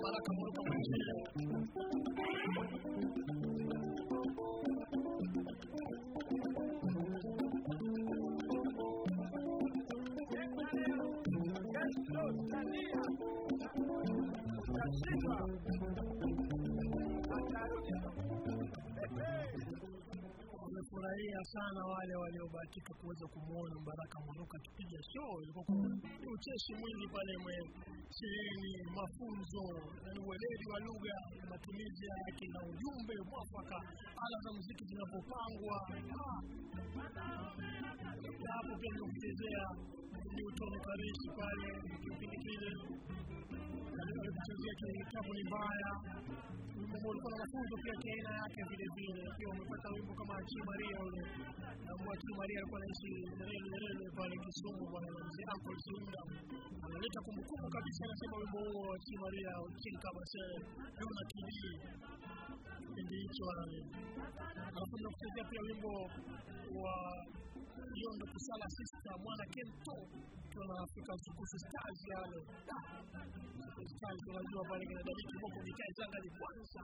mtoa Baraka Maruka mwishe wamefurahia sana wale waliobahatika kuweza kumwona Mbaraka Mwanuka akipiga show. Ilikuwa kuna ni ucheshi mwingi pale, sheheni mafunzo na uweledi wa lugha, matumizi yake na ujumbe mwafaka, ala za muziki zinapopangwa. Ah, hapo pia nimekuchezea Newton Karishi pale kipindi kile alikuchezea kitabu ni mbaya wimbo ulikuwa na mafunzo pia kiaina yake vile vile. Pia umepata wimbo kama Achi Maria ule. Ambao Achi Maria alikuwa anaishi Nyerere Nyerere pale Kisumu, bwana mzee Uncle Sunda analeta kumbukumbu kabisa, anasema wimbo huo wa Achi Maria chini kama sere leo na kilii kipindi hicho. Alafu nakuchezea pia wimbo wa hiyo ndo Kusala Sister mwana Kento. Ukiwa na Afrika Tukufu Stars yale. Stars unajua pale kina Dadiki Moko Mikai Zanga ni kwanza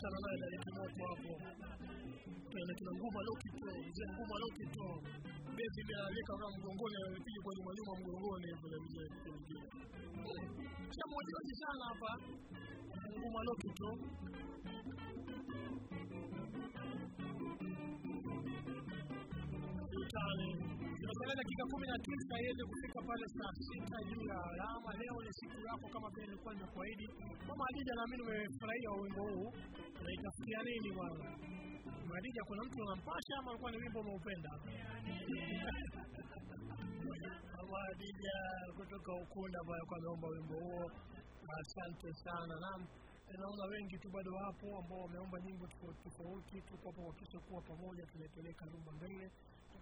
sana naye Daliki moto hapo tena kina Nguma Lokito mzee Nguma Lokito bezi ile aliweka kama mgongoni amepiga kwa nyuma nyuma mgongoni vile mzee mwingine. cha moja sana hapa Nguma Lokito sultani zimesalia dakika kumi na tisa iweze kufika pale saa sita juu ya alama. Leo ni siku yako kama vile nilikuwa nimekuahidi. Mama Adija, naamini umefurahia wimbo huu, unaitafutia nini bwana? Adija, kuna mtu unampasha ama alikuwa ni wimbo umeupenda? Mama Adija kutoka Ukunda bwana, alikuwa ameomba wimbo huo. Asante sana. Naam, naona wengi tu bado wapo ambao wameomba nyimbo tofauti tofauti. Tuko hapo kuhakikisha kuwa pamoja tunaipeleka rumba mbele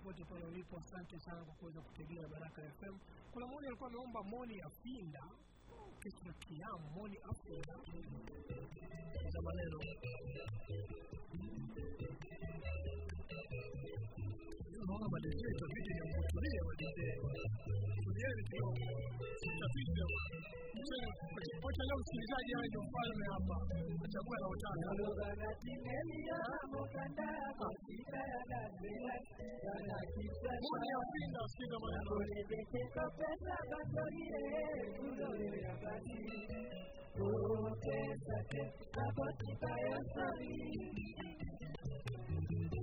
popote pale ulipo. Asante sana kwa kuweza kutegea Baraka FM. Kuna mmoja alikuwa ameomba Moni Afinda kesho na kiamu, Moni Afinda za maneno unaona madj itabidi ni mkutulie madj tulieni kidogo tutapisha wacha leo msikilizaji awe ndio mfalme hapa achague anaotaka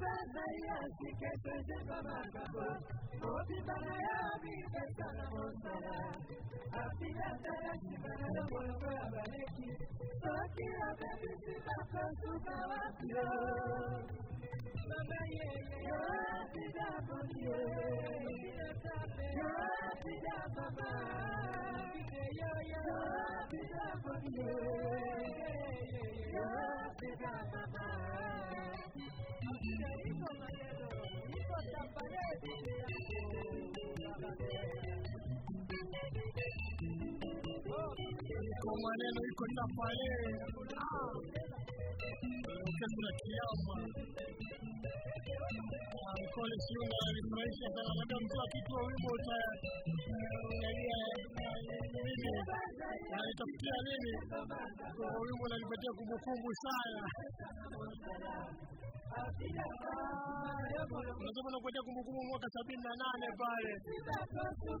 ya siketo ejemba makambo mobimba na ya bipesa na mosala afika tala nsima na longolongo ya baleki soki abebisi bakosuka wapio sikiza maneno iko maneno iko na kiama. Kole Siunga alifurahisha sana, labda mtu akitoa wimbo nini? Nini, wimbo unanipatia kumbukumbu sana. Unasema nakupatia kumbukumbu mwaka sabini na nane pale.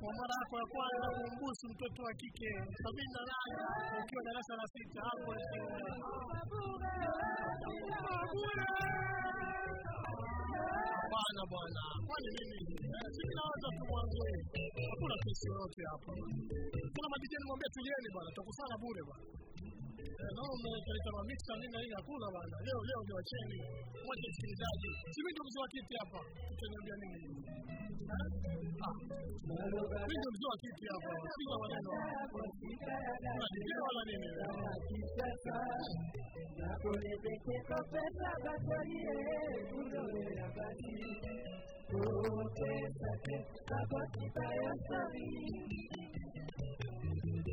Kwa mara yako ya kwanza kumbusu mtoto wa kike. Sabini na nane ukiwa darasa la sita hapo Bwana bwana, kwani mimi? Sisi si nawaza tu mwanzo, hakuna kesi yoyote hapa. Kuna madijeni mwambie tulieni bwana, tutakusana bure bwana. Eh, naomba kaleta mamisa nini nini hakuna bana. Leo leo ni wacheni. Wote msikilizaji. Sisi ndio mzee wa kiti hapa. Tutaniambia nini? Mimi ndio mzee wa kiti hapa. Piga ah. maneno. Ndio wala nini? Na kwenye peke kwa pesa bakwalie kudole ya bati. Kote sate, kabati tayasabi.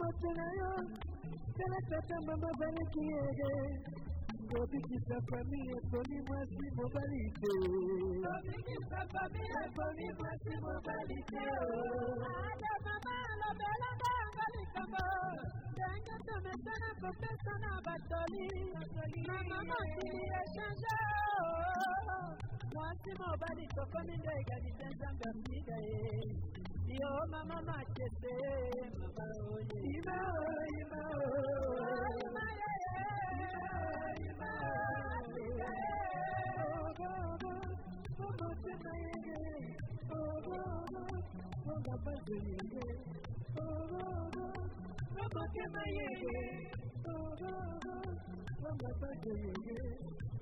matela yo telekata mama baleki yege. Kobikisa fami ekomi mwasi mobali te. Kobikisa fami ekomi mwasi mobali te. Ada mama alobelaka anga likambo. Ndenge tomesana kopesa na batoli mama mokili echange mwasi mobali tokomi nde egalite nzambe amida ye. Yo mama machete mama oye ima ima ima ima ogo ogo ogo chena yege ogo ogo ogo baje yege ogo ogo ogo chena yege ogo ogo ogo baje yege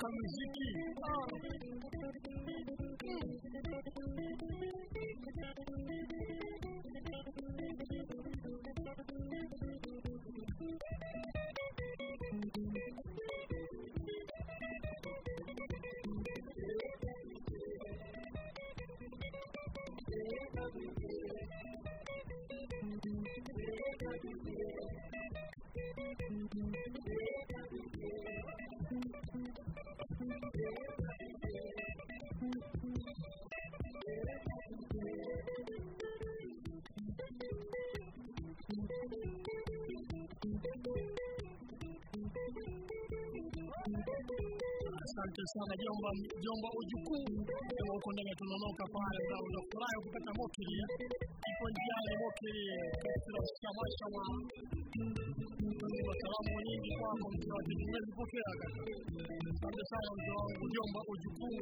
ah. Asante sana. Jomba, jomba ujukuu. Kama uko ndani tunaonoka pale, na unafurahi moto mokili ipo njiani mokili katika tamasha wa kwa salamu nyingi kwako dini wake tumezipokea kaka. Asante sana wangu. Jomba ujukuu.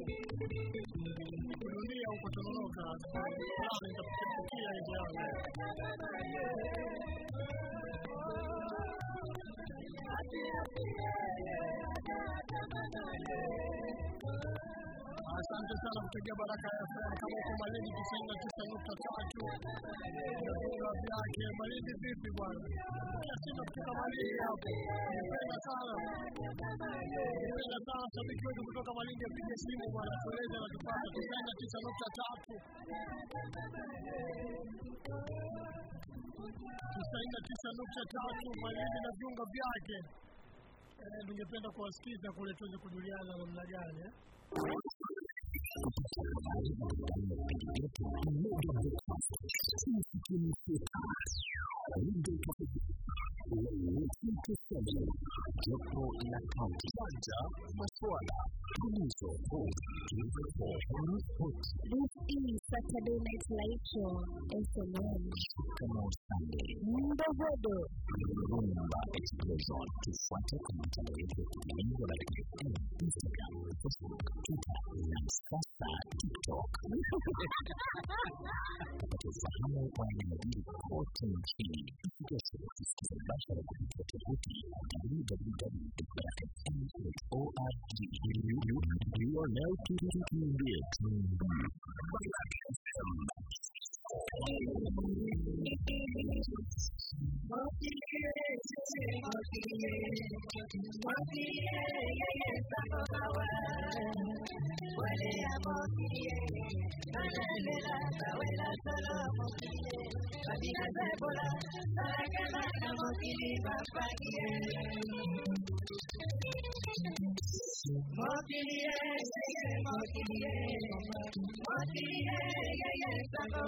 Dunia huko tunaonoka ndio nitakufikia hizo yangu Asante sana kutegea Baraka ya FM kama uko Malindi tisini na tisa nukta tatu. Viunga vyake. Malindi vipi bwana? Kila kutoka Malindi hapo, nipenda sana. Nipenda sana. Shabiki wetu kutoka Malindi apige simu bwana, tueleze na tupate tisini na tisa nukta tatu. Tisini na tisa nukta tatu. Malindi na viunga vyake. Eh, Ningependa kuwasikiza kule tuweze kujuliana namna gani eh? 私たちは。Jopo la kaunti janja maswala tulizo is Saturday Night Live Show, SMM. kama Sunday Mbogodo, Rumba Explosion. Tufuate kwa mitandao yetu ya kijamii FM, Instagram, Facebook, Twitter na sasa TikTok. Kupata ufahamu wa yanayojiri kote nchini, usikose kusikiza mubashara kupitia tovuti www.barakafm.org. You are now tuned in Baraka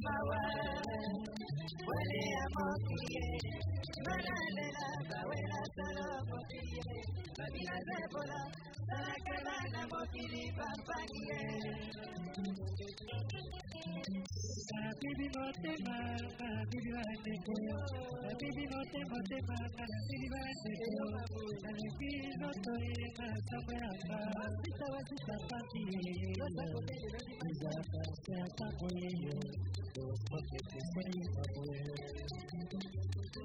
FM. Thank you. Sarakala na motiri papangie. Habibi mote ma, habibi wate koyo. Habibi mote mote ma, habibi wate koyo. Habibi moto ye ma, sabra ma, sita wa sita pati. Iza pa sa ta koyo, dos mote te sayi pa koyo.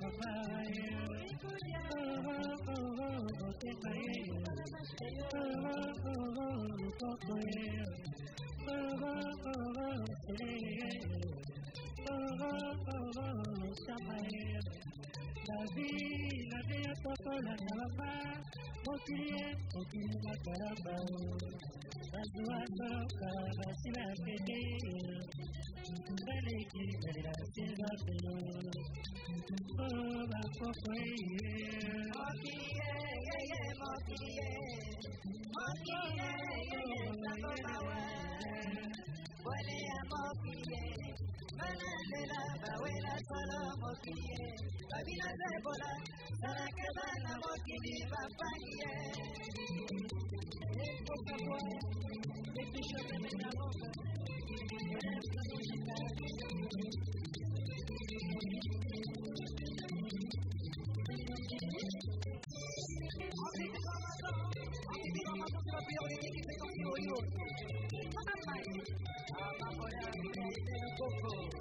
wapangiye Oh, oh, oh, mama, yeah. Oh, oh, oh, oh, motema, yeah. Oh, oh, oh, oh, koko, yeah. Oh, oh, oh, oh, sele, yeah. Oh, oh, oh, oh, sama, yeah. La vie, la vie, papa, la nava, mokilie, mokilie, makaramba, Najua toka basi la peke Baliki balila silva pelo Oh bakoko ye Mokilie ye ye mokilie Coco.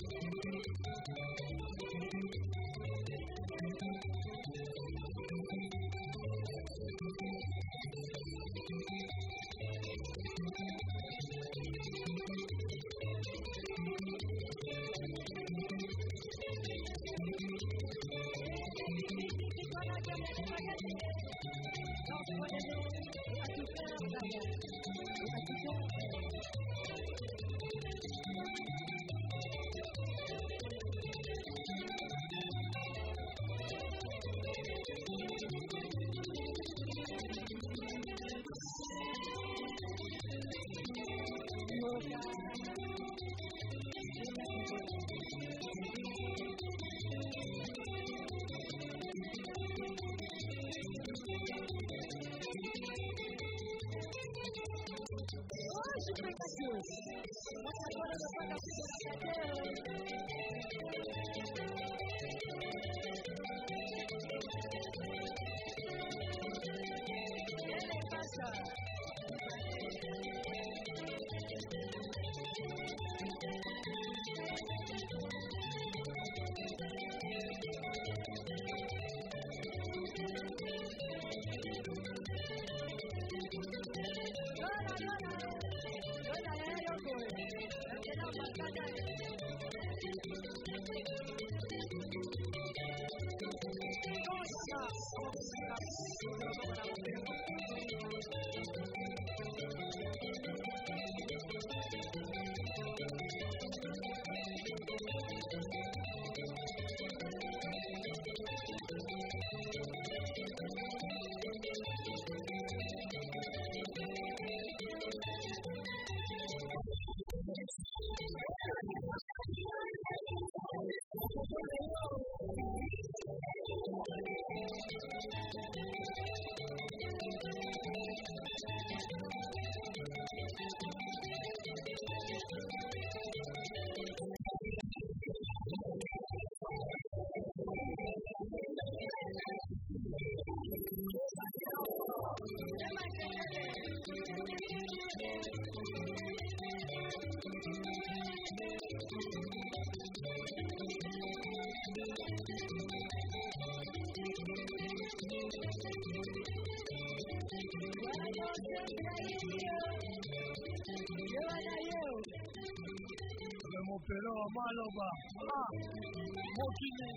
years Pero Maloba. Ah, Mokini.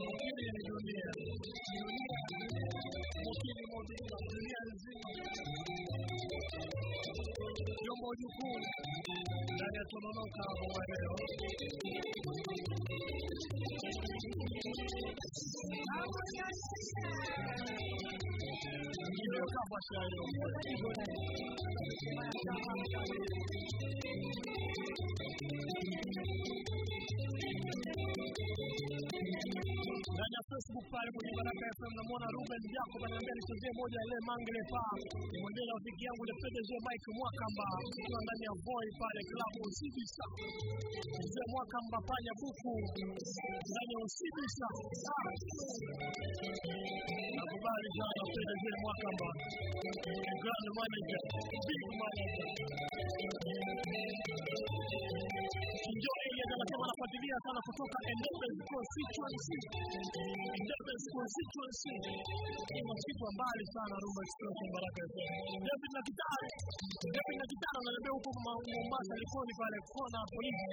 Mokini ni dunia. Mokini Modiba, dunia nzima. Vyombo jukuu ndani ya Tononoka hapo wa leo. Ndio kama shayo. ndani namwona Ruben Jacob ananiambia nichezee moja ile mangle pa mwendele rafiki yangu le zio Mike Mwakamba kwa ndani ya boy pale klabu Usibisa zio Mwakamba panya buku ndani ya Usibisa Ah. nakubali pete zio Mwakamba. Grand manager big manager. Enjoy Anafuatilia sana kutoka. Ni mbali sana Rumba Baraka. David na Kitara, David na Kitara ananiambia huko Mombasa Likoni pale kona polisi.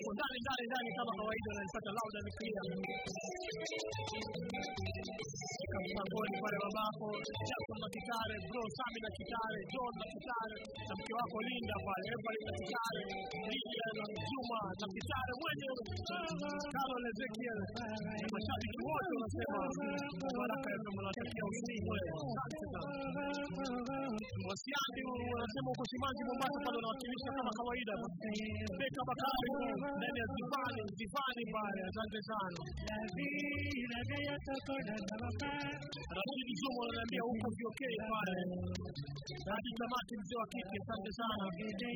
Uko ndani ndani ndani kama kawaida ananipata loud and clear. Mlangoni pale babako Jackson na Kitare, bro Sami na Kitare, John na Kitare, na mke wako Linda pale, Evelyn na Kitare, Lydia na Juma na Kitare mwenyewe, Carol Ezekiel, mashabiki wote wanasema Baraka ya Mungu inatakia usiku leo. Asante wanasema uko Simanzi Mombasa pale wanawakilisha kama kawaida. Beka Bakari ndani ya Zivani, Zivani pale, asante sana. Rashidi Juma ananiambia huko viokei pale. Hadi tamati mzee wa kike, asante sana.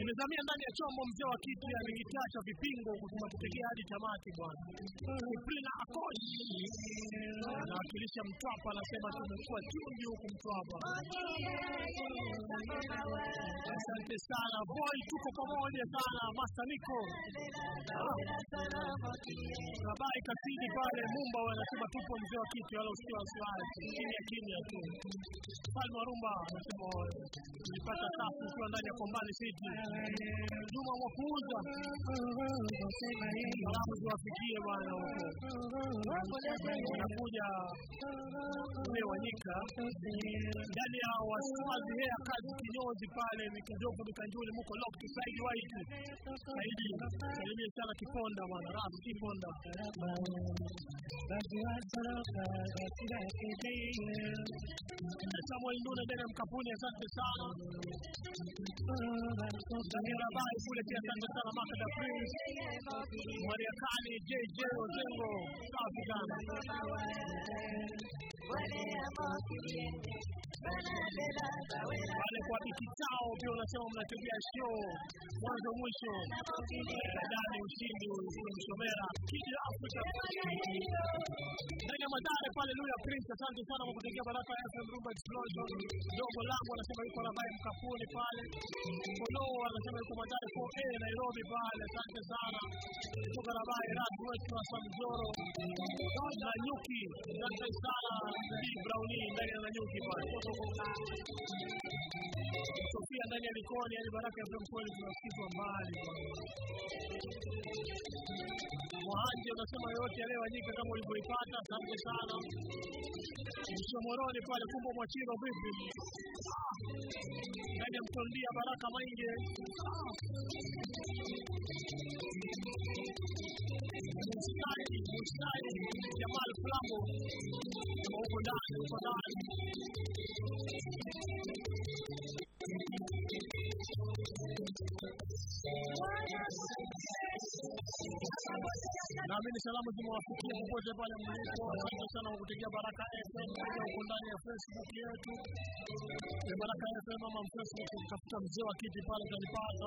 Nimezamia ndani ya chombo mzee wa kike amekitacha vipingo kusema kutegea hadi tamati bwana. Kiplina Akosh anawakilisha Mtwapa, anasema tumekuwa chungi huku Mtwapa. Asante sana boy, tuko pamoja sana Masaniko. Rabai Kasidi pale Mumba wanasema tupo mzee wa kiti, wala usio wasiwasi, kimya kimya tu. Falme wa Rumba anasema nilipata safu ukiwa ndani ya Kombani City. Juma Mwakuuza, salamu ziwafikie bwana huko. Wanakuja ule Wanyika ndani ya Waswazi hea kazi kinyozi pale mikijofu mikanjuli muko lock Saidi White. Saidi salimie sana Kiponda bwana, Rafu Kiponda. Samuel Ndune ndani ya mkapuni, asante sana. Daniel Abai kule pia asante sana. Makada Prince, Maria Kani, JJ Ozengo, safi sana. Wale kwa biki chao pia unasema mnategea show mwanzo mwisho. Dadani ushindi umshomera kiji Afrika ndani ya Madare pale Luya Prince, asante sana kwa kutegea Baraka FM Rumba Explosion. Dogo langu anasema yuko Rabai Mkapuni pale. Kolo anasema yuko Madare 4A Nairobi pale, asante sana. Kutoka Rabai Rad wetu wa Samjoro na Nyuki, asante sana. Lee Brownie ndani ya Nanyuki pale. Sofia ndani ya Likoni, yani Baraka FM kweli tunasikizwa mbali. Mwanje unasema yote yaliyowanyika kama ulivyoipata, asante sana. Mshomoroni pale kumbe mwachiro vipi? Ndani ya Mtondia Baraka Mainge. Mustari, Mustari, Jamal Flambo. Huko ndani, huko ndani. Naamini salamu zimewafikia popote pale mlipo. Asante sana kwa kutegea Baraka FM huko ndani ya Facebook yetu Baraka FM ama Facebook, utafuta mzee wa kiti pale utanipata.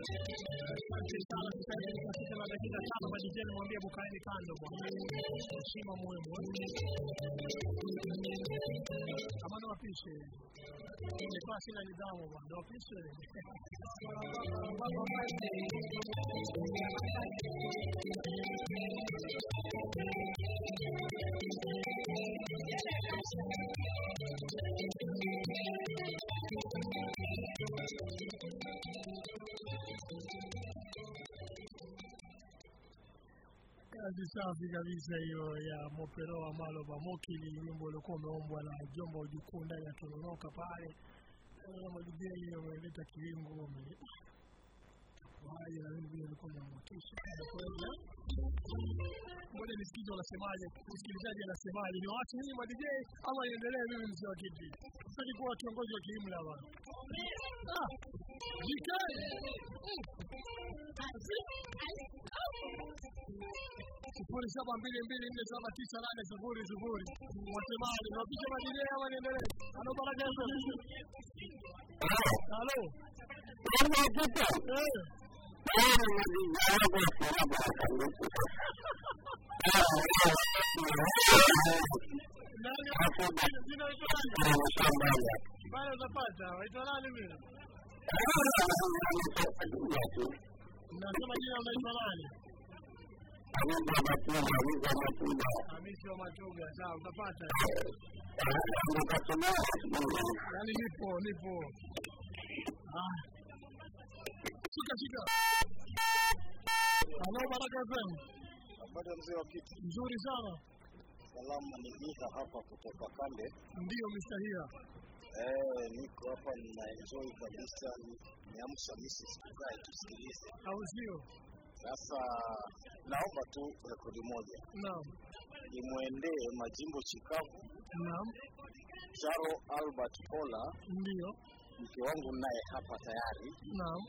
Asante sana. Sasa hivi tunafika na dakika tano, majijeni mwambie bukaeni kando bwana, heshima muhimu. Kama ni wapishe nilikuwa sina nidhamu bwana, wapishe Kazi safi kabisa hiyo ya Moperoa Malo Bamoki, ni wimbo uliokuwa umeombwa na Jomba Ujukuu ndani ya Tononoka pale. Eh, Madibeli wameleta kiwingu wame waje na mimi nilikuwa na motisha ya kwenda. Ngoja nisikize wanasemaje, msikilizaji anasemaje, ni watu nyinyi ma DJ ama niendelee mimi mzee wa kiti? Sitaki kuwa kiongozi wa kiimla bwana. Ah, sifuri saba mbili mbili nne saba tisa nane sifuri sifuri. Wasemaji napisha majina ama niendelee? Halo Baraka FM. Halo. Eh. Nani? Jina waitwa nani? Bado utapata. Waitwa nani vile? Mnasema jina unaitwa nani? Hamisi wa Matuga. Sawa, utapata. Yaani nipo, nipo. Ah. Shika shika. Halo Baraka FM. Habari mzee wa kiti. Nzuri sana. Salama ni hapa kutoka Kande. Ndio Mr. Hia. Eh, niko hapa ninaenjoy kabisa. Niamsha misi Tukae tusikilize. Au sio? Sasa naomba tu rekodi moja Naam. imwendee Majimbo Chikavu, Naam. Charo Albert Pola, Ndio. mke wangu naye hapa tayari, Naam.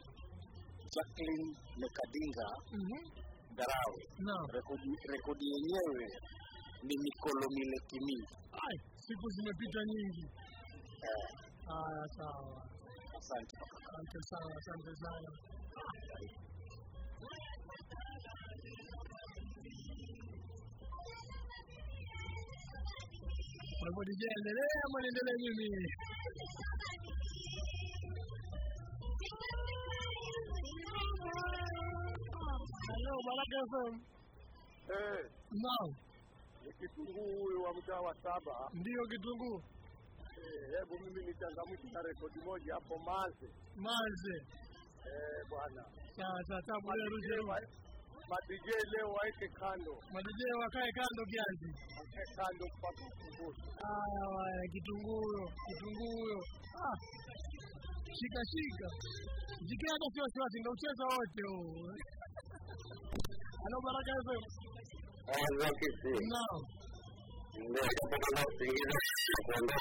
Jacqueline Mekadinga Mhm. Darawe. Naam. Rekodi, rekodi yenyewe ni Mikolo Milekimi. Ai, siku zimepita nyingi. Eh, Haya, sawa. asante. Asante sana, asante sana. Kwa hivyo DJ endelee ama niendelee mimi? Halo, Baraka FM. Eh, Naam, ni kitunguu huyu wa mtaa wa saba. ndio kitunguu. Hebu mimi nichangamshi na rekodi moja hapo Maze. Manze. Eh, bwana. Sasa madj leo waeke kando Madije wakae kando kiasi. wakae kando mpaka asubuhi Haya, kitunguu huyo. Ah, shika shika. Jikia hata sio wasiwasi, ndio ucheza wote huo. Halo Baraka FM. Naam. Ah,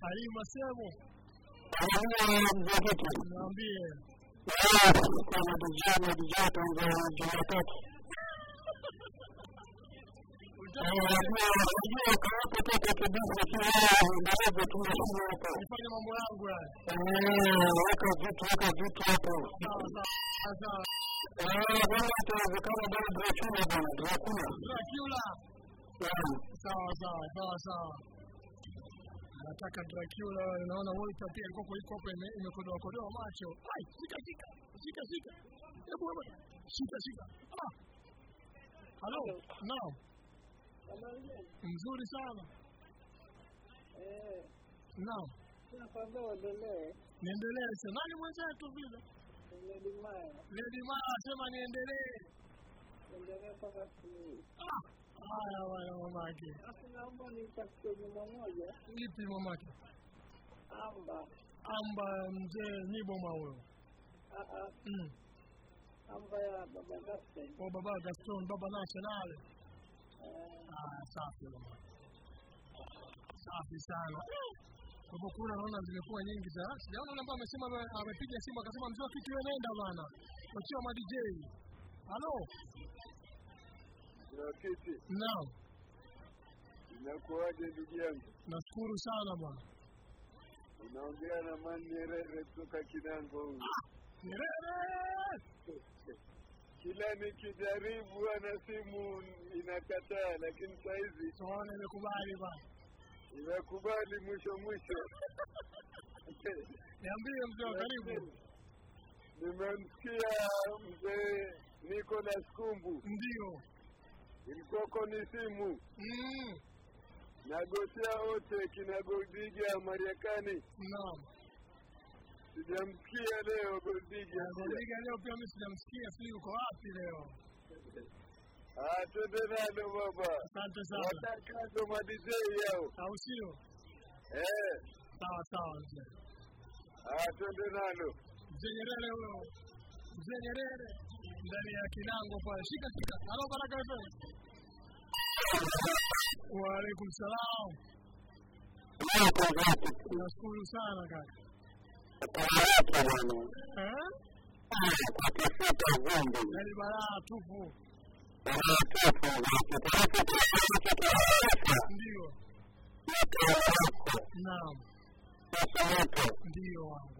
Salima Sebo. Niambie. Nifanye mambo yangu yani. Weka vitu, weka vitu hapo. Sawa sawa. Kama bado tunawezekana bado tunakula bwana, tunakula. Tunakula. Sawa sawa sawa sawa. Nataka Dracula, naona Walter pia alikuwa hapa ime- imekodoa kodoa macho. Ai, shika shika. Shika shika. Hebu hebu. Shika shika. Ah. Halo. Naam. Mzuri sana. eh, Naam. Niendelee sasa. Nani mwenzetu vile? Lady Maya Lady Maya sema niendelee. Ah. Haya waya mamake. Ipi mamake? Amba mzee Nyiboma huyo. Mm. Kwa baba Gaston, baba National. Ah, safi mamake. Safi sana. Kwa kura naona zimekuwa nyingi sana. Sijaona ambaye amesema amepiga simu akasema mzee wa kitu wewe nenda bana. Wachia ma DJ. Halo? Kiti Naam. inakuwaje ndugu yangu Nashukuru sana bwana. unaongea na mani nyerere kutoka kinango huyu Nyerere! kila nikijaribu ana simu inakataa, lakini sahizi tuone imekubali bwana. imekubali mwisho mwisho. niambie mzee wa karibu Nimemsikia mzee Nicholas Kumbu, ndio ilikuwako ni simu mm. nagosia wote kina Goldiga Marekani. naam sijamsikia leo Goldiga. Goldiga leo pia mimi sijamsikia. Sijui uko wapi leo. Ah, twende nalo baba, asante sana. Watakazo madizei yao. Au sio? Eh. sawa sawa mzee Ah, twende nalo. Mzee Nyerere huyo. Mzee Nyerere ndani ya kinango pale. Shika shika. Halo baraka FM waalaikum salam nashukuru sana kaka. Ni yaani balaa tupu. Ndio. Naam. Ndio wangu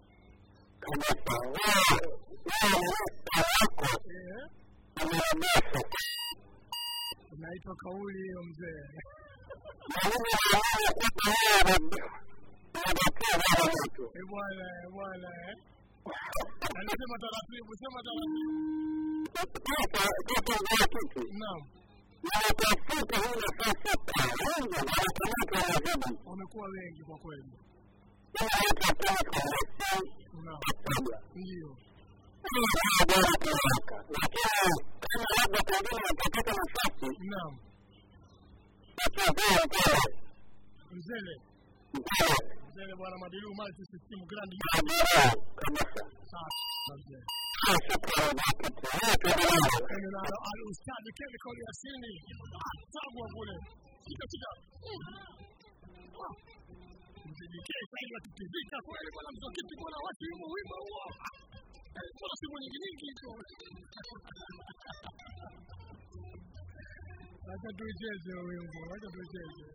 eh? inaitwa kauli hiyo mzee. Eh, bwana eh, bwana anasema taratibu sema taratibu. Wamekuwa wengi kwa kweli bwana madilu multi system grand sawa mzee nalo alustadi chemical yasini tabwa kule shika shika mzidikee sahivi wakitivika kweli bwana bwana watu yumo wimo huo. Kuna simu nyingi nyingi hizo. Acha tuicheze wimbo acha tuicheze.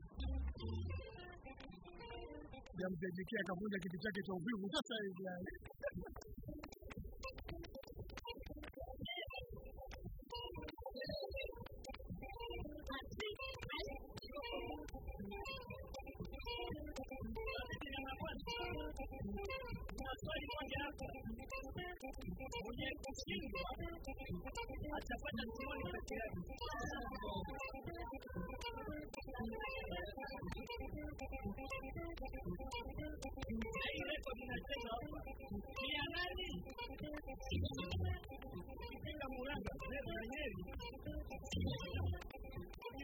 Jamzedikia akavunja kiti chake cha uvivu sasa hivi yani maswali moja hapa mwenye kushindwa atapata mtihani peke yake na hii rekodi inacheza hapa ni ya nani ikipinga muranga zero nyeri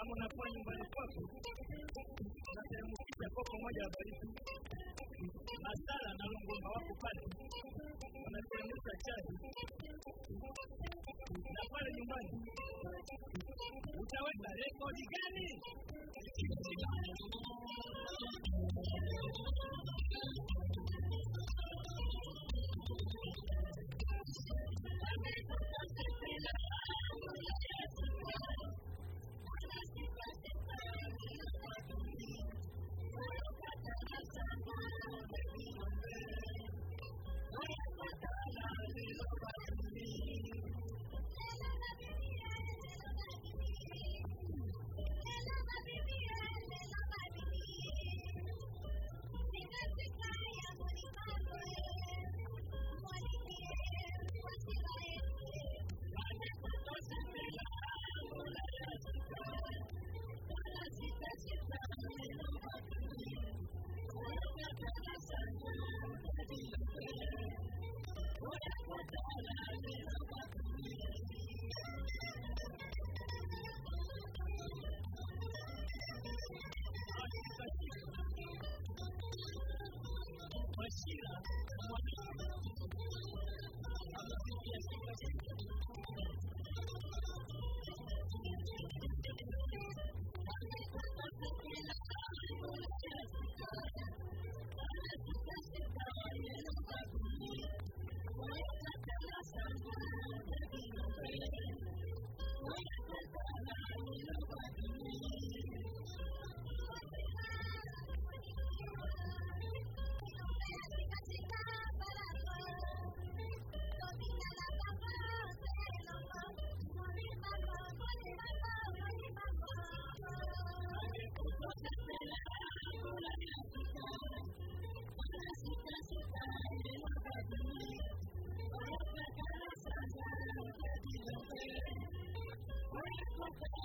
ama unakuwa nyumbani kwako unateremsisha kopo moja ya baridi. Masala na mgomba wako pale. Unateremsha chai na pale nyumbani utaweka rekodi gani? Thank you. Thank you. 二位在干什么？我们来了，我们来了，我们来了。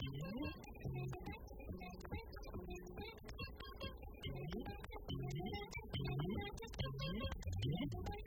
Thank you.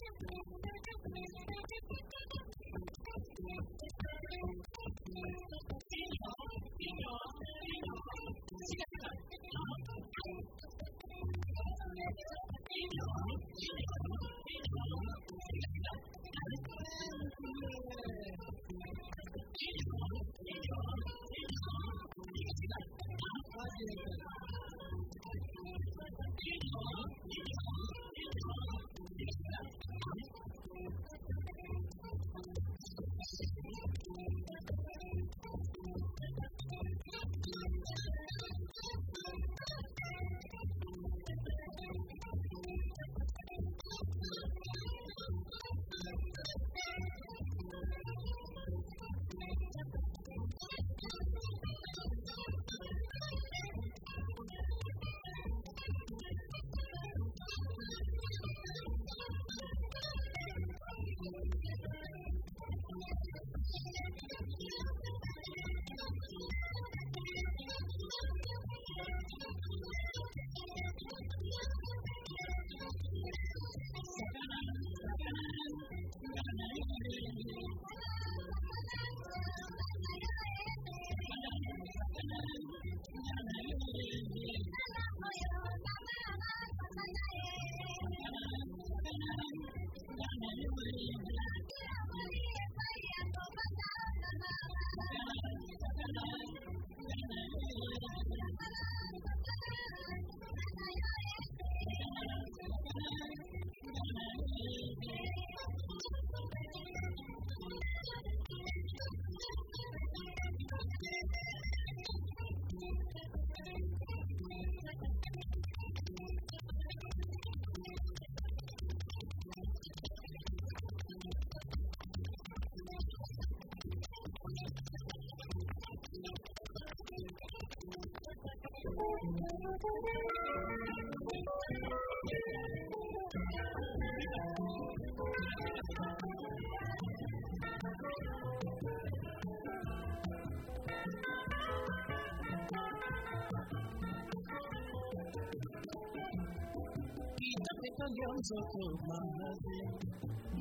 Kitapita ndio mtoto mahazi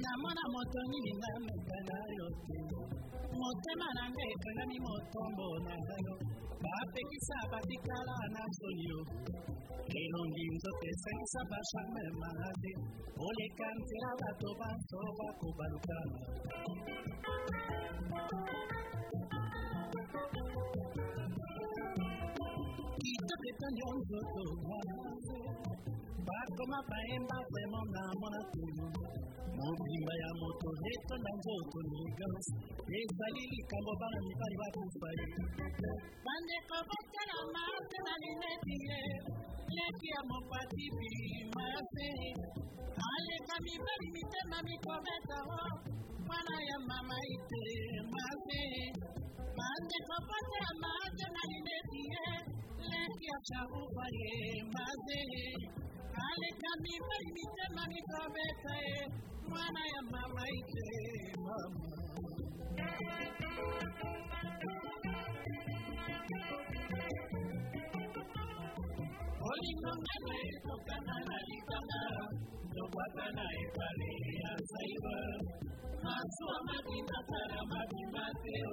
namona moto nini namekana yote motema nanga ekangami motombo na ngayo abhekisa abadikala nazoyo lelo ngimzotesa ngisabasha memahali olekantela bato bato bakubalukana Kita tetanya untuk Tuhan Back on my pain, back them on now, wanna feel. Mobi ya moto, reto na njoto, niggas. Reza kambo bana mipari wa kufari. Bande kobote na mate na linetie. Leki ya mopati bi mase. Ale kami bari mitema mikoveta, ho. Mwana ya mama ite mase. Bande kobote na mate na linetie. Leki ya chahu baye mase. Aliniambia nilisema nitomete mwana ya mama ite mama Olingongana etokana na litanga Ndopatana epale ya saiba Masua makinatara makimateo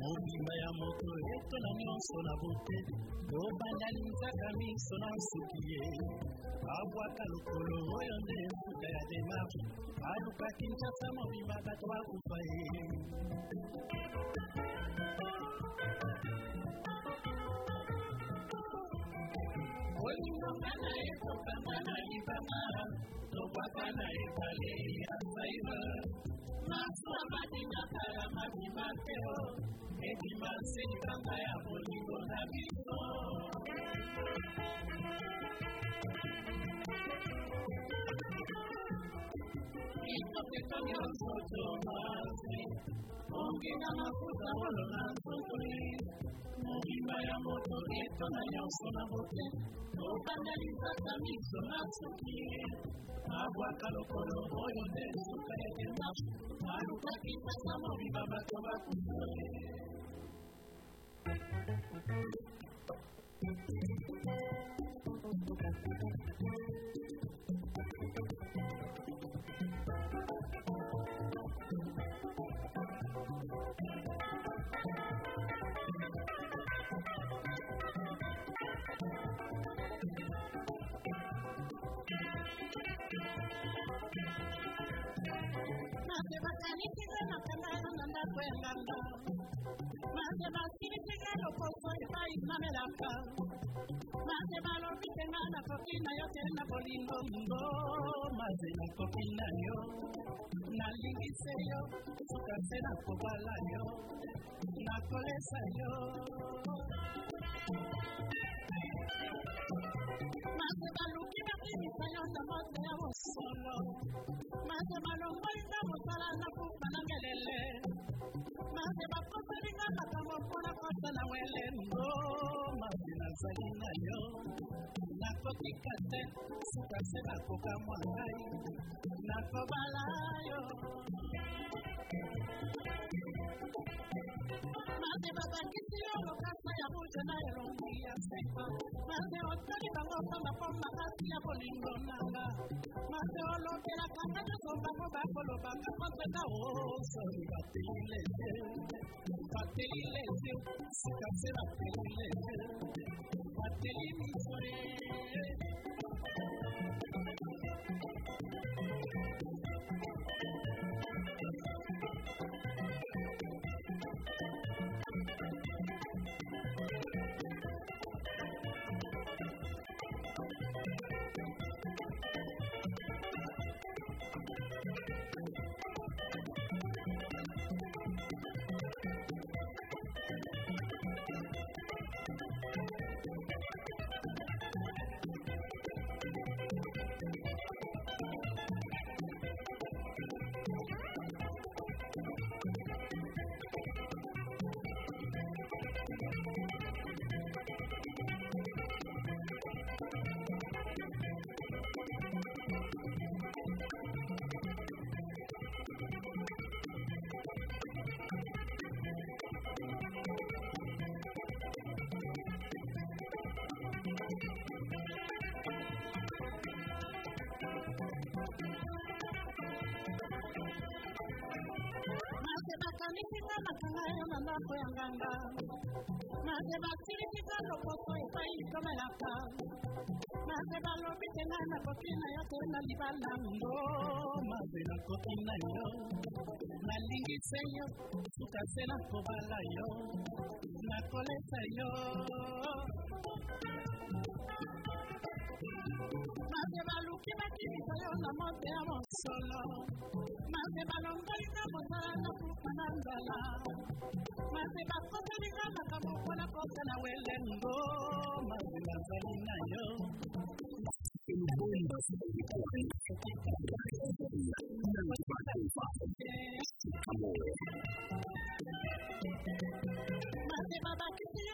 mobimba ya moto etola nyonso na bote lobanda linzaka miso na nsuki ye. Abwaka lokolo oyo nde efuta ya demarche aluka kinshasa mobimba bato bakufa ye. Olinganga na ekokanga na libanga tobwaka na ebale ya saiba masuwa batingakala mabima te o ebima sikanga ya bolingo na biso itopito nyonso tomasi onginga mafuta olo na nsukuli Mwiba ya moto leto na nyonso na bote Tokangalisa ta miso na sukie Abwaka lokolo oyo nde suka ekenda Alukaki sasa mobiba Thank you. Na kandana Nane balopite ngana kokina yo tena bolingo ngoma zena kokina yo nalingise yo sukase na kobala yo nakolesa yo. Mase baluki bakimisa yo nzambote ya mosolo. Mase balongoli nda mosala na kufa na ngelele mase bakoseli nga makambo mpona kosa na welendo mase nazali na yo nakotika te suka se nakoka mwa ngai nakobala yo Mase babakisi yo lokasa ya buje na elongi ya seko Mase otali bango pamba po makasi ya bolingo nanga Mase olobelaka nga nyonso bango bakolobaka koseka osoli bateli lese bateli lese lese Thank you. Ye ndako ya nganga mabe basilikisa lokoso epai komelaka mabe balobi te ngai nakoki na yo te na libala ngo mabe nakoki na yo. Nalingise yo. Suka se nakobala yo. Nakolesa yo Thank you. yo na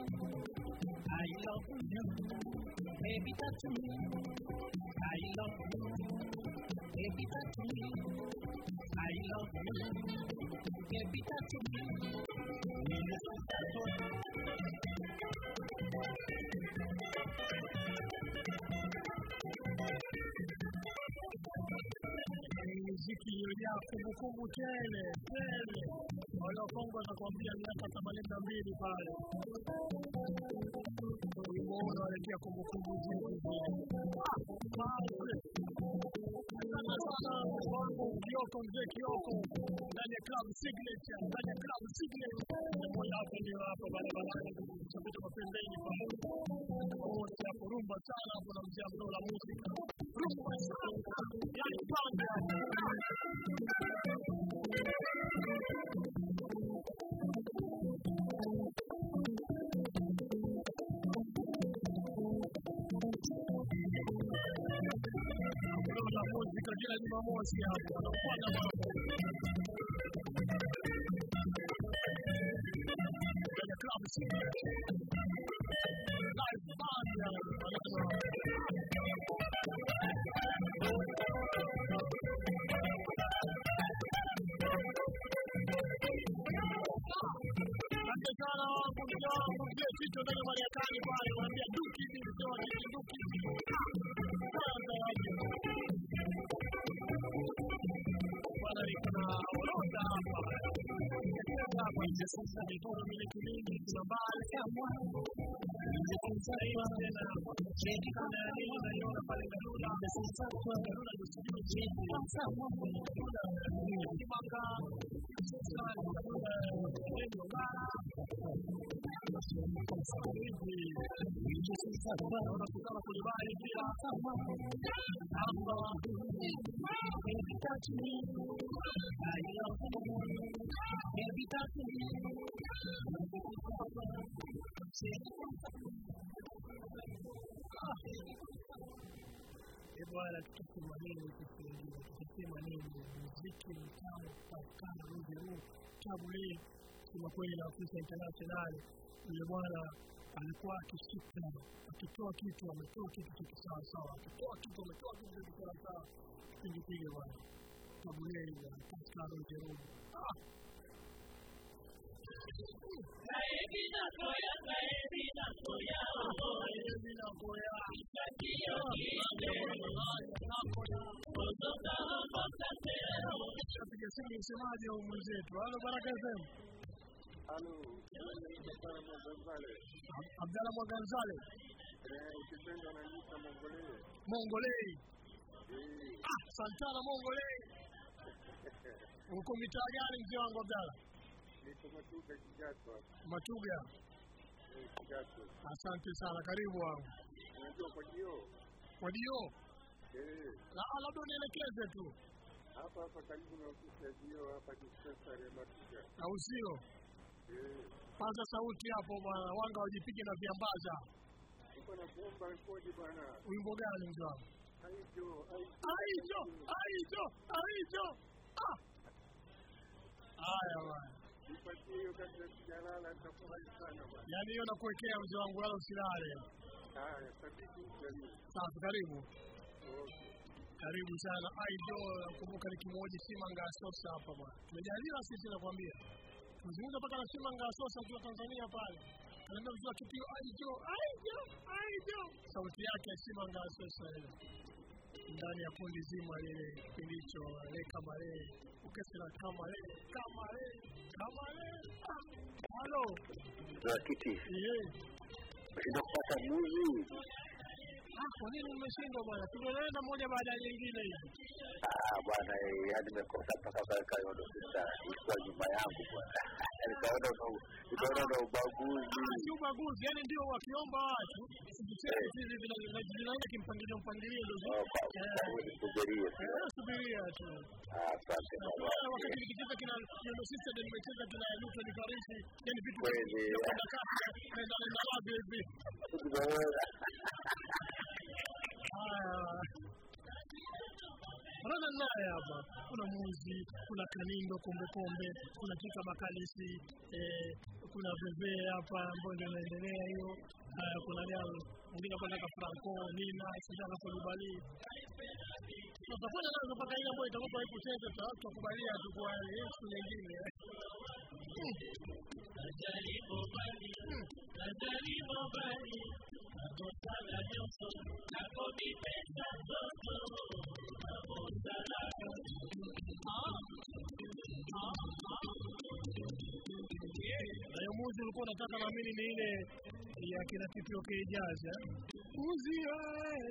I love you, baby, touch me. I love you, baby, touch me. I love you, baby, touch me. muziki iliyojaa kumbukumbu tele tele. Waliokongo watakwambia miaka themanini na mbili pale. Ulimuona waletea kumbukumbu zetu wangu Kioko, mzee Kioko. Ndani ya club signature, ndani ya club signature. Moja hapo ndio hapa barabarani, kwa pembeni pamoja wote hapo, rumba sana hapo mzee Abdul la muziki, rumba sana, yani pande la música kila Jumamosi hapo anafanya mambo kwenye club signature live band ya Asante sana wangu mzee wangu mzee Tito ndani ya Marekani pale, wanaambia duki hivi mzee wa duki duki. Hapa nje sasa ni bora miliki mingi kuna mbali kama Nimefunza hiyo tena cheki kuna nini na yona pale Galula nimefunza kwa Galula ndio sijui cheki sasa mambo ni Galula kimaka sasa ndio ngara unakutana kwenye bari pia hapa baby touch me I love you baby touch me bwana tukisema nini tukisema tukisema nini muziki mtamu tamu kupatikana mji huu tabu hii kusema kweli na afisa international yule bwana alikuwa akishika akitoa kitu ametoa kitu kitu sawa sawa akitoa kitu ametoa kitu kitu sawa sawa kipindi kile bwana tabu hii inapatikana mji huu ah Saebi na koya, saebi na koya, oh, Saebi na koya, Piga simu msemaji au mwenzetu. Halo Baraka FM. Halo, Abdalla Mwaganzale. Abdalla Mwaganzale. Eh, ukipenda unaniita Mongolele. Mongolei. Mwaganzale Mongolei Santana Mongolei. Uko mitaa gani mzee wangu Abdalla? niko Matuga Matuga. Asante sana, karibu wangu. Kwa dio, la labda unielekeze tu, hapa hapa karibu na ofisi ya Dio hapa dispensari ya Matuga. au sio? Paza sauti hapo bwana, wanga wajipige na viambaza. niko na kuomba rekodi bwana. Wimbo gani mzee wangu? Aijo, Aijo, aijo, aijo. Ah. Haya bwana. Nipatie hiyo ya sijalala nitafurahi sana bwana. Yaani hiyo nakuwekea mzee wangu wala usilale. Haya, sabiki mjalimu. Safi, karibu. Karibu sana. Aijo, nakumbuka nikimwoji Simanga Sosa hapa bwana. Tumejaliwa sisi nakwambia. Tumezungumza mpaka anasema Ngasosa Sosa akiwa Tanzania pale. Anaenda mzee wa kipio Aijo, Aijo, Aijo. Sauti yake asema Ngasosa Sosa ile. Ndani ya kundi zima lile kilicho le kama le ukesela kama le kama le kama le. Ah, Halo. Mwenyekiti, Yeah. unashinda kupata muzi. Kwa nini umeshindwa bwana? Tunaenda moja baada ya nyingine hivi. Ah, bwana, eh, yaani nimekosa mpaka kaka yodo sasa, ilikuwa nyuma yangu bwana. Una- nikaona ubaguzi. Ah, si ubaguzi, yani ndio wakiomba watu hivi vina- vina- vinaenda kimpangilio mpangilio Oh, Eh, eh, subiria tu. Asante Na wakati nikicheza kina Yellow Sister nimecheza kina Newton Farisi, yani vitu Kweli. kasi hivi. Rana naye hapa kuna Muzi, kuna Kanindo Kombe Kombe, kuna Kika makalisi, eh, kuna Veve hapa ambayo ndio inaendelea hiyo. Uh, kuna leo mwingine hapa naka Franco, Nina, Sijana Kolibali. Tutafanya nazo mpaka ile ambayo itakuwa haipo cheza tutakubalia tu kwa nyingine. Hmm. Hayo muzi ulikuwa unataka naamini ni ile ya kina Kipio Kijaza. Muzi wewe.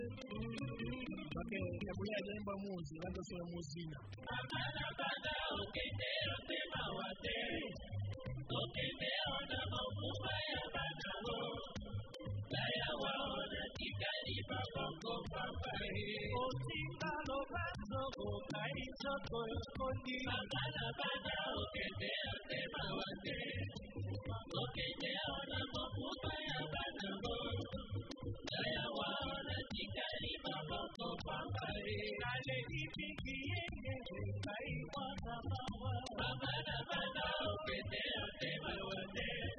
Make Kabuya hajaimba muzi, labda sio muzina. yawaona tikalipa kokopapare osingalo bazoko kaitoko yokondi magana bana oketea sema wate oketea ona mokuba ya banango yawaona tikalipa kokopapare kale ipikiyeee kaitwa kamawa magana bana oketea sema wate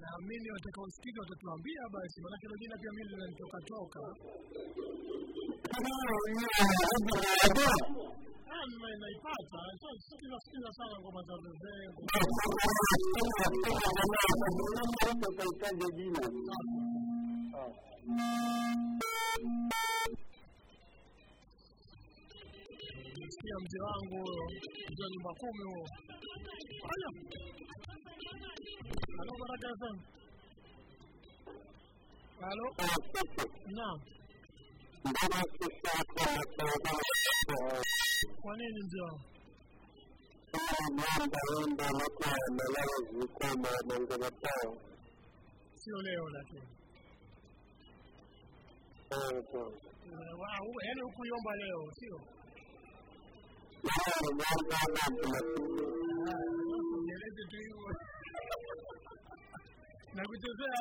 naamini watakaosikiza watatuambia basi, maanake hilo jina pia mimi linanitoka toka. Ah, nime- naipata So- sikiza sikiza sana ngoma za zezee Utahitaji jina. pia mzee wangu huyo ndio nyumba kumi huo. Haya, halo, baraka sana. Halo, naam. Kwa nini mzee wangu? Sio leo lakini eh, yaani hukuiomba leo sio? Na kuchezea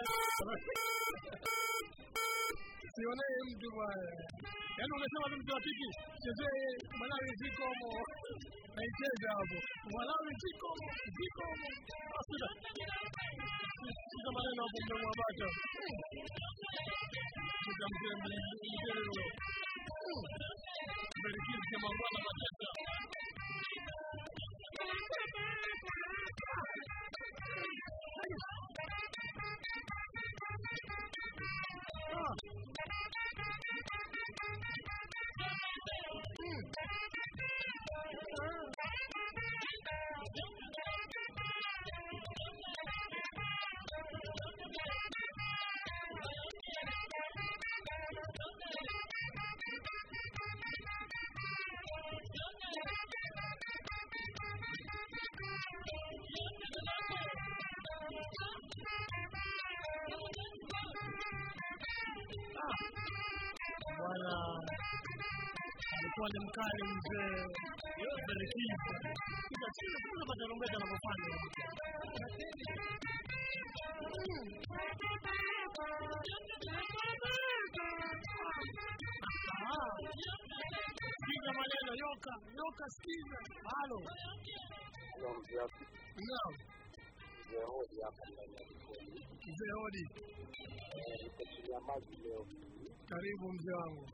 sionee mtu yaani umesema tu mtu wa piki chezee malawi zikomo naicheza hapo. Malawi zikomo zikomo sika maneno hapo mmemwabata sika mzee mberikizi kama mbwana matata. Bwana alikuwa ni mkali mzee Berikiza. Piga chini kuna patarumbeta anavyofanya. Sikiza maneno yoka, yoka sikiza. Halo. Naam, mzee Hodi. Karibu mzee wangu.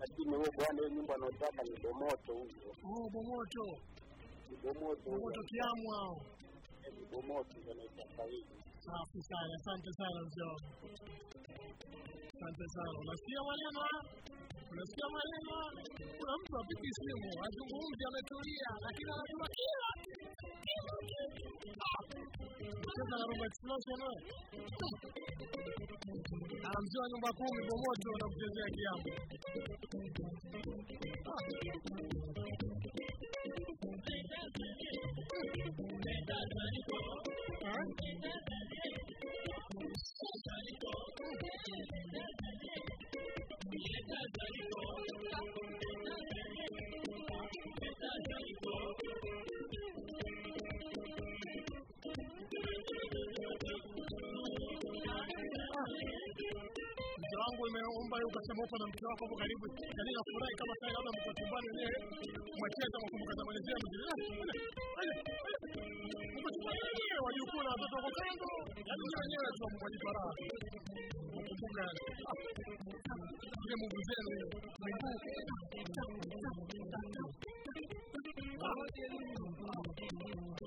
Lakini huyo bwana, hiyo nyumba anaotaka ni bomoto huyo, Oh, Bomoto. bomoto Bomoto kiamu hao. Eh, ni bomoto. Safi sana, asante sana mzee wangu. Asante sana. Unasikia maneno? Unasikia maneno? Kuna mtu apigi simu, azungumzi, ametulia, lakini anajua kila kila kitu. Ah, Cheza na Rumba Explosion wewe. Ah, mzee wa nyumba kumi Bomoto unamchezea kiamu. Ah. mke wangu imeomba ukasema uko na mke wako hapo karibu, yaani nafurahi kama sasa labda mko chumbani wenyewe mwacheza kwa kumkazamalizia mzee. Mko chumbani wenyewe wajukuu na watoto wako kando, yaani ndio wenyewe tu mwajipa raha. Mkumbuka yale. Ah, zile muvu zenu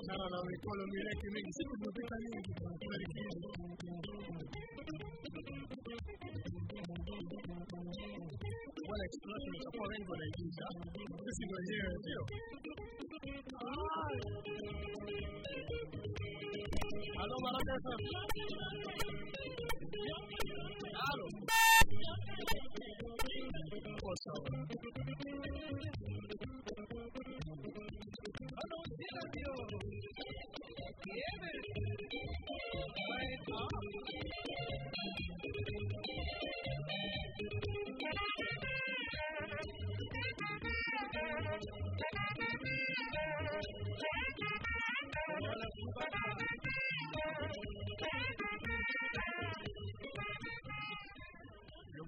na na mikono mirefu mingi, siku zimepita nyingi, kuna likizo. wala explosion itakuwa wengi wanaigiza, sisi ndio wenyewe, sio? Halo Baraka FM. Halo. Kwa sawa. Ndio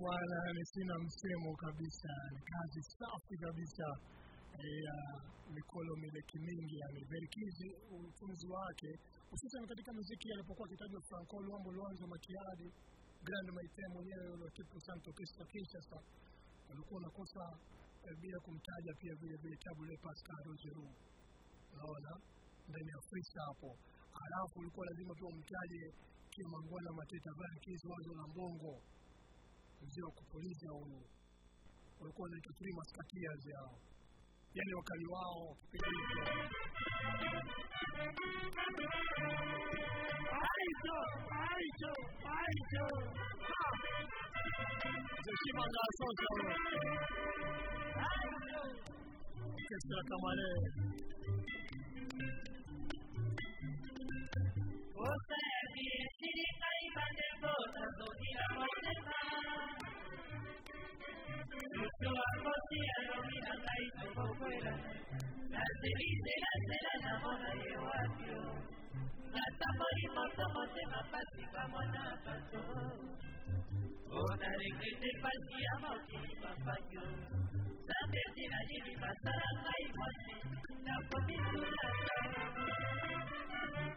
bwana, sina msemo kabisa, ni kazi safi kabisa ya mikolo mileki mingi yani Berkizi utunzi wake hususan katika muziki alipokuwa akitajwa Franco Luambo Luanzo Makiadi Grand Maite mwenyewe ule Tipu Santo Cristo Kinshasa alikuwa unakosa eh, bila kumtaja pia vile vile Tabu Le Pascal Rogeru unaona? Ndani ya freestyle hapo. Halafu ulikuwa lazima pia umtaje Kimangwana Mateta Berkizi Wazo na Mbongo mzee wa kupuliza huyu walikuwa wanaitwa Three Musketeers yao yani wakali wao wakipiga ata molimo somo te mapasi bamona bato mpona rekete pasi ya mokili mapakio nzambe etinalili masala ngai mosi nakomisulaka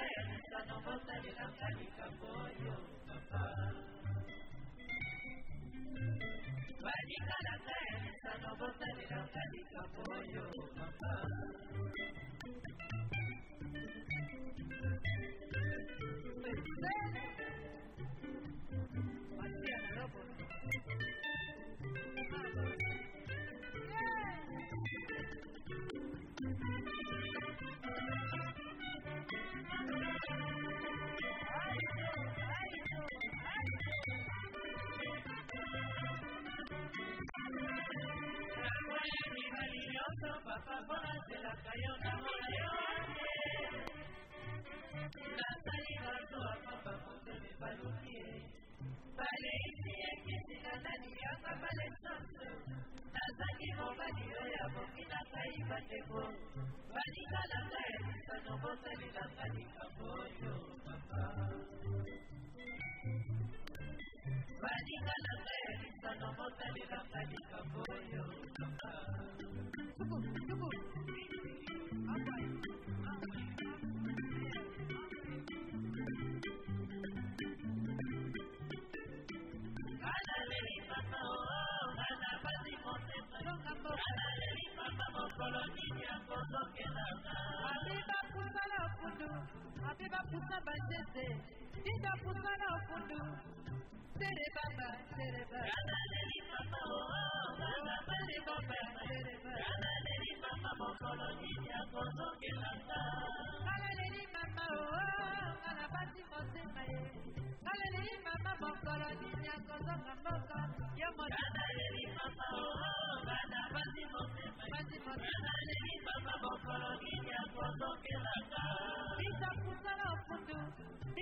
aicho. Heshima za sote huyo. Kesha kama leo. Abiba kusala fundu, azangi mobali oyo aboki na ngai bandeko balinga na ngai esano bosalelanga likambo oyo papa bali baba, tere baba. Gana leli mama mokolo nini akozokelanga ngaleleli mama oo ngana bati motema ye ngaleleli mama mokolo nini akozonga mboka yo motanaleli mama oo ngana bati motema bati motanaleli mama mokolo nini akozokelanga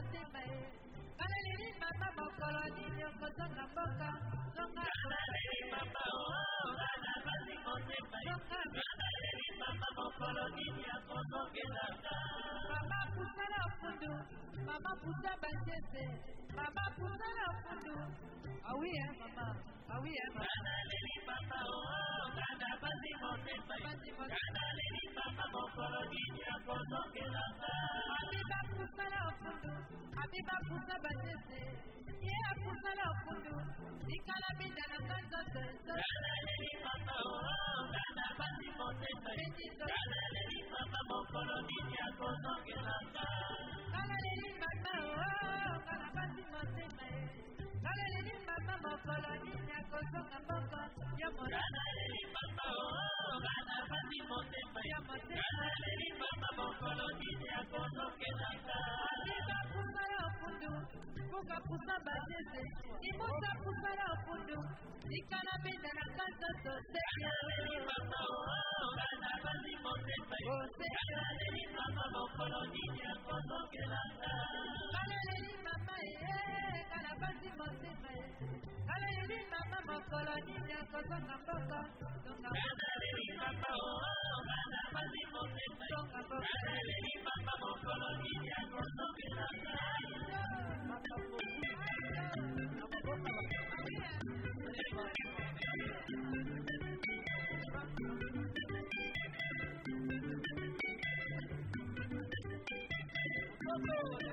kosimba ye baleleli mama mokolo nini okozonga mboka zonga mama pusala ofundu mama pusa basese mama pusala ofundu awiya mama awiya mama bakusa basese ye akusala okundu likala bidala ka nzoto mokolo nini akozongelaka kala leli mama o kala basi motema ye kala leli mama mokolo nini akozonga mboko yo motema. Leli mama o kala basi motema yo motema. Leli mama mokolo nini akozongelaka mboka kusa bazeze. Limota kusala okudu likala benda na kasa tosekabaleleli mama mokolo nini akozokelanga baleleli mama e kala basi motema e. Baleleli mama mokolo nini akozonga mboka tongaleleli mama kala basi motema tonga mboka baleleli mama mokolo nini akozokelanga Yale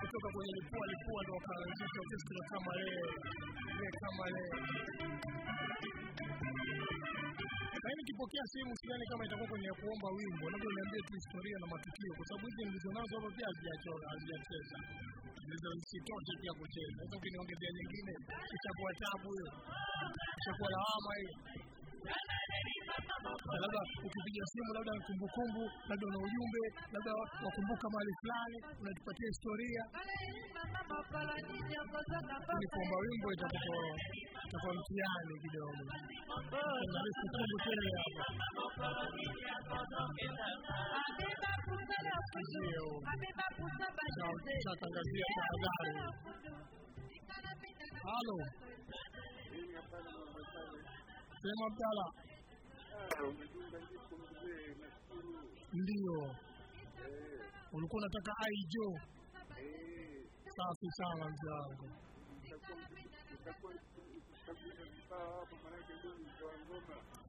kutoka kwenye lipua lipua ndo wakaanzisha orchestra kama leo, ile kama leo. Sasa hivi nikipokea simu sidhani kama itakuwa kwenye kuomba wimbo, labda niambie tu historia na matukio, kwa sababu hizi ndizo nazo hapa pia hazijachora, hazijacheza ndizo zisitoshe pia kucheza. Sasa ukiniongezea nyingine itakuwa tabu hiyo, itakuwa lawama hiyo. Labda ukipiga simu, labda kumbukumbu, labda una ujumbe, labda wakumbuka mahali fulani, unatupatia historia, Ni kuomba wimbo itakuwa mtihani kidogo. kumbukumbu hapa Ndio. Tahadhari. Halo, sema Abdalla. Ndio, ulikuwa unataka aijo. Safi sana mzee wangu.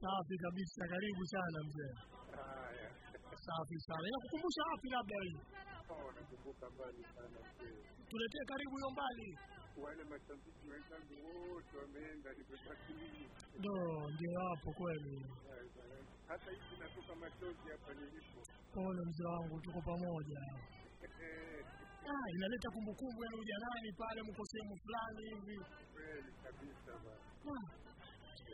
Safi kabisa, karibu sana mzee. Safi sana. Inakukumbusha wapi labda hii? nakumbuka mbali sana. Tuletee karibu hiyo mbali. Wale mashabiki wenzangu wote wameenda, nimebaki mimi. Ndo ndio hapo kweli. Hata hivi natoka machozi hapa nilipo. Pole mzee wangu, tuko pamoja. Ah, inaleta kumbukumbu ya ujanani pale, mko sehemu fulani hivi. Kweli kabisa bwana.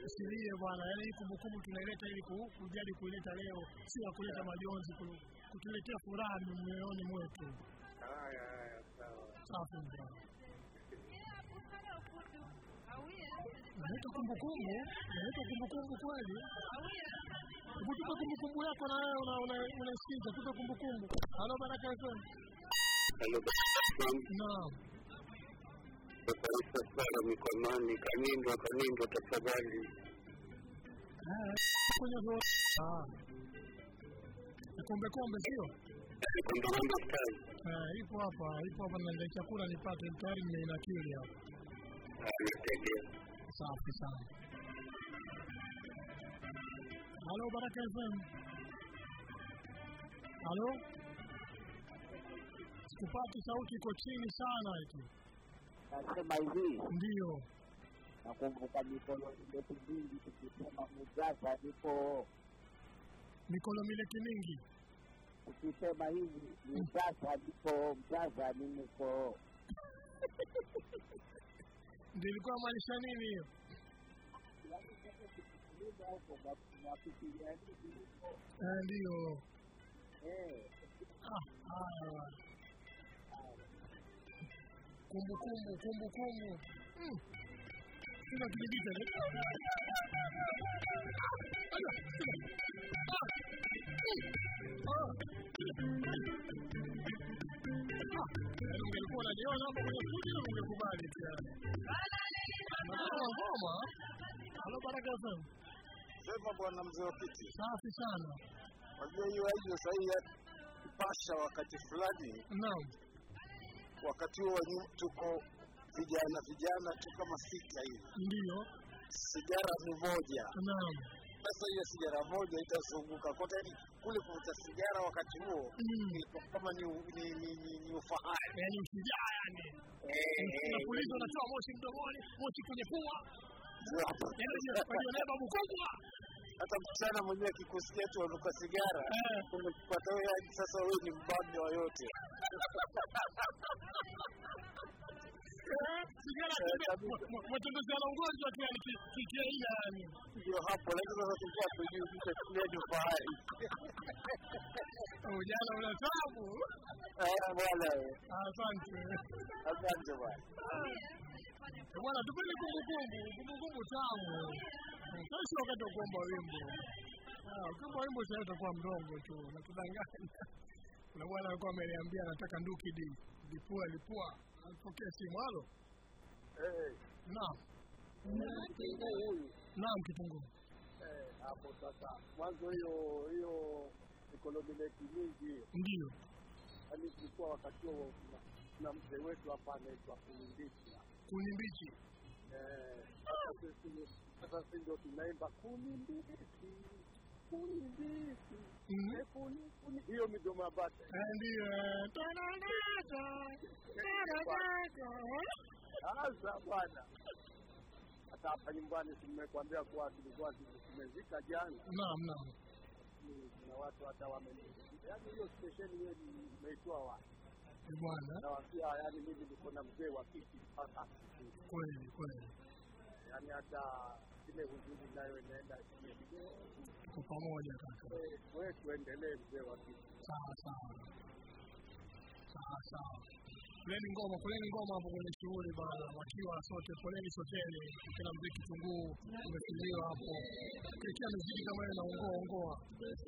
Usilie bwana, yaani kumbukumbu tunaileta ili ku- kujali kuileta leo, si ya kuleta majonzi, kutuletea furaha mioyoni mwetu. Haya haya, sawa. Safi. Naleta kumbukumbu, naleta kumbukumbu kweli. Kutupa kumbukumbu yako na wewe una- una- unasikiza, tupe kumbukumbu. Halo Baraka FM. Halo, Naam. Taifa sana mikononi, kanindwa kanindwa, tafadhali. Ro- Ah. Kombe kombe sio? Eh, ipo hapa, ipo hapa chakula nipate tayari nimeinakili hapa. Safi sana. Halo Baraka FM. Halo? Sikupati sauti iko chini sana eti. Nasema hivi, Ndiyo. nakumbuka mikono mileki mingi tukisema mujaza nipo, Mikono mileki mingi. tukisema hivi mujaza nipo, mjaza ni nipo. Ndio ilikuwa maanisha nini hiyo? Eh, ndio. Kumbukumbu, kumbukumbu. Mm. Sina. Aya, sina. Ah. Ah. Ah. Yaani ungelikuwa unaniona hapo kwenye studio ungekubali ngoma. Halo Baraka FM. Sema bwana mzee wa kiti, Safi sana. wajua hiyo hiyo sahihi pasha wakati fulani, Naam. Wakati huo nyu- tuko vijana vijana tu kama sita hivi, Ndio. sigara ni moja. Naam. Sasa hiyo sigara moja itazunguka kote, yani kule kuvuta sigara wakati huo Mm. ilikuwa kama ni, ni, ni, ni, ni ufahari yani ushujaa, yani. Eh, eh, Unapuliza unatoa moshi mdomoni, moshi kwenye pua. Yaani babu kubwa. hata mchana mwenyewe akikusikia tu anuka sigara Eh. wewe, sasa wewe ni mbabe wa yote. Mwatendezeana ugonjwa tu yani yani. Ndio hapo, lakini sasa tulikuwa tujui tutachukulia ni fahari Ujana una tabu. Eh, bwana. Asante. Asante bwana. Eh, Bwana tupende kumbukumbu, kumbukumbu tamu. Sasa wakati wa kuomba wimbo. Ah, ukiomba wimbo sasa utakuwa mrongo tu, unatudanganya. Kuna bwana alikuwa ameniambia anataka nduki di lipua lipua. Alipokea simu halo. Eh, Naam. Naam kitunguu. eh, hapo sasa mwanzo hiyo hiyo ekonomileki mingi hiyo, Ndio. yaani kulikuwa wakati huo na mzee wetu hapa anaitwa kunimbichi kunimbichi. Eh, sasa sisi- ndio tunaimba Kulindiki, Mhm. eh, kuni kuni, hiyo midomo ya bata Ndio. tanangaza, tanangaza. Sasa bwana, hata hapa nyumbani simekwambia kuwa tulikuwa tume- tumezika jana, Naam, naam. Kuna watu hata wamenizika. Yaani hiyo stesheni hiyo imeitwa wapi? Bwana. Nawaambia, yaani mimi niko na mzee wa kiti mpaka Kweli, kweli. yaani hata ile huzuni nayo inaenda chini. Tuko pamoja kaka. Wewe tuendelee mzee wa. Sawa sawa. Sawa sawa. Poleni ngoma, poleni ngoma hapo kwenye shughuli bana, wakiwa sote, poleni soteni, kila mziki kitunguu umefiliwa hapo, kikia mziki kama ile naongoa ongoa.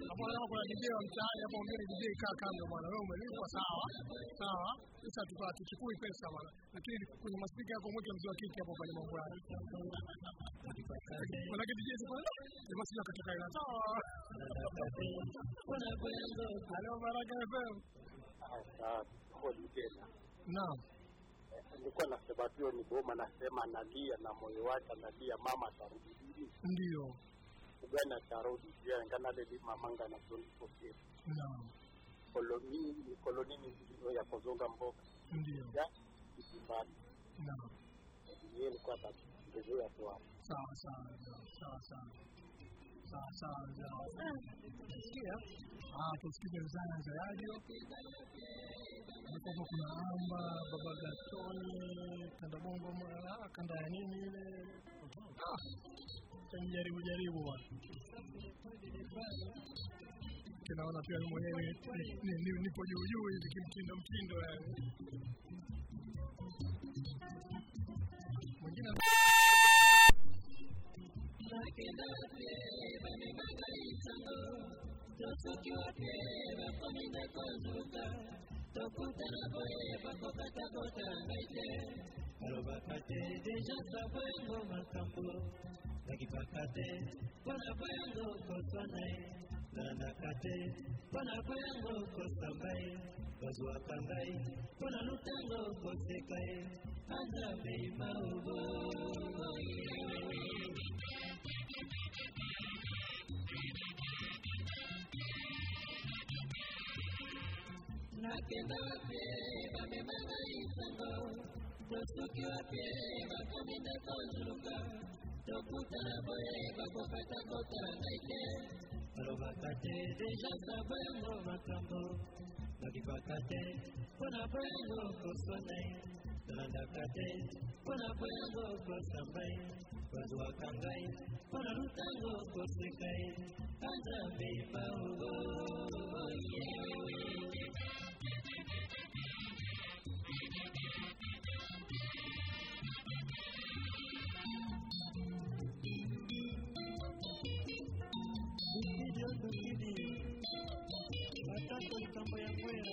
Hapo. Kama kuna DJ wa mtaani hapo, mwingine DJ kaa kando bwana, wewe umelipwa sawa? Sawa, sasa tukaa tuchukui pesa bwana, lakini kwenye maspika yako mweke mzee wa kiki hapo kwenye mambo yake, manake DJ sasa Ni sio katika ila sawa. Halo Baraka FM. Ah, kodi tena, Naam. nilikuwa nasema tu ni boma, nasema analia na moyo wake analia, mama atarudi lini? Ndio. Ugani atarudi? Pia ngana lima manga na tulipokia Naam. koloni ni koloni ni zilizo ya kozonga mboga Ndio. ya kibali. Naam. yeye alikuwa ataongezea tu hapo. Sawa sawa sawa sawa. Sawa sawa sawa. Sikia? Ah, tusikize za radio. Hapo kuna amba, baba Gatoni, kanda bongo, ah, kanda ya nini ile? Ah, jaribu jaribu. Kinaona pia mwenyewe ni- ni- ni- nipo juu juu hivi kimtindo mtindo yani. Mwingine tukiwapeva komina kozuka tokutana boye pakokatakota ngaite alobakate dejasa bwango makambo nakipakate mpona bwango kosanae nanakate mpona bwango kosambae bazwaka ngai mpona lutango kosekae anzambe maobo nakenda wape bamemanga isango tosuki wape bakomi ndeko nzuluka tokutana boye bakopata kotala ngai te balobaka te. Deja sa boyango makambo. Bakibaka te. Mpona boyango koswana ye tolandaka te. Mpona boyango kosamba ye bazwaka ngai. Mpona lutango koseka ye anzambe baogo batata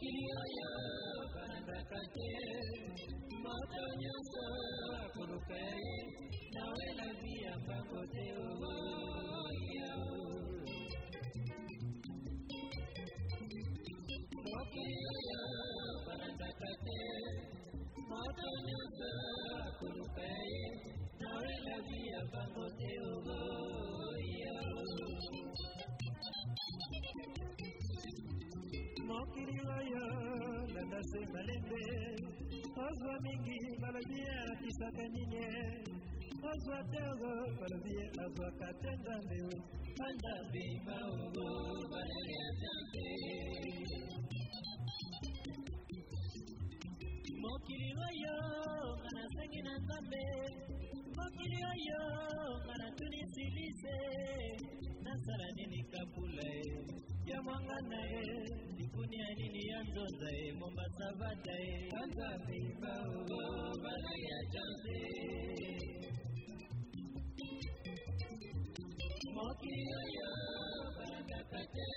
mokili oyo malembe ozwa mingi balobi ye alakisaka nini? Ozwa tero balobi ye azwaka te nzambe. Bandambi baogo baleli ya nzambe mokili oyo nga nasengi na nzambe. Mokili oyo nga natuni silise nasala nini kapula ye ya mwangana e Nikunia nini yanzoza e Mombasa vada e Kanga pipa uo Bala ya chanze Moki yoyo Banda kate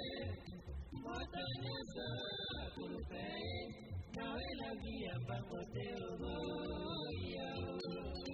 Mwatanyasa Kulupe Nawe la via pango te Ya uo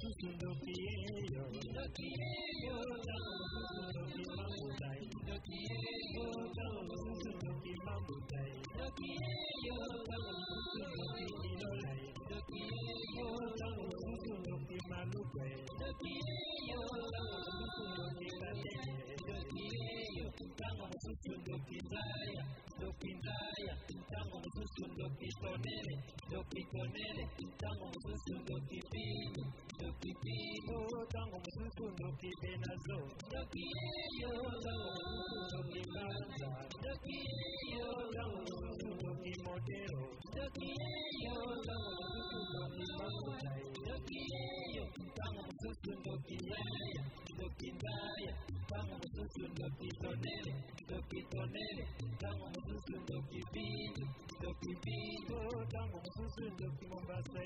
Don't be nanga omusunsundu okidde nazo okimanza nanga omusunsundu okimotero nanga omusunsundu okimamunaye nanga omusunsundu okiyaya ndokidaya nanga omusunsundu okitonere ndokitonere nanga omusunsundu okipindu Doki you, tangu Msusu Doki Mombasa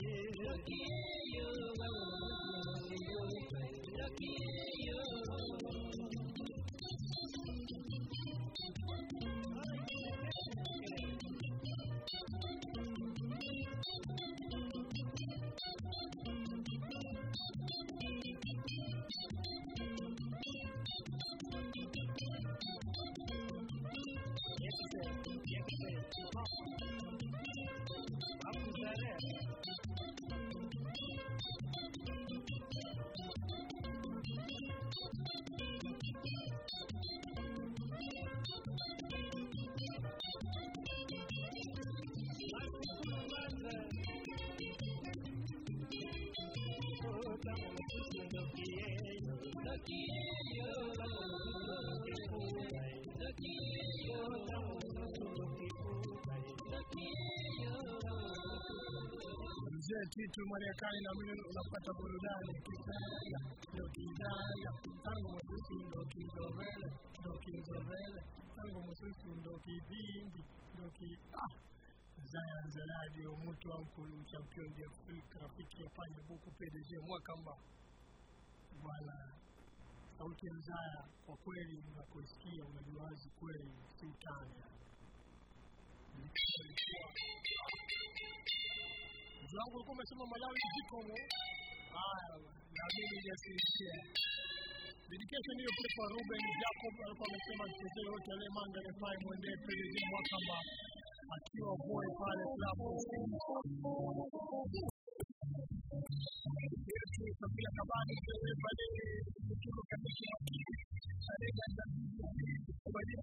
Titu Marekani na mimi unapata burudani. Kidaya ndo kidaya tangu mwesusi ndo kizovele ndo kizovele tangu mwesusi ndo kidindi ndo ki ah! Zaya Radio mtu wa mkulu champion ya Afrika rafiki ya panya buku PDG mwaka mba. Bwana sauti ya Zaya kwa kweli unaposikia unajua wazi kweli si utani wangu ulikuwa umesema Malawi jikomo. Haya, na mimi niyasiishia dedication hiyo kule kwa Ruben Jacob alikuwa amesema mchezaji wote ale manga refai mwendee PDG Mwakamba akiwa boy pale klabu Yesu Sabila Kabani pale mkilo kabisa Alega za kubadili